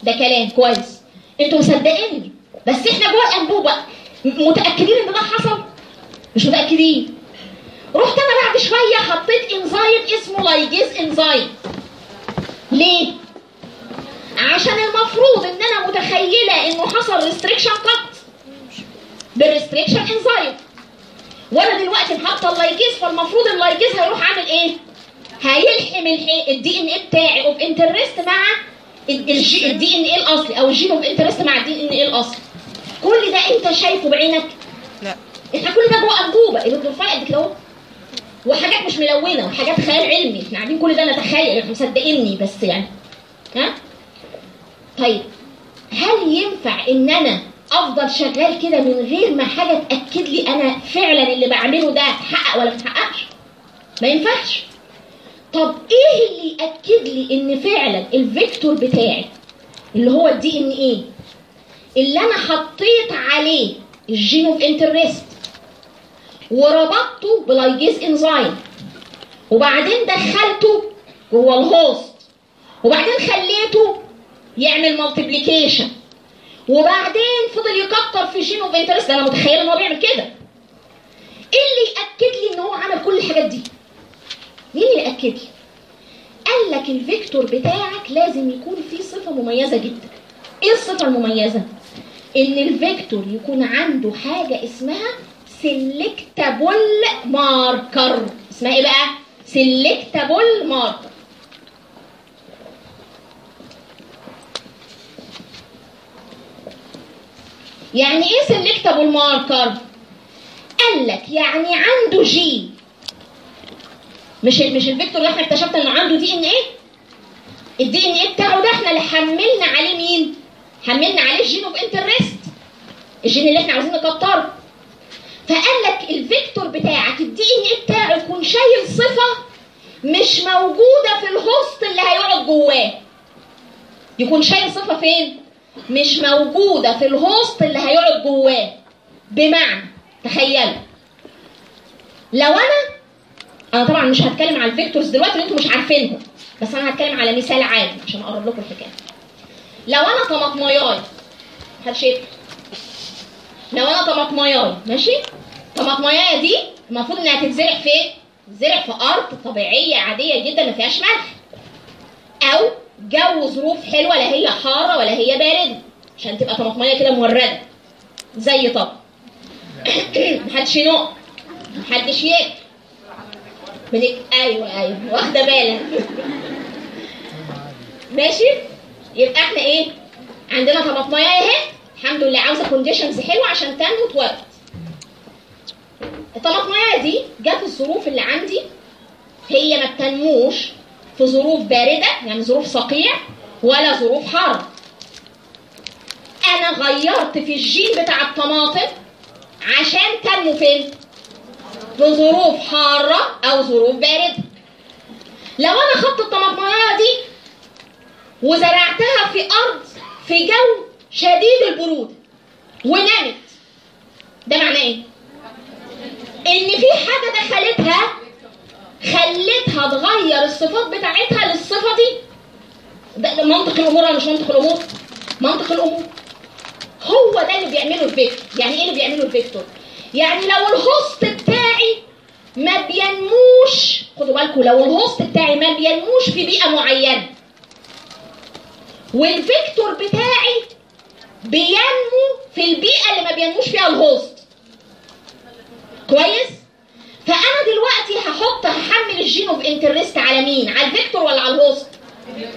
ده كلام كويس أنتوا مصدقيني بس إحنا جوه الأنبوبة متأكدين إن ده حصل؟ مش متأكدين رحت أنا بعد شوية حطيت انزيم اسمه ligase enzyme ليه؟ عشان المفروض إن أنا متخيلة إنه حصل restriction قط. بال restriction enzyme وأنا دلوقتي حاطه ال ligase فالمفروض ال ligase هيروح عامل إيه؟ هيلحم ال DNA بتاعي of interest مع ال DNA الأصلي أو ال gene of interest مع ال DNA الأصلي. كل ده أنت شايفه بعينك؟ لا. إحنا كل ده جوه انبوبه الدكتور قد كده أهو؟ وحاجات مش ملونة وحاجات خيال علمي. إحنا قاعدين كل ده نتخيل إحنا مصدقيني بس يعني. ها؟ طيب هل ينفع إن أنا أفضل شغال كده من غير ما حاجة تأكد لي أنا فعلا اللي بعمله ده اتحقق ولا ما اتحققش ما ينفعش. طب إيه اللي يأكد لي إن فعلا ال vector بتاعي اللي هو ال DNA اللي أنا حطيت عليه ال gene of interest وربطته ب ligase enzyme وبعدين دخلته جوه ال host وبعدين خليته يعمل multiplication وبعدين فضل يكتر في gene of interest أنا متخيله إن هو بيعمل كده. إيه اللي ياكد لي إن هو عمل كل الحاجات دي؟ مين اللي ياكد لي؟ قال لك ال vector بتاعك لازم يكون فيه صفة مميزة جدا. إيه الصفة المميزة؟ إن ال vector يكون عنده حاجة اسمها selectable marker اسمها إيه بقى؟ selectable marker يعني إيه selectable marker قال لك يعني عنده جين مش مش ال vector اللي إحنا اكتشفنا إنه عنده DNA ال DNA بتاعه ده إحنا اللي حملنا عليه مين؟ حملنا عليه ال gene of interest ال gene اللي إحنا عاوزين نكتره. فقال لك ال vector بتاعك ال DNA بتاعه يكون شايل صفة مش موجودة في ال host اللي هيقعد جواه. يكون شايل صفة فين؟ مش موجودة في ال host اللي هيقعد جواه. بمعنى تخيلوا. لو أنا أنا طبعا مش هتكلم على ال vectors دلوقتي اللي أنتم مش عارفينهم بس أنا هتكلم على مثال عادي عشان أقرب لكم الحكاية. لو أنا طماطماية شايف لو أنا طماطماية ماشي؟ طماطماية دي المفروض إنها تتزرع فين تتزرع في أرض طبيعية عادية جدا ما فيهاش ملح. أو جو ظروف حلوة لا هي حارة ولا هي بارده عشان تبقى طماطمايه كده موردة. زي طب. [clears throat] محدش ينق. محدش ياكل أيوه أيوه. واخدة بالك. ماشي؟ يبقى إحنا إيه؟ عندنا طماطمايه أهي. الحمد لله. عاوزة conditions حلوة عشان تنمو وتولد الطماطمايه دي جت الظروف اللي عندي. هي ما بتنموش. في ظروف باردة يعني ظروف صقيع ولا ظروف حاره أنا غيرت في الجين بتاع الطماطم عشان تنمو فين في ظروف حارة أو ظروف بارده لو أنا خدت الطماطماية دي وزرعتها في أرض في جو شديد البروده ونمت ده معناه إيه؟ إن في حاجة دخلتها خلتها تغير الصفات بتاعتها للصفة دي. ده منطق الأمور ولا مش منطق الأمور؟ منطق الأمور. هو ده اللي بيعمله ال vector. يعني إيه اللي بيعمله ال vector؟ يعني لو ال host بتاعي ما بينموش خدوا بالكم لو ال host بتاعي ما بينموش في بيئة معينة وال vector بتاعي بينمو في البيئة اللي ما بينموش فيها ال host كويس؟ فأنا دلوقتي هحط هحمل ال gene of interest على مين؟ على ال vector ولا على ال host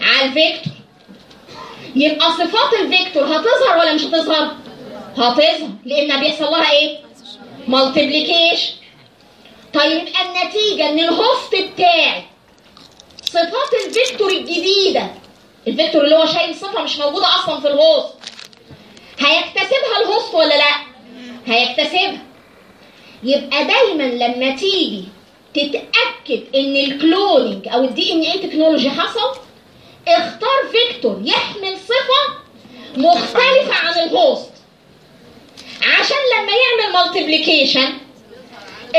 على ال vector. يبقى صفات ال vector هتظهر ولا مش هتظهر؟ هتظهر. لأن بيحصل لها إيه؟ multiplication طيب يبقى النتيجة إن ال host بتاعي صفات ال vector الجديدة ال vector اللي هو شايل صفة مش موجودة أصلا في ال host هيكتسبها ال host ولا لأ؟ هيكتسبها. يبقى دايما لما تيجي تتأكد إن ال cloning أو ال DNA technology حصل اختار vector يحمل صفة مختلفة عن ال host عشان لما يعمل multiplication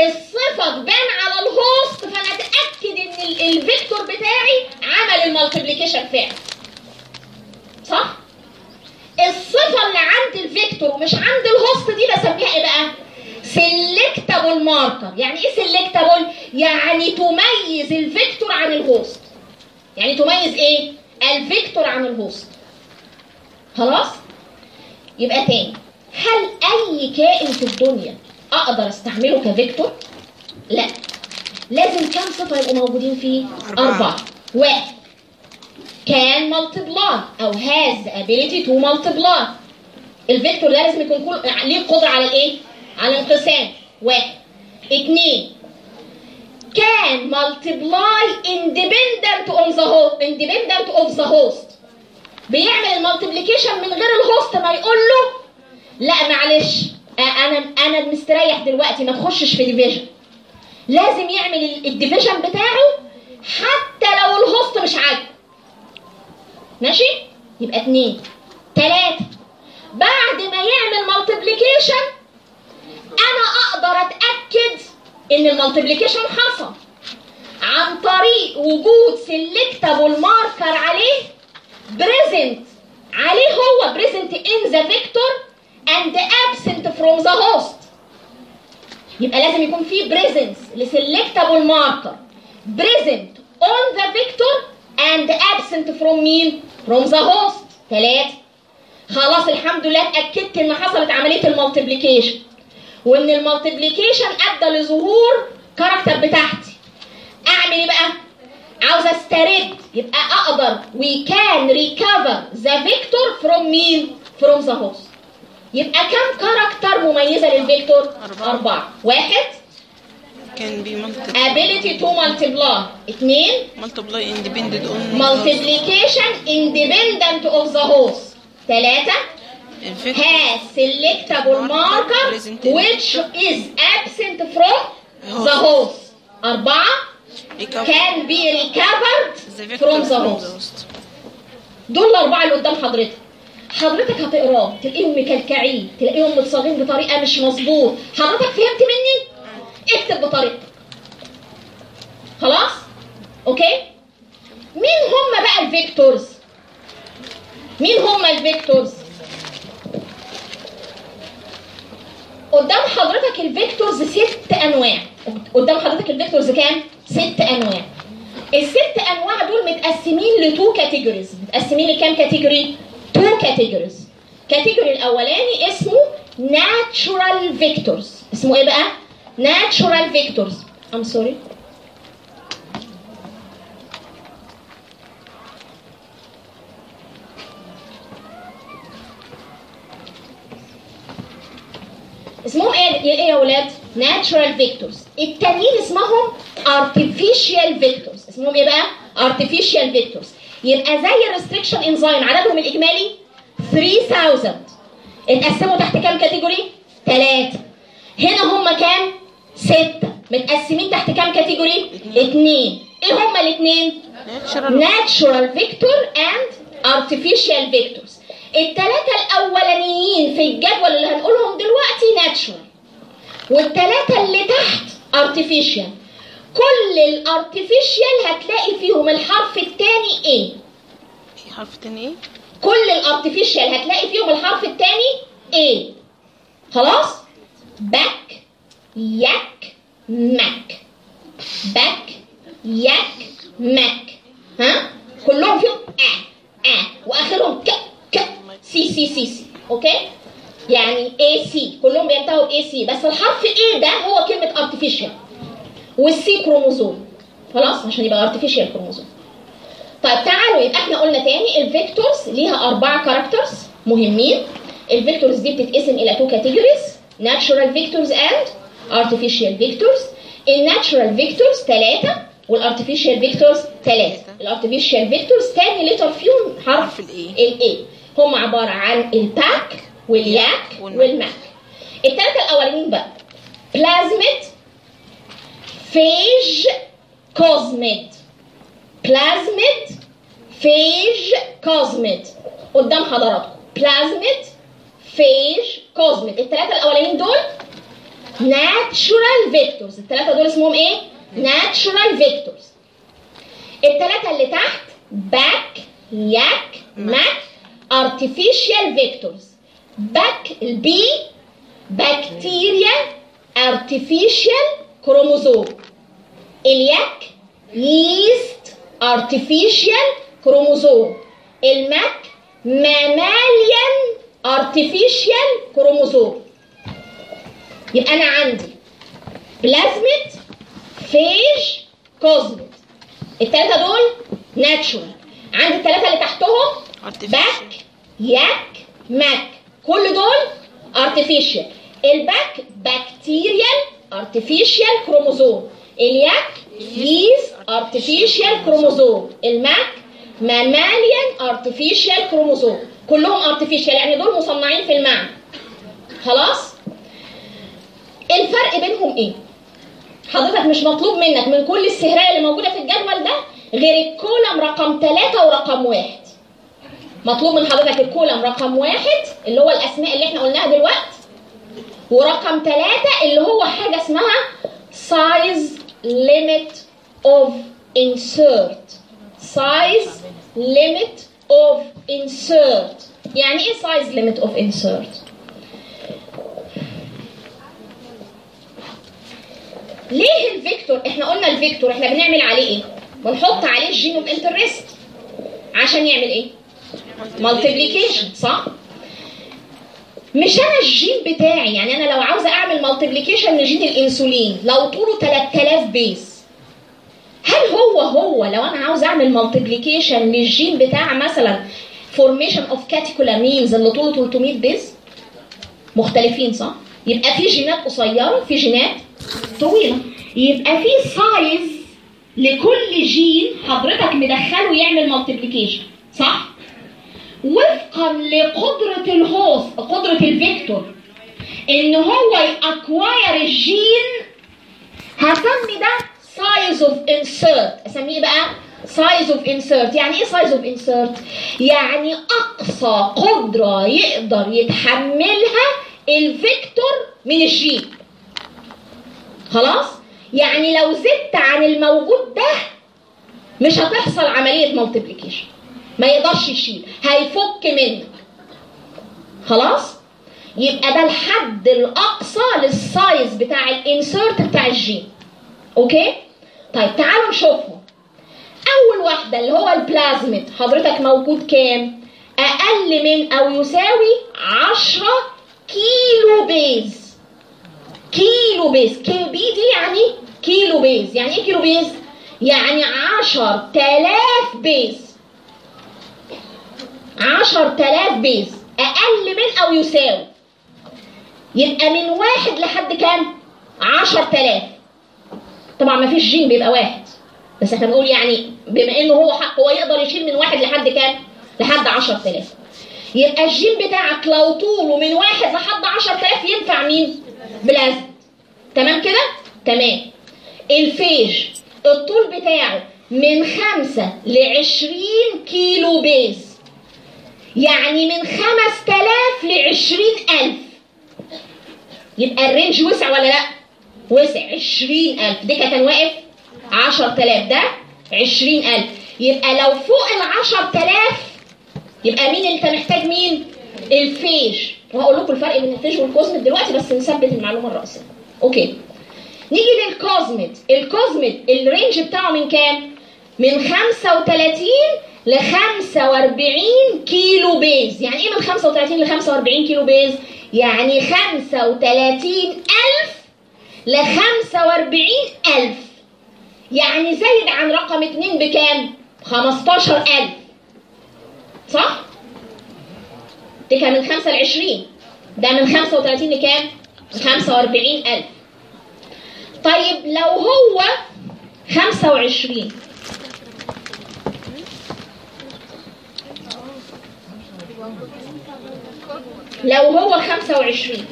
الصفة تبان على ال host فانا اتاكد إن ال- ال vector بتاعي عمل ال multiplication فعلا. صح؟ الصفة اللي عند ال vector ومش عند ال host دي بسميها إيه بقى؟ selectable marker. يعني إيه selectable يعني تميز ال vector عن ال host. يعني تميز إيه؟ ال vector عن ال host. خلاص؟ يبقى تاني. هل أي كائن في الدنيا أقدر أستعمله ك vector؟ لا. لازم كام صفه يبقوا موجودين فيه؟ أربعة. أربعة. واحد. can multiply أو has the ability to multiply ال vector ده لازم يكون كل ليه قدرة على الإيه؟ على الانقسام واحد. اتنين can multiply independent on the host. Independent of the host. بيعمل ال multiplication من غير ال host ما يقول له لا معلش أنا أنا مستريح دلوقتي ما تخشش في division لازم يعمل ال- ال division بتاعه حتى لو ال host مش عاجبه. ماشي؟ يبقى اتنين تلاتة. بعد ما يعمل multiplication أنا أقدر أتأكد إن ال multiplication حصل عن طريق وجود selectable marker عليه present عليه هو present in the vector and absent from the host يبقى لازم يكون في presence ل selectable marker present on the vector and absent from مين from the host ثلاثة خلاص الحمد لله اتاكدت إن حصلت عملية ال multiplication وإن ال multiplication أدى لظهور character بتاعتي. أعمل إيه بقى؟ عاوزه أسترد. يبقى أقدر. We can recover the vector from مين from the host يبقى كم character مميزة لل vector؟ أربعة. أربعة. واحد. can be multi ability to multiply. اثنين multiply independent on multiplication independent of the host ثلاثة has selectable marker which is absent from the host أربعة can be recovered from the host دول الأربعة اللي قدام حضرتك حضرتك هتقراه تلاقيهم مكلكعين تلاقيهم متصاغين بطريقة مش مظبوط حضرتك فهمت مني؟ اكتب بطريقتك خلاص؟ okay؟ مين هم بقى ال vectors؟ مين هم ال vectors؟ قدام حضرتك ال vectors ست أنواع. قدام حضرتك ال vectors كام؟ ست أنواع. الست أنواع دول متقسمين ل two categories متقسمين لكام category two categories category الأولاني اسمه natural vectors اسمه إيه بقى؟ natural vectors I'm sorry اسمهم إيه إيه يا ولاد؟ natural vectors التانيين اسمهم artificial vectors اسمهم إيه بقى؟ artificial vectors يبقى زي restriction enzyme عددهم الإجمالي 3000 اتقسموا تحت كام category؟ ثلاثة هنا هم كام؟ ستة متقسمين تحت كام category؟ اتنين إيه هم الاتنين؟ natural vector and artificial vectors التلاتة الأولانيين في الجدول اللي هنقولهم دلوقتي natural والتلاتة اللي تحت artificial. كل ال artificial هتلاقي فيهم الحرف الثاني A حرف تاني إيه؟ كل ال artificial هتلاقي فيهم الحرف الثاني A خلاص؟ BAC YAC MAC BAC YAC MAC ها؟ كلهم فيهم A A وآخرهم ك. C C C C okay يعني AC كلهم بينتهوا ب AC بس الحرف A ده هو كلمة artificial وال C chromosome خلاص؟ عشان يبقى artificial chromosome طيب تعالوا يبقى إحنا قلنا تاني ال vectors ليها أربعة characters مهمين. ال vectors دي بتتقسم إلى two categories natural vectors and artificial vectors ال natural vectors ثلاثة وال artificial vectors ثلاثة ال artificial vectors تاني letter فيهم حرف ال A هم عبارة عن ال BAC وال YAC وال MAC. الثلاثه الأولانيين بقى. plasmid phage cosmid plasmid phage cosmid قدام حضراتكم. بلازميد phage cosmid الثلاثه الأولانيين دول natural vectors الثلاثه دول اسمهم إيه؟ natural vectors الثلاثه اللي تحت BAC YAC MAC. Artificial vectors. BAC ال B bacteria artificial chromosome ال YAC yeast artificial chromosome الماك mammalian artificial chromosome يبقى أنا عندي. plasmid phage cosmid الثلاثه دول natural عندي الثلاثه اللي تحتهم BAC YAC MAC كل دول artificial ال BAC bacterial artificial chromosome ال YAC yeast artificial chromosome ال MAC mammalian artificial chromosome كلهم artificial يعني دول مصنعين في المعمل خلاص؟ الفرق بينهم إيه؟ حضرتك مش مطلوب منك من كل السهرية اللي موجودة في الجدول ده غير ال column رقم ثلاثة ورقم واحد. مطلوب من حضرتك ال column رقم واحد اللي هو الأسماء اللي إحنا قلناها دلوقتي ورقم ثلاثة اللي هو حاجة اسمها size limit of insert. Size limit of insert. يعني إيه size limit of insert لل vector؟ إحنا قلنا ال vector إحنا بنعمل عليه إيه؟ بنحط عليه ال gene of interest عشان يعمل إيه؟ multiplication صح؟ مش أنا الجين بتاعي يعني أنا لو عاوزة أعمل multiplication لجين الإنسولين لو طوله 3000 base هل هو هو لو أنا عاوز أعمل multiplication للجين بتاع مثلا formation of catecholamines اللي طوله 300 base مختلفين صح؟ يبقى في جينات قصيرة في جينات طويلة. يبقى في size لكل جين حضرتك مدخله يعمل multiplication صح؟ وفقا لقدرة ال host قدرة ال vector إن هو ي acquire الجين هسمي ده size of insert أسميه بقى size of insert يعني إيه size of insert يعني أقصى قدرة يقدر يتحملها ال vector من الجين. خلاص؟ يعني لو زدت عن الموجود ده مش هتحصل عملية multiplication ما يقدرش يشيل هيفك منك خلاص؟ يبقى ده الحد الأقصى لل size بتاع ال insert بتاع الجين. okay؟ طيب تعالوا نشوفهم أول واحدة اللي هو البلازميد حضرتك موجود كام؟ أقل من أو يساوي 10 kilobase. kilobase. kilo b دي يعني kilobase. يعني إيه kilobase؟ يعني 10000 base. 10000 base أقل من أو يساوي. يبقى من واحد لحد كام؟ 10000 طبعا ما فيش جين بيبقى واحد بس إحنا بنقول يعني بما إنه هو حق هو يقدر يشيل من واحد لحد كام؟ لحد 10000 يبقى الجين بتاعك لو طوله من واحد لحد 10000 ينفع مين؟ بلازم. تمام كده؟ تمام. ال phage الطول بتاعه من 5 ل 20 kilobase. يعني من 5000 ل 20000 يبقى ال range وسع ولا لأ؟ وسع. 20000 ده كان واقف 10000 ده 20000 يبقى لو فوق ال 10000 يبقى مين اللي انت محتاج مين؟ ال phage وهقول لكم الفرق بين ال phage وال cosmid دلوقتي بس نثبت المعلومة الرئيسيه okay. نيجي لل cosmid. ال cosmid ال range بتاعه من كام؟ من 35 ل 45 kilobase. يعني إيه من 35 ل 45 kilobase؟ يعني 35000 ل 45000 يعني زايد عن رقم 2 بكام؟ 15000 صح؟ كان من 5 ل 20 ده من 35 لكام؟ 45000 طيب لو هو 25 لو هو 25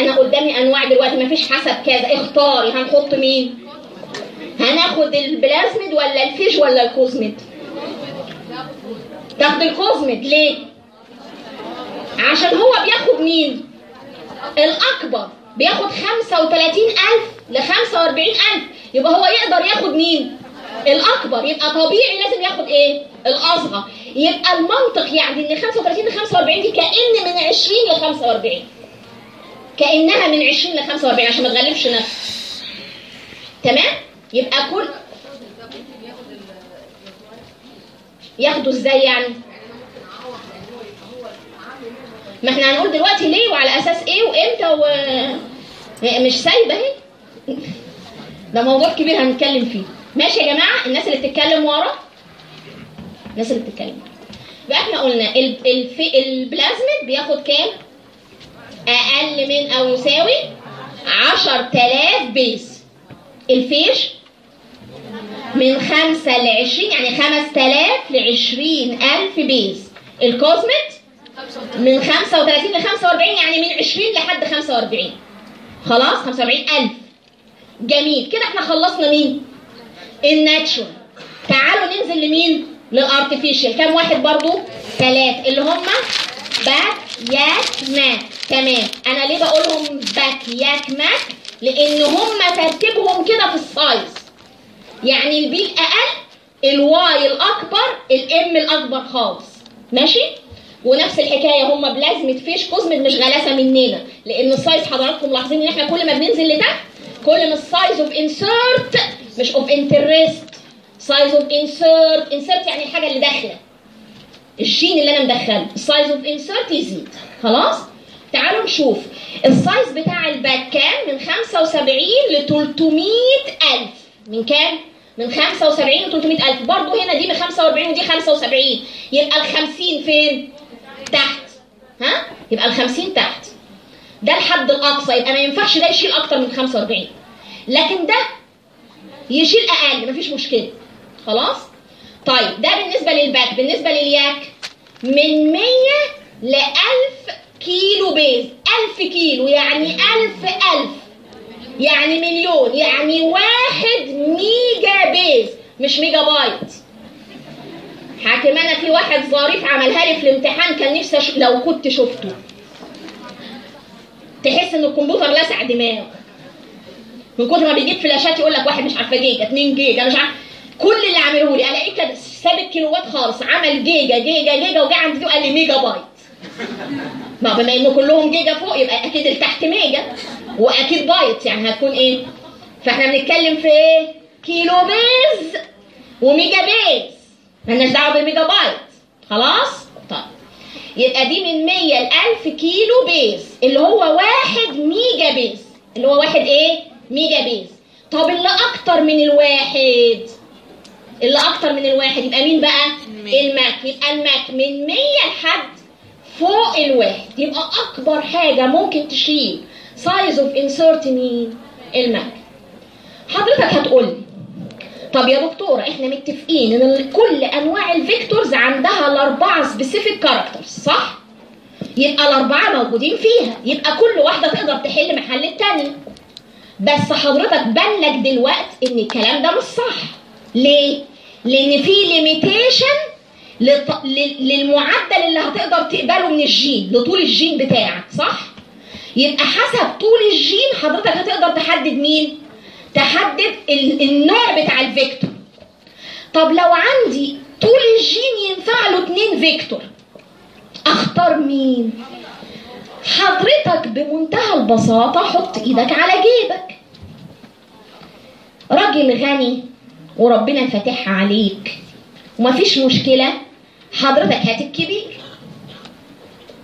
أنا قدامي أنواع دلوقتي مفيش حسب كذا. اختاري هنحط مين؟ هناخد البلازميد ولا الفيش ولا الكوزميد؟ تاخد الكوزميد. ليه؟ عشان هو بياخد مين؟ الأكبر. بياخد 35000 ل 45000 يبقى هو يقدر ياخد مين؟ الأكبر يبقى طبيعي لازم ياخد إيه؟ الأصغر. يبقى المنطق يعني إن 35 ل 45 دي كأن من 20 ل 45 كأنها من 20 ل 45 عشان ما تغلبش نفسك تمام؟ يبقى كل ياخدوا إزاي يعني؟ ما إحنا هنقول دلوقتي ليه وعلى أساس إيه وإمتى و مش سايبة أهي. ده موضوع كبير هنتكلم فيه. ماشي يا جماعة الناس اللي بتتكلم ورا الناس اللي بتتكلم يبقى إحنا قلنا. البلازميد بياخد كام؟ أقل من أو يساوي 10000 base. ال phage من 5 ل 20 يعني 5000 ل 20000 base. ال cosmid من 35 ل 45 يعني من 20 لحد 45 خلاص؟ 45000 جميل. كده إحنا خلصنا مين؟ ال natural تعالوا ننزل لمين؟ لل artificial كام واحد برضو؟ ثلاث اللي هم BAC YAC MAC تمام. أنا ليه بقولهم BAC YAC MAC لأن هم ترتيبهم كده في ال size يعني ال B الاقل ال Y الأكبر ال M الأكبر خالص. ماشي؟ ونفس الحكاية هم plasmid phage cosmid مش غلاسة مننا. لأن ال size حضراتكم ملاحظين إن إحنا كل ما بننزل لتحت كل ما ال size of insert مش of interest size of insert insert يعني الحاجة اللي داخلة. الجين اللي أنا مدخله. ال size of insert يزيد. خلاص؟ تعالوا نشوف. ال size بتاع الباك كام؟ من 75 ل 300 ألف. من كام؟ من 75 ل 300 ألف. برضه هنا دي من 45 ودي 75 يبقى ال 50 فين؟ تحت. ها؟ يبقى ال 50 تحت. ده الحد الأقصى. يبقى ما ينفعش ده يشيل أكتر من 45 لكن ده يشيل أقل مفيش مشكلة. خلاص؟ طيب ده بالنسبة للباك بالنسبة لل YAC من 100 ل 1000 kilo base. 1000 كيلو يعني 1000 1000 يعني مليون يعني واحد mega base مش mega byte. حاكم أنا في واحد ظريف عملها لي في الامتحان كان نفسي. لو كنت شفته. تحس إن الكمبيوتر لسع دماغ من كتر ما بيجيب فلاشات يقول لك واحد مش عارفة جيجا 2 جيجا مش عارف. كل اللي عمله لي الاقيه كده ساب الكيلوات خالص عمل جيجا جيجا جيجا وجا عند دي وقال لي mega byte. ما بما إنه كلهم جيجا فوق يبقى أكيد اللي تحت mega وأكيد بايت يعني هتكون إيه؟ فإحنا بنتكلم في إيه؟ kilo base و mega base. مالناش دعوة بال mega byte. خلاص؟ طيب. يبقى دي من 100 ل 1000 kilo base اللي هو واحد mega base. اللي هو واحد إيه؟ mega base. طب اللي أكتر من الواحد اللي أكتر من الواحد يبقى مين بقى؟ المية. ال MAC. يبقى ال MAC من 100 لحد فوق الواحد. يبقى أكبر حاجة ممكن تشيل size of insert مين؟ ال MAC. حضرتك هتقولي طب يا دكتوره إحنا متفقين إن كل أنواع ال vectors عندها الأربعة specific characters صح؟ يبقى الأربعة موجودين فيها. يبقى كل واحدة تقدر تحل محل التانيه بس حضرتك بان لك دلوقتي إن الكلام ده مش صح. ليه؟ لأن في limitation للمعدل اللي هتقدر تقبله من الجين لطول الجين بتاعك صح؟ يبقى حسب طول الجين حضرتك هتقدر تحدد مين؟ تحدد ال- النوع بتاع ال vector. طب لو عندي طول الجين ينفع له اتنين vector أختار مين؟ حضرتك بمنتهى البساطة حط إيدك على جيبك. راجل غني وربنا فاتحها عليك. ومفيش مشكلة حضرتك هات الكبير.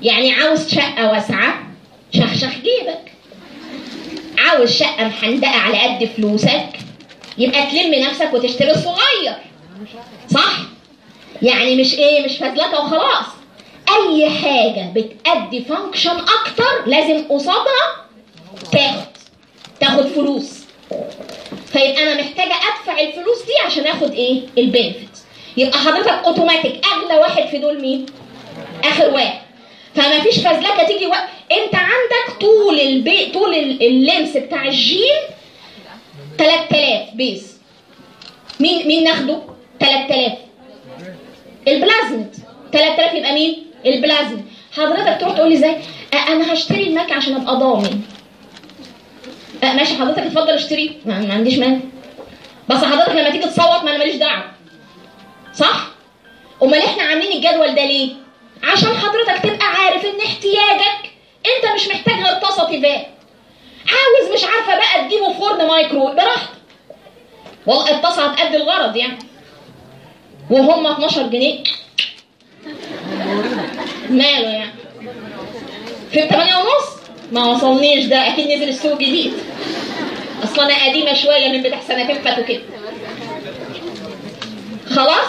يعني عاوز شقة واسعة شخشخ جيبك. عاوز شقة محندقة على قد فلوسك يبقى تلم نفسك وتشتري الصغير صح؟ يعني مش إيه مش فزلكة وخلاص. أي حاجة بتأدي function أكتر لازم قصادها تاخد تاخد فلوس. فيبقى أنا محتاجة أدفع الفلوس دي عشان آخد إيه؟ ال benefit يبقى حضرتك اوتوماتيك أغلى واحد في دول مين؟ آخر واحد. فما فيش فزلكه تيجي وقت أنت عندك طول البي طول ال- ال length بتاع الجين 3000 base مين مين ناخده؟ 3000 البلازميد 3000 يبقى مين؟ البلازميد حضرتك تروح تقول لي إزاي أنا هشتري ال MAC عشان أبقى ضامن. ماشي حضرتك اتفضل اشتري. ما, ما عنديش مانع. بس حضرتك لما تيجي تصوت ما أنا ماليش دعوة. صح؟ أمال إحنا عاملين الجدول ده ليه؟ عشان حضرتك تبقى عارف إن احتياجك أنت مش محتاج غير طاسة تيفال. عاوز مش عارفة بقى تجيبه فرن مايكرو. براحتك. والله الطاسة هتأدي الغرض يعني. وهم 12 جنيه. ماله يعني. في الثمانية ونص؟ ما وصلنيش ده أكيد نزل السوق جديد. أصلا أنا قديمة شوية من بتاع سنتين فاتوا كده. خلاص؟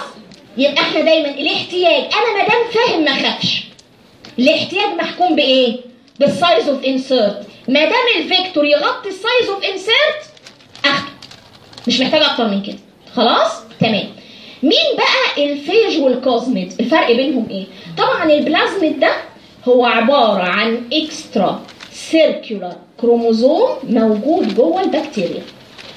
يبقى إحنا دايما الاحتياج. أنا ما دام فاهم ما اخافش الاحتياج محكوم بإيه؟ بال size of insert ما دام ال vector يغطي ال size of insert أخده. مش محتاج أكتر من كده. خلاص؟ تمام. مين بقى ال phage وال cosmid الفرق بينهم إيه؟ طبعا البلازميد ده هو عبارة عن extra circular chromosome موجود جوه البكتيريا.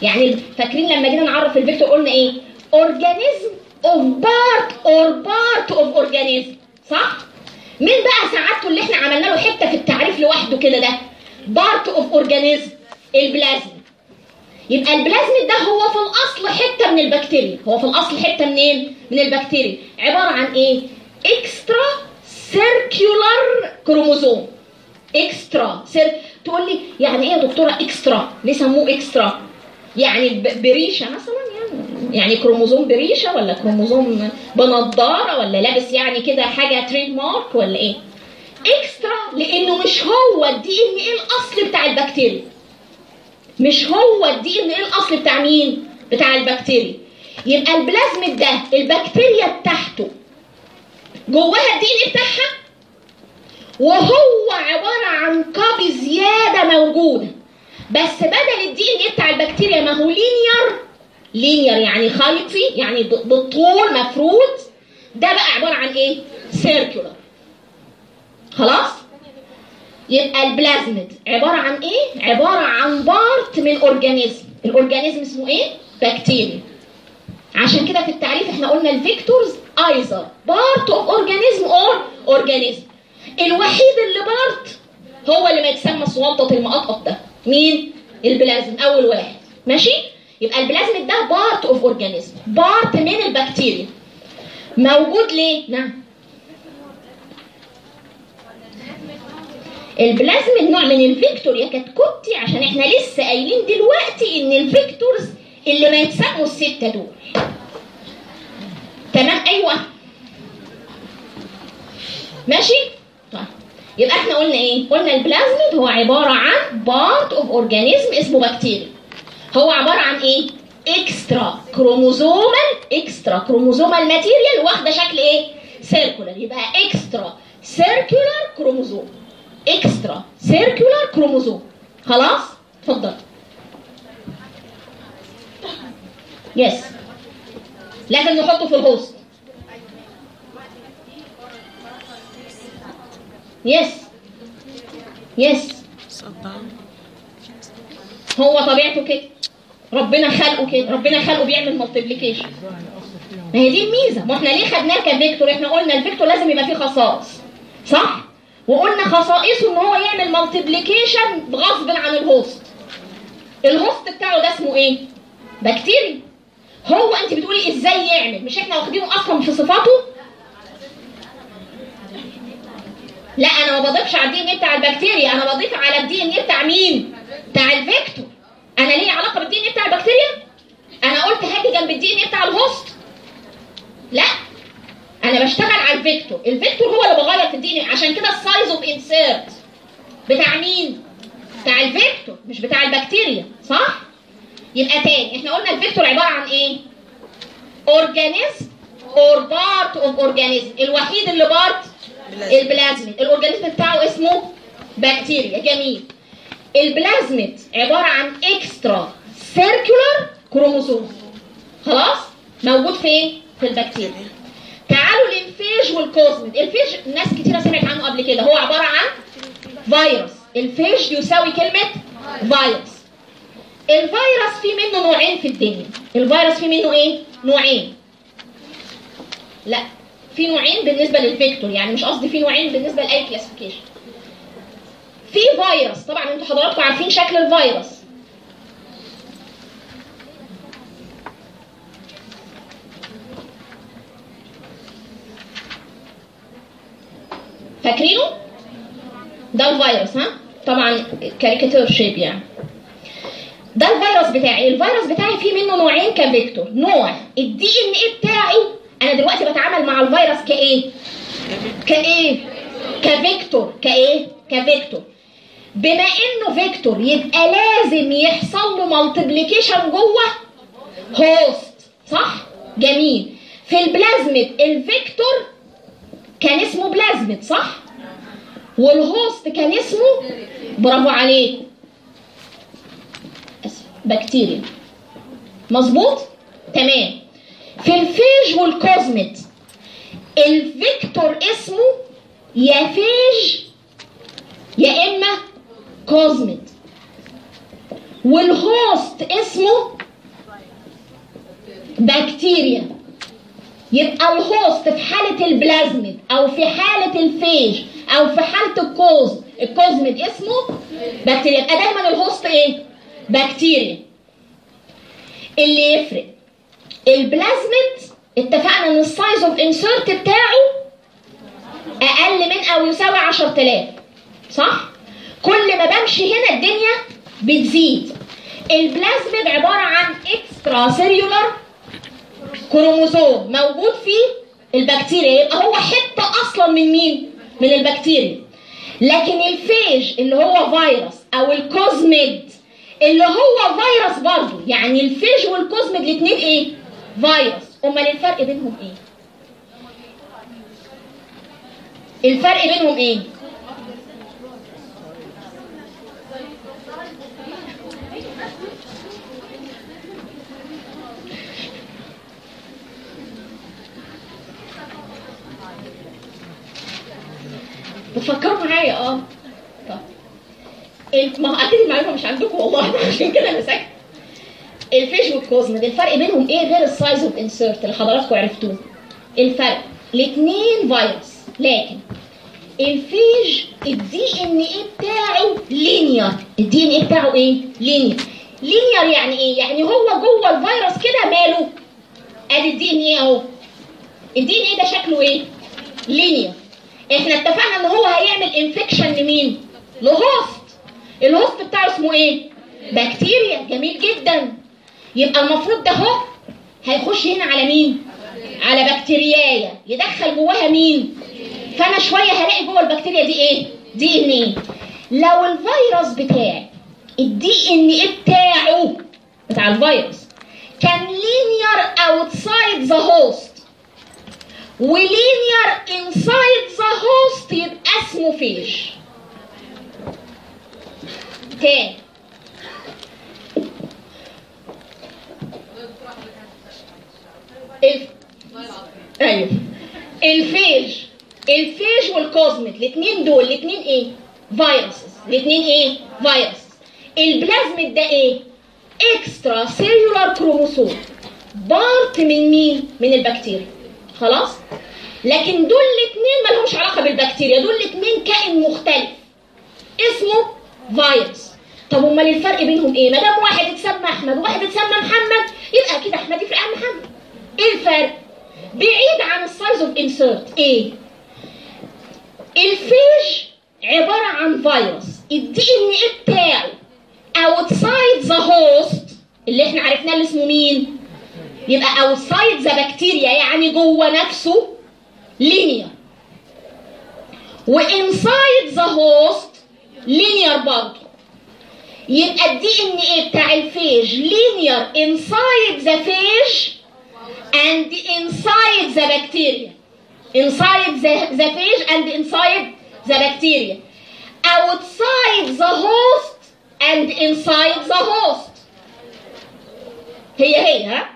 يعني فاكرين لما جينا نعرف ال vector قلنا إيه؟ organism of part or part of organism صح؟ مين بقى سعادته اللي إحنا عملنا له حتة في التعريف لوحده كده ده؟ part of organism البلازما يبقى البلازميد ده هو في الأصل حتة من البكتيريا. هو في الأصل حتة منين؟ من البكتيريا. عبارة عن إيه؟ extra circular chromosome extra cir تقول لي يعني إيه يا دكتورة extra ليه سموه extra يعني بريشة مثلا يعني؟ يعني كروموزوم بريشة ولا كروموزوم بنضارة ولا لابس يعني كده حاجة trade mark ولا إيه؟ extra لأنه مش هو ال DNA الأصل بتاع البكتيريا. مش هو ال DNA الأصل بتاع مين؟ بتاع البكتيريا. يبقى البلازميد ده البكتيريا بتاعته جواها ال DNA بتاعها؟ وهو عبارة عن copy زيادة موجودة. بس بدل ال DNA بتاع البكتيريا ما هو linear linear يعني خيطي يعني بالطول مفروض. ده بقى عبارة عن إيه؟ circular خلاص؟ يبقى البلازميد عبارة عن إيه؟ عبارة عن part من organism. ال organism اسمه إيه؟ بكتيريا. عشان كده في التعريف إحنا قلنا ال vectors either part of organism or organism الوحيد اللي part هو اللي ما يتسمى صوانطة المقطقط ده. مين؟ البلازم أول واحد. ماشي؟ يبقى البلازم ده part of organism part من البكتيريا. موجود ليه؟ نعم. البلازم نوع من ال vector يا كتكوتي عشان إحنا لسه قايلين دلوقتي إن ال vectors اللي ما يتسموا الستة دول. تمام؟ أيوه. ماشي؟ طيب. يبقى إحنا قلنا إيه؟ قلنا البلازميد هو عبارة عن part of organism اسمه بكتيريا هو عبارة عن إيه؟ extra chromosomal extra chromosomal material واخدة شكل إيه؟ circular يبقى extra circular chromosome extra circular chromosome خلاص؟ اتفضل yes لازم نحطه في ال host yes yes هو طبيعته كده. ربنا خلقه كده. ربنا خلقه بيعمل multiplication ما هي دي الميزة. ما إحنا ليه خدناه ك vector؟ إحنا قلنا ال vector لازم يبقى فيه خصائص. صح؟ وقلنا خصائصه إن هو يعمل multiplication غصب عن ال host ال host بتاعه ده اسمه إيه؟ بكتيريا هو أنت بتقولي إزاي يعمل؟ مش إحنا واخدينه أصلا في صفاته؟ لا أنا ما بضيفش على ال DNA بتاع البكتيريا. أنا بضيف على ال DNA بتاع مين؟ بتاع ال vector. أنا ليه علاقة بال DNA بتاع البكتيريا؟ أنا قلت هاجي جنب ال DNA بتاع ال host لا. أنا بشتغل على ال vector. ال vector هو اللي بغير في ال DNA عشان كده ال size of insert بتاع مين؟ بتاع ال vector مش بتاع البكتيريا صح؟ يبقى تاني. إحنا قلنا ال vector عبارة عن إيه؟ organism or part of organism الوحيد اللي part بلازم. البلازميد. ال organism بتاعه اسمه بكتيريا. جميل. البلازميد عبارة عن extra circular chromosome خلاص؟ موجود فين؟ في البكتيريا. تعالوا لل phage والكوزميد ال phage ناس كتيرة سمعت عنه قبل كده. هو عبارة عن فيروس. ال phage يساوي كلمة فيروس. الفيروس في منه نوعين في الدنيا. الفيروس في منه إيه؟ نوعين. لا في نوعين بالنسبة لل vector. يعني مش قصدي في نوعين بالنسبة لأي classification في فيروس. طبعا أنتوا حضراتكم عارفين شكل الفيروس. فاكرينه؟ ده الفيروس ها؟ طبعا كاريكاتير shape يعني. ده الفيروس بتاعي. الفيروس بتاعي فيه منه نوعين ك vector. نوع ال DNA بتاعه أنا دلوقتي بتعامل مع الفيروس كإيه؟ كإيه؟ ك vector. كإيه؟ ك vector. بما إنه vector يبقى لازم يحصل له multiplication جوه host صح؟ جميل. في البلازميد ال vector كان اسمه بلازميد صح؟ وال host كان اسمه برافو عليك. بكتيريا. مظبوط؟ تمام. في ال phage والكوزميد ال vector اسمه يا phage يا إما كوزميد وال host اسمه بكتيريا. يبقى ال host في حالة البلازميد أو في حالة ال phage أو في حالة الكوز. الكوزميد اسمه بكتيريا. يبقى دايما ال host إيه؟ بكتيريا. اللي يفرق. البلازميد اتفقنا إن ال size of insert بتاعه أقل من أو يساوي 10000 صح؟ كل ما بمشي هنا الدنيا بتزيد. البلازميد عبارة عن extra cellular chromosome موجود في البكتيريا يبقى هو حتة أصلا من مين؟ من البكتيريا لكن ال phage اللي هو فيروس أو الكوزميد اللي هو فيروس برضه يعني ال phage والكوزميد الاثنين إيه؟ فيروس أمال الفرق بينهم إيه؟ الفرق بينهم إيه؟ بتفكروا معايا آه. طب. ما هو أكيد المعلومة مش عندكم والله [laughs] عشان كده أنا ساكت ال phage والكوزميد الفرق بينهم إيه غير ال size of insert اللي حضراتكم عرفتوه؟ الفرق. الاثنين فيروس لكن ال phage ال DNA بتاعه linear ال DNA بتاعه إيه؟ linear linear يعني إيه؟ يعني هو جوه الفيروس كده ماله. أدي ال DNA أهو. ال DNA ده شكله إيه؟ linear إحنا اتفقنا ان هو هيعمل infection لمين؟ ل host ال host بتاعه اسمه إيه؟ بكتيريا جميل جدا. يبقى المفروض ده هو هيخش هنا على مين؟ على بكتيريا يدخل جواها مين؟ فانا شوية هلاقي جوه البكتيريا دي إيه؟ DNA لو الفيروس بتاعي ال DNA بتاعه بتاع الفيروس كان linear outside the host و linear inside the host يبقى اسمه phage تاني الف... أيوه. ال phage. ال phage والكوزميد الاثنين دول. الاثنين إيه؟ viruses. الاثنين إيه؟ فيروس البلازميد ده إيه؟ extracellular chromosome part من مين؟ من البكتيريا. خلاص؟ لكن دول الاثنين ما لهمش علاقة بالبكتيريا. دول الاثنين كائن مختلف. اسمه فيروس. طب أمال الفرق بينهم إيه؟ ما دام واحد اتسمى أحمد وواحد اتسمى محمد يبقى أكيد أحمد يفرق عن محمد. إيه الفرق؟ بعيد عن ال size of insert إيه؟ ال phage عبارة عن فيروس. ال DNA بتاعه outside the host اللي إحنا عرفناه اللي اسمه مين؟ يبقى outside the bacteria يعني جوه نفسه linear و inside the host linear برضه يبقى ال DNA بتاع ال phage inside the phage and inside the bacteria inside the, the phage and inside the bacteria outside the host and inside the host هي هي ها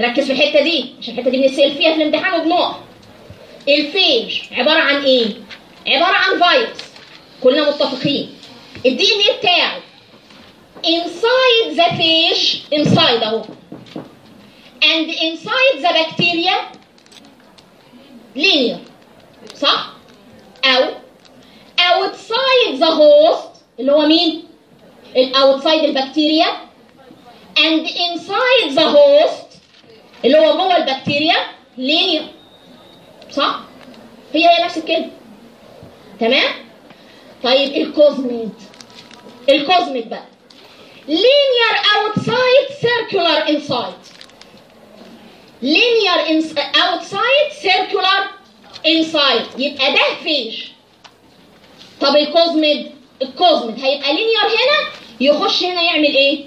ركز في الحتة دي عشان الحتة دي بنسال فيها في الامتحان وبنقع ال phage عبارة عن إيه؟ عبارة عن فيروس. كلنا متفقين. ال DNA بتاعه. Inside the phage inside أهو. And inside the bacteria linear. صح؟ أو outside the host اللي هو مين؟ ال outside البكتيريا. And inside the host اللي هو جوه البكتيريا. linear صح؟ هي هي نفس الكلمة. تمام؟ طيب ال cosmid ال cosmid بقى. Outside circular inside. Linear ins- outside circular inside. يبقى ده phage طب ال cosmid ال cosmid هيبقى linear هنا يخش هنا يعمل إيه؟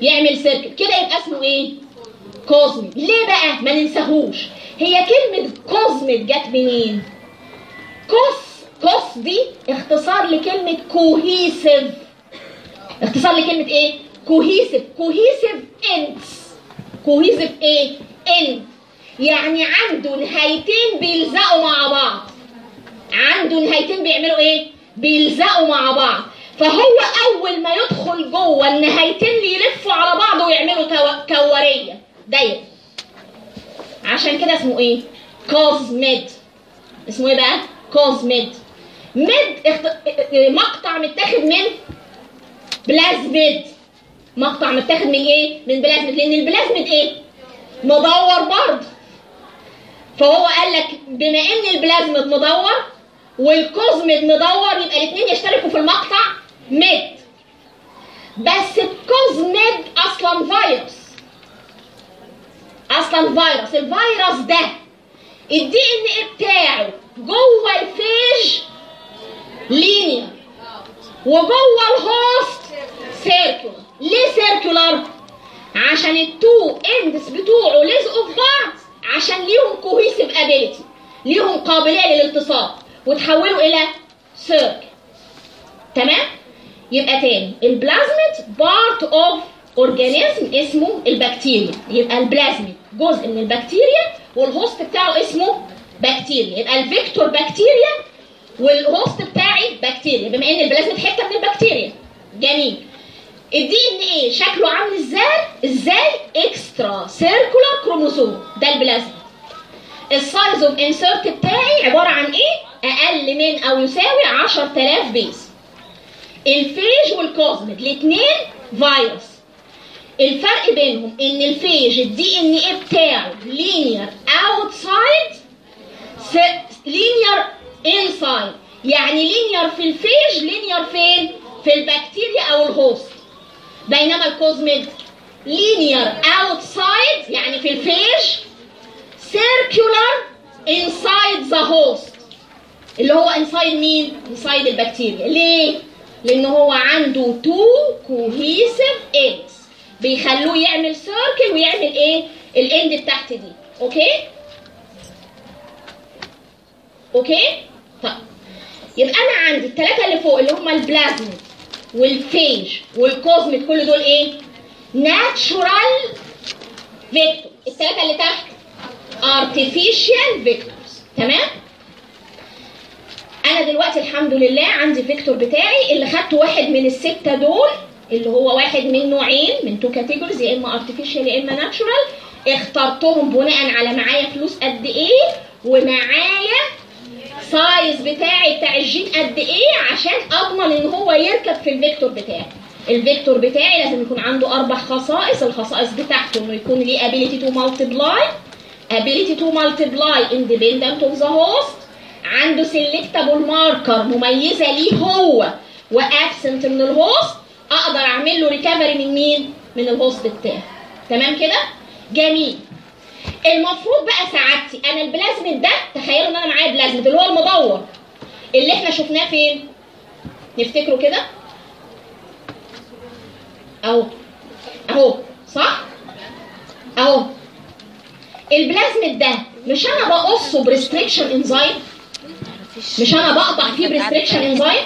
يعمل circle كده يبقى اسمه إيه؟ cosmid ليه بقى ما ننساهوش؟ هي كلمة cosmid جت منين؟ cos cos دي اختصار لكلمة cohesive اختصار لكلمة إيه؟ cohesive cohesive ends cohesive إيه؟ end يعني عنده نهايتين بيلزقوا مع بعض. عنده نهايتين بيعملوا إيه؟ بيلزقوا مع بعض. فهو أول ما يدخل جوه النهايتين اللي يلفوا على بعض ويعملوا كوريه دايره عشان كده اسمه إيه؟ cosmid اسمه إيه بقى؟ cosmid ميد اخت... مقطع متاخد من بلازميد. مقطع متاخد من إيه؟ من بلازميد. لأن البلازميد إيه؟ مدور برضه. فهو قال لك بما إن البلازميد مدور وال cosmid مدور يبقى الاثنين يشتركوا في المقطع ميد بس ال cosmid أصلا فيروس. أصلا فيروس. الفيروس ده ال DNA بتاعه جوه ال phage linear وجوه ال host circular ليه circular عشان ال two ends بتوعه لزقوا في بعض عشان ليهم cohesive ability ليهم قابلية للالتصاق وتحولوا إلى circle تمام؟ يبقى تاني. ال plasmid part of organism اسمه البكتيريا يبقى البلازميد جزء من البكتيريا وال host بتاعه اسمه بكتيريا يبقى ال vector بكتيريا وال host بتاعي بكتيريا بما إن البلازميد حتة من البكتيريا. جميل. ال DNA شكله عامل إزاي؟ إزاي؟ extra circular chromosome ده ال plasmid ال size of insert بتاعي عبارة عن إيه؟ أقل من أو يساوي 10000 base ال phage وال cosmid الاثنين فيروس الفرق بينهم إن ال phage ال DNA بتاعه linear outside linear inside يعني linear في ال phage linear فين؟ في البكتيريا أو ال host بينما ال cosmid linear outside يعني في ال phage circular inside the host. اللي هو inside مين؟ inside البكتيريا. ليه؟ لأن هو عنده two cohesive ends بيخلوه يعمل circle ويعمل إيه؟ ال end بتاعت دي أوكي؟ أوكي؟ طيب يبقى أنا عندي الثلاثة اللي فوق اللي هما ال plasmid وال phage وال cosmid كل دول إيه؟ natural vector الثلاثة اللي تحت artificial vectors تمام أنا دلوقتي الحمد لله عندي vector بتاعي اللي خدته واحد من الستة دول اللي هو واحد من نوعين من two categories يا إما artificial يا إما natural اخترتهم بناء على معايا فلوس قد إيه ومعايا size بتاعي بتاع الجين قد إيه عشان أضمن إن هو يركب في ال vector بتاعي. ال vector بتاعي لازم يكون عنده أربع خصائص. الخصائص بتاعته إنه يكون ليه ability to multiply ability to multiply independent of the host. عنده selectable marker مميزة ليه هو و absent من ال host أقدر أعمل له recovery من مين؟ من ال host بتاعي تمام كده؟ جميل. المفروض بقى سعادتي. أنا البلازميد ده تخيلوا إن أنا معايا بلازميد اللي هو المدور. اللي إحنا شفناه فين؟ نفتكره كده؟ أهو. أهو. صح؟ أهو. البلازميد ده مش أنا بقصه ب restriction enzyme مش أنا بقطع فيه ب restriction enzyme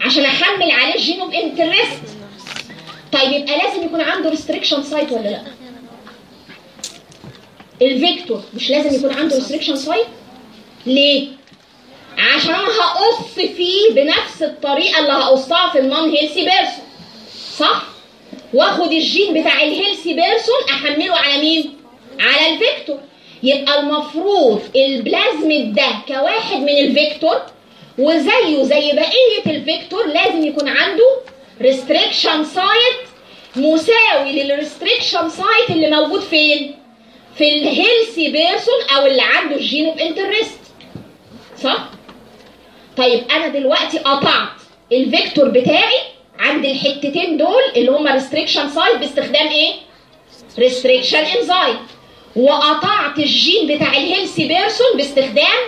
عشان أحمل عليه gene interest طيب يبقى لازم يكون عنده restriction site ولا لا؟ ال vector مش لازم يكون عنده restriction site ليه؟ عشان هقص فيه بنفس الطريقة اللي هقصها في ال non healthy person صح؟ واخد الجين بتاع ال healthy person أحمله على مين؟ على ال vector. يبقى المفروض البلازميد ده كواحد من ال vector وزيه زي بقية ال vector لازم يكون عنده restriction site مساوي لل restriction site اللي موجود فين؟ في ال healthy person أو اللي عنده ال gene of interest صح؟ طيب أنا دلوقتي قطعت ال vector بتاعي عند الحتتين دول اللي هما restriction site باستخدام إيه؟ restriction enzyme وقطعت الجين بتاع ال healthy person باستخدام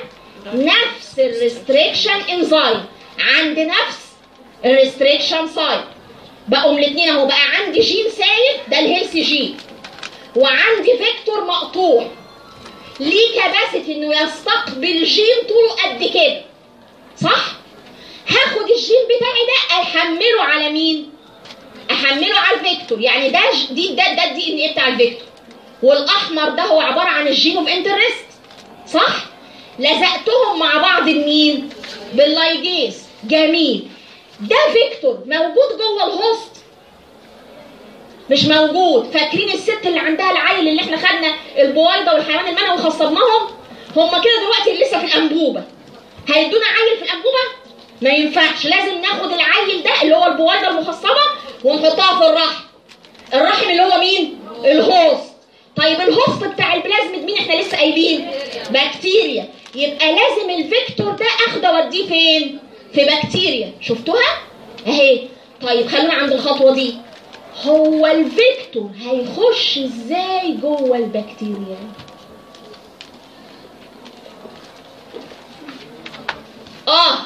نفس ال restriction enzyme عند نفس ال restriction site بقوا الاثنين أهو. بقى عندي جين سايب ده ال healthy gene. وعندي vector مقطوع. ليه capacity إنه يستقبل جين طوله قد كده؟ صح؟ هاخد الجين بتاعي ده أحمله على مين؟ أحمله على ال vector. يعني ده دي ده ده ال DNA بتاع ال vector. والأحمر ده هو عبارة عن ال gene of interest صح؟ لزقتهم مع بعض بمين؟ بال ligase جميل. ده vector موجود جوه ال host. مش موجود. فاكرين الست اللي عندها العيل اللي إحنا خدنا البويضة والحيوان المنوي وخصبناهم؟ هم كده دلوقتي اللي لسه في الأنبوبة. هيدونا عيل في الأنبوبة؟ ما ينفعش. لازم ناخد العيل ده اللي هو البويضة المخصبة ونحطها في الرحم. الرحم اللي هو مين؟ الهوست. طيب ال host بتاع البلازميد مين إحنا لسه قايلين؟ بكتيريا. يبقى لازم ال vector ده أخده أوديه فين؟ في بكتيريا. شفتوها؟ اهي. طيب خلونا عند الخطوة دي. هو ال vector هيخش إزاي جوه البكتيريا؟ آه.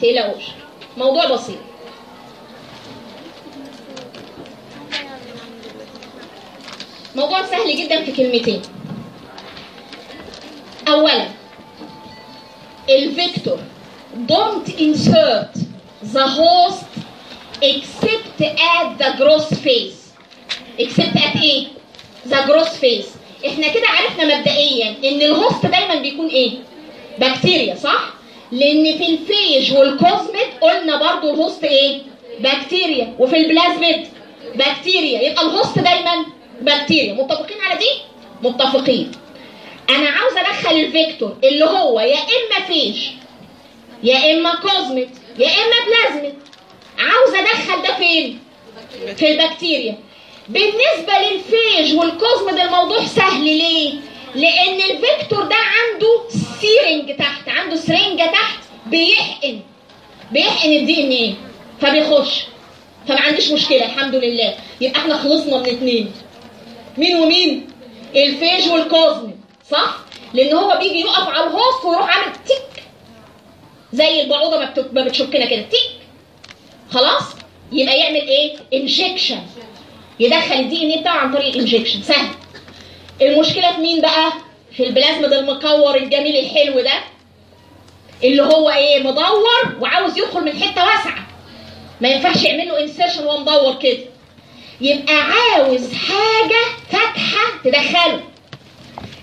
تقلقوش. موضوع بسيط. موضوع سهل جدا في كلمتين. اولا الفيكتور don't insert the host except at the growth phase except at إيه the growth phase إحنا كده عرفنا مبدئيا إن ال host دايما بيكون إيه بكتيريا صح؟ لأن في ال phage وال cosmid قلنا برضو ال host إيه بكتيريا وفي البلازميد بكتيريا يبقى ال host دايما بكتيريا متفقين على دي؟ متفقين. أنا عاوز ادخل ال vector اللي هو يا اما phage يا اما cosmid يا اما بلازميد عاوز ادخل ده فين؟ في البكتيريا. بالنسبة لل phage وال cosmid الموضوع سهل ليه؟ لأن ال vector ده عنده syringe تحت عنده سرنجة تحت بيحقن بيحقن ال DNA فبيخش. فما عنديش مشكلة الحمد لله. يبقى إحنا خلصنا من اتنين. مين ومين؟ ال phage وال cosmid صح؟ لأن هو بيجي يقف على ال host ويروح عامل تيك. زي البعوضة ما بت- ما بتشكنا كده. تيك. خلاص؟ يبقى يعمل إيه؟ injection يدخل ال DNA بتاعه عن طريق ال injection سهل. المشكلة في مين بقى؟ في البلازميد المكور الجميل الحلو ده. اللي هو إيه؟ مدور وعاوز يدخل من حتة واسعة. ما ينفعش يعمل له insertion وهو مدور كده. يبقى عاوز حاجة فاتحة تدخله.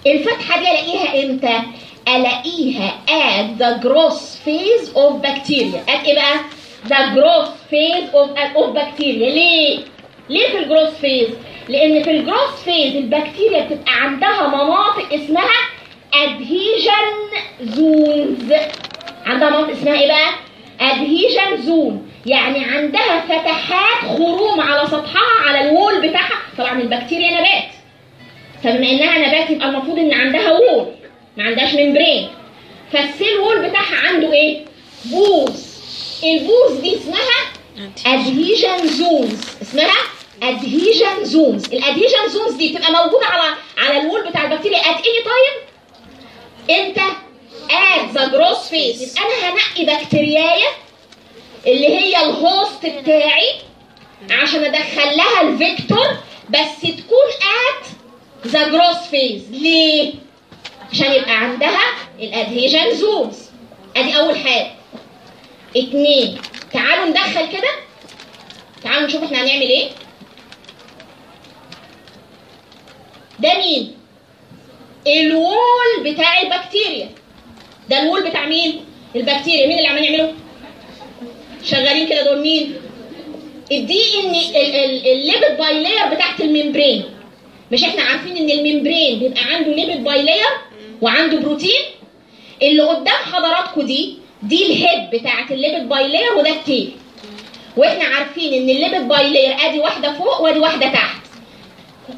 الفتحة دي ألاقيها إمتى؟ ألاقيها at the growth phase of bacteria. at إيه بقى؟ the growth phase of of bacteria. ليه؟ ليه في ال growth phase لأن في ال growth phase البكتيريا بتبقى عندها مناطق اسمها adhesion zones. عندها مناطق اسمها إيه بقى؟ adhesion zone. يعني عندها فتحات خروم على سطحها على ال wall بتاعها. طبعا البكتيريا نبات. فبما إنها نبات يبقى المفروض إن عندها wall ما عندهاش membrane. فال cell wall بتاعها عنده إيه؟ pores. ال pores دي اسمها adhesion zones اسمها adhesion zones ال adhesion zones دي بتبقى موجودة على على ال wall بتاع البكتيريا at any time إمتى at the growth phase يبقى أنا هنقي بكتيرياية اللي هي ال host بتاعي عشان أدخل لها ال vector بس تكون at the growth phase ليه عشان يبقى عندها ال adhesion zones أدي أول حاجة. اتنين تعالوا ندخل كده. تعالوا نشوف إحنا هنعمل إيه. ده مين؟ ال wall بتاع البكتيريا. ده ال wall بتاع مين؟ البكتيريا. مين اللي عمال يعمله؟ شغالين كده دول مين؟ الـ DNA الـ lipid bilayer بتاعت الـ membrane. مش إحنا عارفين إن الـ membrane بيبقى عنده lipid bilayer وعنده بروتين اللي قدام حضراتكم دي دي الـ head بتاعت الـ lipid bilayer وده الـ tail وإحنا عارفين إن الـ lipid bilayer آدي واحدة فوق وآدي واحدة تحت.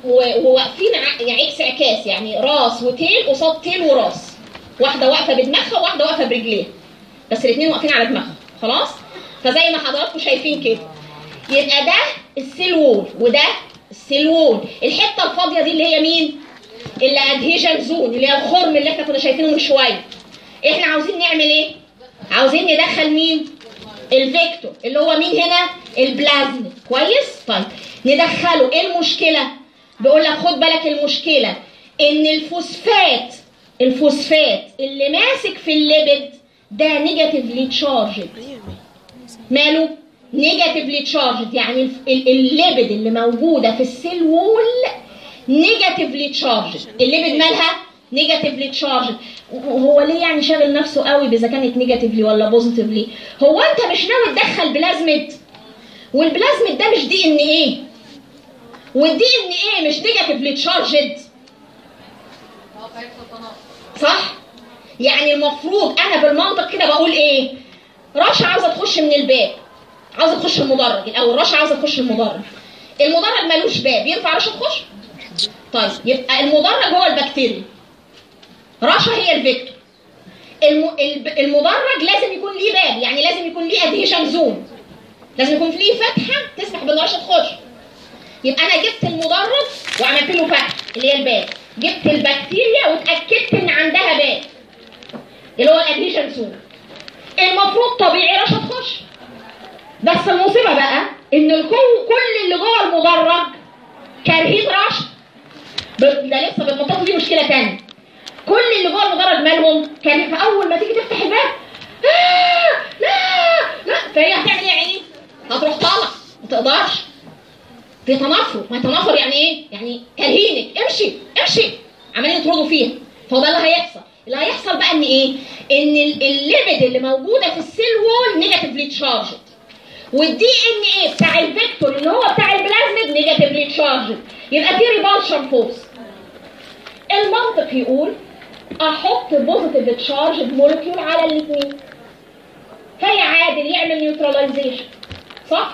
وواقفين يعني عكس عكاس يعني راس و tail قصاد tail وراس. واحدة واقفة بدماغها وواحدة واقفة برجليها. بس الاثنين واقفين على دماغهم خلاص؟ فزي ما حضراتكم شايفين كده. يبقى ده الـ cell wall وده الـ cell wall الحتة الفاضية دي اللي هي مين؟ الـ adhesion zone اللي هي الخرم اللي إحنا كنا شايفينه من شوية. إحنا عاوزين نعمل إيه؟ عاوزين ندخل مين؟ الـ vector اللي هو مين هنا؟ البلازميد. كويس؟ طيب ندخله. إيه المشكلة؟ بيقول لك خد بالك المشكلة إن الفوسفات الفوسفات اللي ماسك في الـ lipid ده negatively charged ماله؟ negatively charged يعني الف- ال- الـ lipid اللي موجودة في الـ cell wall negatively charged الـ lipid مالها negatively charged هو ليه يعني شاغل نفسه قوي إذا كانت negatively ولا positively هو أنت مش ناوي تدخل بلازميد والبلازميد ده مش DNA والـ DNA مش negatively charged صح؟ يعني المفروض أنا بالمنطق كده بقول إيه؟ رشا عاوزة تخش من الباب. عاوزه تخش المدرج الأول رشا عاوزه تخش المدرج المدرج ملوش باب. ينفع رشا تخش؟ طيب يبقى المدرج هو البكتيريا. رشا هي الـ vector. المدرج لازم يكون ليه باب. يعني لازم يكون ليه adhesion zone لازم يكون ليه فتحة تسمح بإن رشا تخش. يبقى أنا جبت المدرج وعملت له فتحة اللي هي الباب. جبت البكتيريا واتأكدت إن عندها باب. اللي هو الادهيشن زون المفروض طبيعي رشا تخش؟ بس المصيبة بقى إن الكل كل اللي جوه المدرج كارهين رشا ب- ده لسه بالمنطقة دي مشكلة تانية كل اللي جوه المدرج مالهم؟ كان أول ما تيجي تفتح الباب. آه! لا! لا! فهي هتعمل إيه؟ يا عيني؟ هتروح طالع. ما تقدرش. في تنافر ما تنافر يعني إيه؟ يعني كارهينك امشي! امشي! عمالين يطردوا فيها. فهو ده اللي هيحصل. اللي هيحصل بقى إن إيه؟ إن ال- الـ lipid اللي موجودة في الـ cell wall negatively charged والـ DNA بتاع الـ vector اللي هو بتاع الـ plasmid negatively charged يبقى في repulsion force المنطق يقول أحط positive charged molecule على الاثنين فيعادل يعمل neutralization صح؟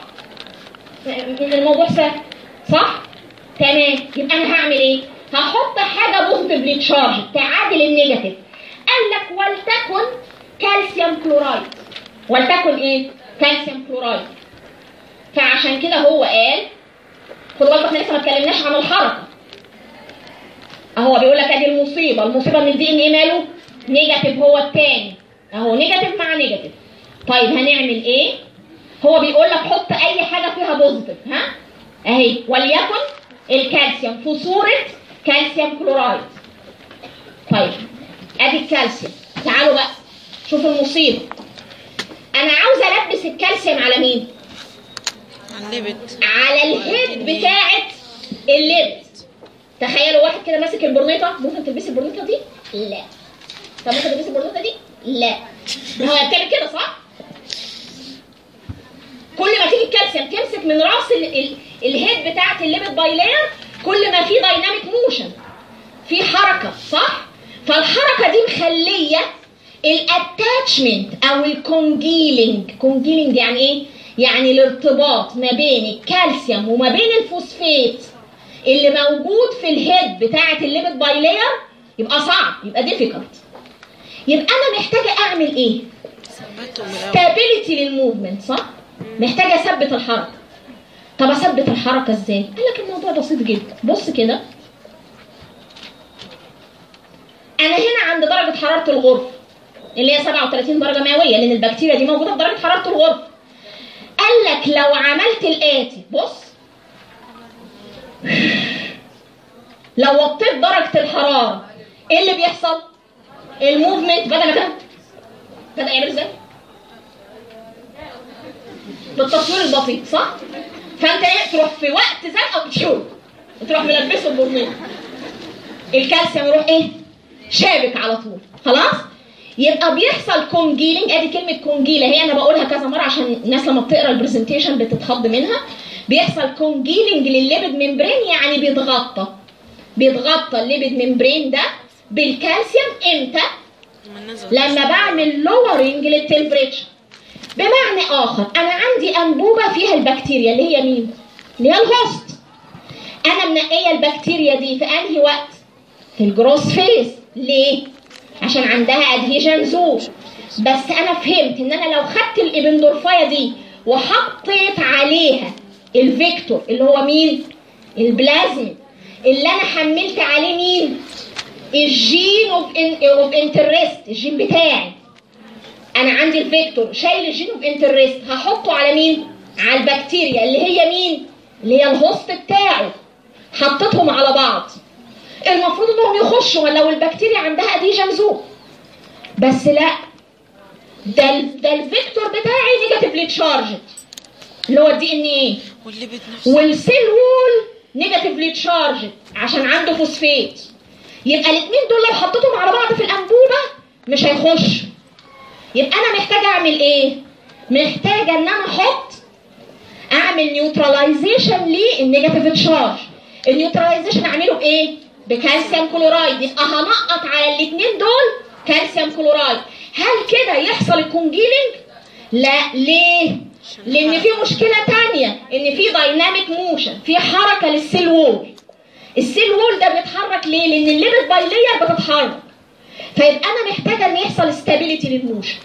الموضوع سهل صح؟ تمام يبقى أنا هعمل إيه؟ هحط حاجة positively charged تعادل الـ negative قال لك ولتكن calcium chloride ولتكن إيه؟ calcium chloride. فعشان كده هو قال خدوا بالكم إحنا لسه ما اتكلمناش عن الحركة. أهو بيقول لك أدي المصيبة. المصيبة ان الـ DNA ماله؟ negative هو التاني. أهو negative مع negative. طيب هنعمل إيه؟ هو بيقول لك حط أي حاجة فيها positive ها؟ أهي. وليكن الكالسيوم في صورة calcium chloride. طيب أدي الكالسيوم. تعالوا بقى شوفوا المصيبة. أنا عاوزة ألبس الكالسيوم على مين؟ على الـ head بتاعت الـ lipid تخيلوا واحد كده ماسك البرنيطة. ممكن تلبسي البرنيطة دي؟ لا. طب ممكن تلبسي البرنيطة دي؟ لا. هو بتعمل كده صح؟ كل ما تيجي الكالسيوم تمسك من راس ال ال الـ head بتاعت الـ lipid bilayer كل ما في dynamic motion في حركة صح؟ فالحركة دي مخلية الـ attachment أو الـ congealing congealing يعني إيه؟ يعني الارتباط ما بين الكالسيوم وما بين الفوسفات اللي موجود في الـ head بتاعة الـ lipid bilayer يبقى صعب يبقى difficult يبقى أنا محتاجة أعمل إيه؟ stability لل movement صح؟ محتاجة أثبت الحركة. طب أثبت الحركة إزاي؟ قال لك الموضوع بسيط جدا. بص كده. أنا هنا عند درجة حرارة الغرفة. اللي هي 37 درجة مئوية لأن البكتيريا دي موجودة في درجة حرارة الغرفه قال لك لو عملت الآتي بص. لو وطيت درجة الحرارة إيه اللي بيحصل؟ الموفمنت بدأ ما بدأ يعمل إزاي؟ بالتصوير البطيء صح؟ فأنت إيه؟ تروح في وقت زنقه تشوف تروح ملبسه البرميل الكالسيوم يروح إيه؟ شابك على طول. خلاص؟ يبقى بيحصل congealing ادي كلمة congealing هي أنا بقولها كذا مرة عشان الناس لما بتقرأ الـ presentation بتتخض منها. بيحصل congealing للل lipid membrane يعني بيتغطى. بيتغطى الـ lipid membrane ده بالكالسيوم إمتى؟ لما بعمل lowering لل temperature بمعنى آخر أنا عندي أنبوبة فيها البكتيريا اللي هي مين؟ اللي هي الـ host. أنا منقية البكتيريا دي في أنهي وقت؟ في الـ growth phase. ليه؟ عشان عندها adhesion zone بس أنا فهمت إن أنا لو خدت الـ Eppendorf دي وحطيت عليها الـ vector اللي هو مين؟ البلازم اللي أنا حملت عليه مين؟ الـ gene of interest الجين بتاعي. أنا عندي الـ vector. شايل الـ gene of interest هحطه على مين؟ على البكتيريا اللي هي مين؟ اللي هي الـ host بتاعه. حطيتهم على بعض. المفروض انهم يخشوا لو البكتيريا عندها adhesion zone بس لا. ده ده الـ vector بتاعي negatively charged اللي هو الـ DNA نفسه. والـ cell wall negatively charged عشان عنده فوسفات يبقى الاثنين دول لو حطيتهم على بعض في الأنبوبة مش هيخشوا يبقى أنا محتاجة أعمل إيه؟ محتاجة إن أنا أحط أعمل neutralization لل negative charge ال neutralization أعمله بإيه؟ ب calcium chloride. يبقى هنقط على الاثنين دول calcium chloride. هل كده يحصل ال congealing لا. ليه؟ لأن في مشكلة تانية إن في dynamic motion في حركة لل cell wall ال cell wall ده بيتحرك ليه؟ لأن ال lipid bilayer بتتحرك. فيبقى أنا محتاجة إن يحصل stability لل motion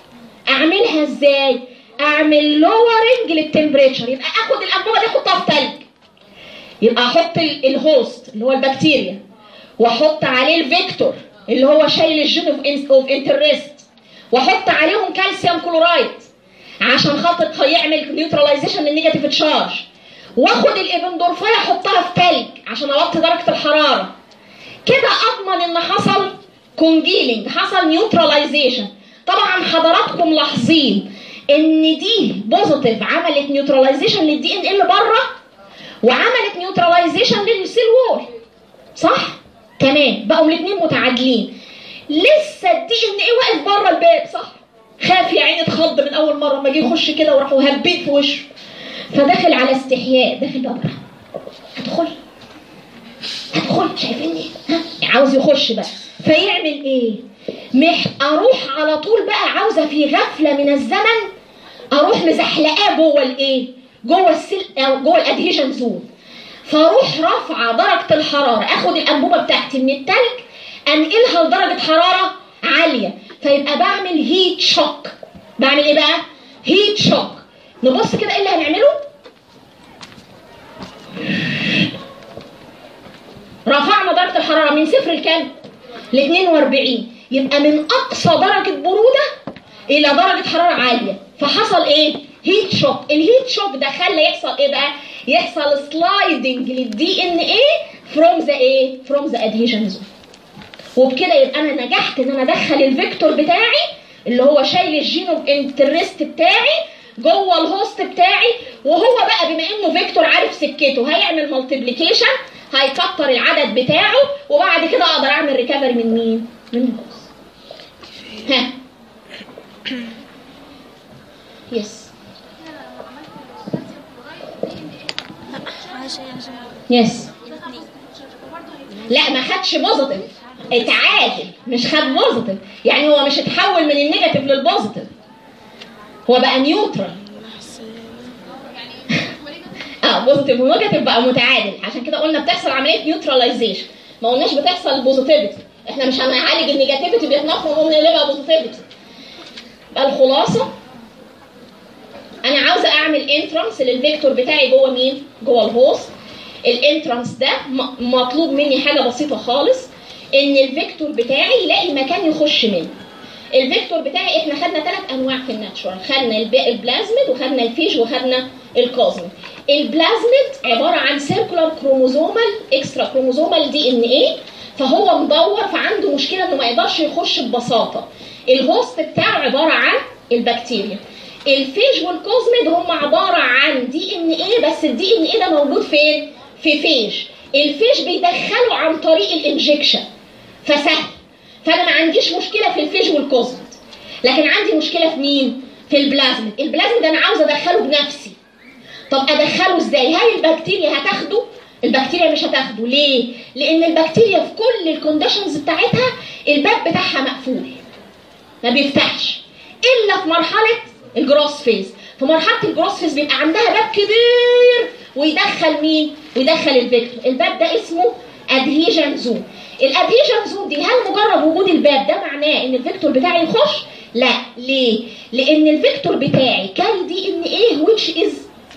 أعملها إزاي؟ أعمل lowering لل temperature يبقى آخد الأنبوبة دي أحطها في تلج. يبقى أحط ال- ال host اللي هو البكتيريا. واحط عليه ال vector اللي هو شايل ال gene of interest واحط عليهم calcium chloride عشان خاطر يعمل neutralization لل negative charge واخد ال eppendorf دي احطها في تلج عشان اوطي درجة الحرارة. كده أضمن إن حصل congealing حصل neutralization طبعا حضراتكم لاحظين إن دي positive عملت neutralization لل DNA اللي بره وعملت neutralization لل cell wall صح؟ تمام. بقوا الاثنين متعادلين. لسه ال DNA واقف بره الباب صح؟ خاف يا عيني اتخض من أول مرة. ما جه يخش كده وراحوا هبيت في وشه. فدخل على استحياء. داخل بقى بره. هدخل هدخل شايفيني؟ عاوز يخش بقى. فيعمل إيه؟ مح أروح على طول بقى عاوزة في غفلة من الزمن أروح مزحلقاه جوه الإيه؟ جوه السل جوه الأدهيشن زون. فاروح رافعة درجة الحرارة. أخد الأنبوبة بتاعتي من التلج أنقلها لدرجة حرارة عالية. فيبقى بعمل هيت شوك بعمل إيه بقى؟ heat shock نبص كده إيه اللي هنعمله؟ رفعنا درجة الحرارة من صفر لكام؟ ل 42 يبقى من أقصى درجة برودة إلى درجة حرارة عالية. فحصل إيه؟ heat shock ال heat shock ده خلى يحصل إيه بقى؟ يحصل sliding لل DNA from the إيه from the adhesion zone وبكده يبقى أنا نجحت إن أنا أدخل ال vector بتاعي اللي هو شايل ال gene of interest بتاعي جوه ال host بتاعي وهو بقى بما إنه vector عارف سكته هيعمل multiplication هيكتر العدد بتاعه وبعد كده أقدر أعمل recovery من مين؟ من ال host. ها yes [coughs] عشان عشان yes لا ما خدش positive اتعادل مش خد positive يعني هو مش اتحول من ال negative لل positive هو بقى neutral [laughs] آه positive و negative بقى متعادل. عشان كده قلنا بتحصل عملية neutralization ما قلناش بتحصل positivity إحنا مش هنعالج ال negativity بيتنفر ونقوم نقلبها positivity الخلاصة أنا عاوزة أعمل entrance لل vector بتاعي جوه مين؟ جوه ال host. ال entrance ده مطلوب مني حاجة بسيطة خالص إن ال vector بتاعي يلاقي مكان يخش منه. ال vector بتاعي إحنا خدنا ثلاث أنواع في ال natural. خدنا الب- البلازميد وخدنا ال phage وخدنا ال cosmid ال plasmid عبارة عن circular chromosomal extra chromosomal DNA فهو مدور فعنده مشكلة إنه ما يقدرش يخش ببساطة. ال host بتاعه عبارة عن البكتيريا. ال phage وال cosmid هم عبارة عن DNA بس ال DNA ده موجود فين؟ في phage. ال phage بيدخله عن طريق ال injection فسهل. فأنا ما عنديش مشكلة في ال phage وال cosmid لكن عندي مشكلة في مين؟ في ال plasmid ال plasmid أنا عاوزه أدخله بنفسي. طب أدخله إزاي؟ هل البكتيريا هتاخده؟ البكتيريا مش هتاخده. ليه؟ لأن البكتيريا في كل ال conditions بتاعتها الباب بتاعها مقفول. ما بيفتحش. إلا في مرحلة ال growth phase في مرحلة ال growth phase بيبقى عندها باب كبير ويدخل مين؟ ويدخل ال vector الباب ده اسمه adhesion zone ال adhesion zone دي هل مجرد وجود الباب ده معناه إن ال vector بتاعي يخش؟ لا. ليه؟ لأن ال vector بتاعي كان DNA which is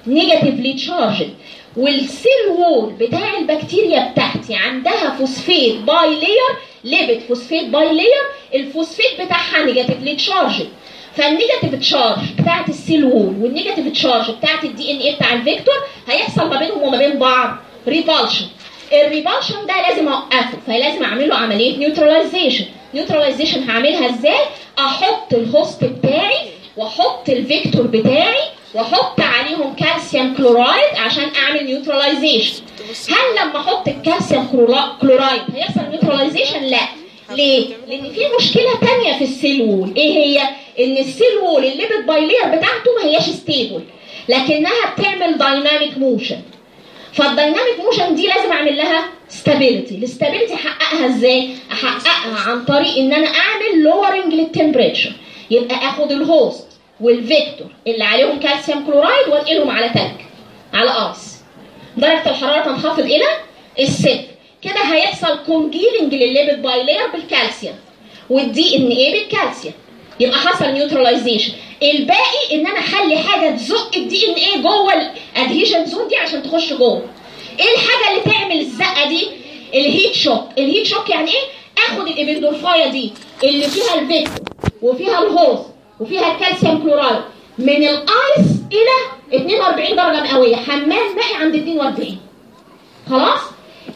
negatively charged. وال cell wall بتاع البكتيريا بتاعتي عندها phosphate bilayer lipid phosphate bilayer ال phosphate بتاعها negatively charged فال negative charge بتاعت ال cell wall وال negative charge بتاعت ال DNA بتاع ال vector هيحصل ما بينهم وما بين بعض. repulsion ال repulsion ده لازم أوقفه. فلازم اعمل له عملية neutralization neutralization هعملها إزاي؟ أحط ال host بتاعي وأحط ال vector بتاعي وأحط عليهم calcium chloride عشان أعمل neutralization هل لما أحط ال calcium chlor- chloride هيحصل neutralization لا. ليه؟ لأن في مشكلة تانية في ال cell wall إيه هي؟ إن ال cell wall ال lipid bilayer بتاعته ما هياش stable لكنها بتعمل dynamic motion فال dynamic motion دي لازم أعمل لها stability ال stability أحققها إزاي؟ أحققها عن طريق إن أنا أعمل lowering لل temperature يبقى آخد ال host وال vector اللي عليهم calcium chloride وأنقلهم على تلج على ice درجة الحرارة تنخفض إلى الصفر كده هيحصل congealing لل lipid bilayer بالكالسيوم وال DNA بالكالسيوم. يبقى حصل neutralization الباقي إن أنا أخلي حاجة تزق ال DNA جوه ال adhesion zone دي عشان تخش جوه. إيه الحاجة اللي تعمل الزقة دي؟ ال heat shock ال heat shock يعني إيه؟ آخد الإبندورفاية دي اللي فيها ال vector وفيها ال host وفيها ال calcium chloride. من ال ice إلى 42 درجة مئوية. حمام مائي عند 42 خلاص؟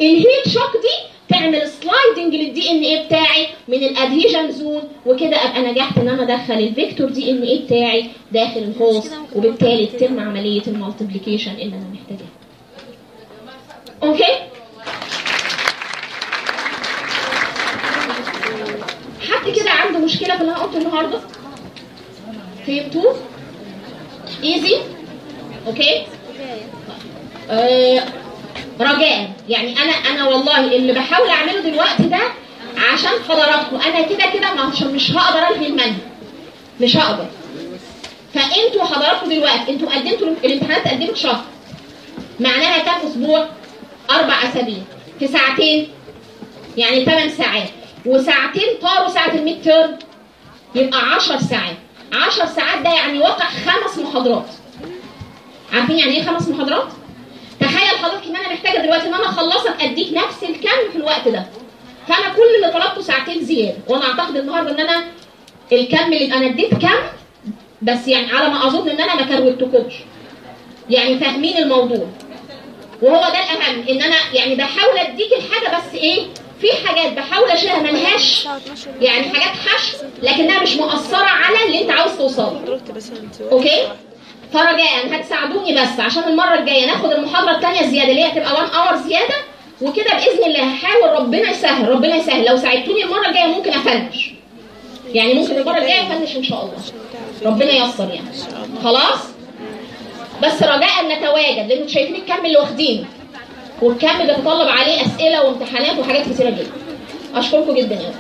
ال heat shock دي تعمل sliding لل DNA بتاعي من ال adhesion zone وكده أبقى نجحت إن أنا أدخل ال vector DNA بتاعي داخل ال host وبالتالي تتم عملية ال multiplication اللي أنا محتاجاها. okay حد كده عنده مشكلة في اللي أنا قلته النهارده؟ فهمتوه؟ easy okay آه رجاء. يعني أنا أنا والله اللي بحاول أعمله دلوقتي ده عشان حضراتكم أنا كده كده مش هقدر ألغي المنهج. مش هقدر. فأنتوا حضراتكم دلوقتي أنتوا قدمتوا الامتحانات قدمت شهر. معناها كام؟ أسبوع؟ أربع أسابيع. في ساعتين. يعني 8 ساعات. وساعتين طاروا ساعة الميد تيرم يبقى 10 ساعات. 10 ساعات ده يعني واقع خمس محاضرات. عارفين يعني إيه خمس محاضرات؟ تخيل حضرتك إن أنا محتاجة دلوقتي إن أنا أخلصك أديك نفس الكم في الوقت ده. فأنا كل اللي طلبته ساعتين زيادة وأنا أعتقد النهارده إن أنا الكم اللي أنا اديت كم بس يعني على ما أظن إن أنا ما كروتكمش يعني فاهمين الموضوع. وهو ده الأهم إن أنا يعني بحاول أديك الحاجة بس إيه؟ في حاجات بحاول أشيلها ملهاش يعني حاجات حشو لكنها مش مؤثرة على اللي أنت عاوز توصله حضرتك okay فرجاء هتساعدوني بس. عشان المرة الجاية ناخد المحاضرة الثانية زيادة اللي هي هتبقى 1 hour زيادة. وكده بإذن الله هحاول ربنا يسهل ربنا يسهل. لو ساعدتوني المرة الجاية ممكن أ finish يعني ممكن المرة الجاية افنش إن شاء الله. ربنا ييسر يعني. خلاص؟ بس رجاء نتواجد لأن أنتوا شايفين الكم اللي واخدينه والكم بيتطلب عليه أسئلة وامتحانات وحاجات كتيرة جدا. أشكركم جدا يعني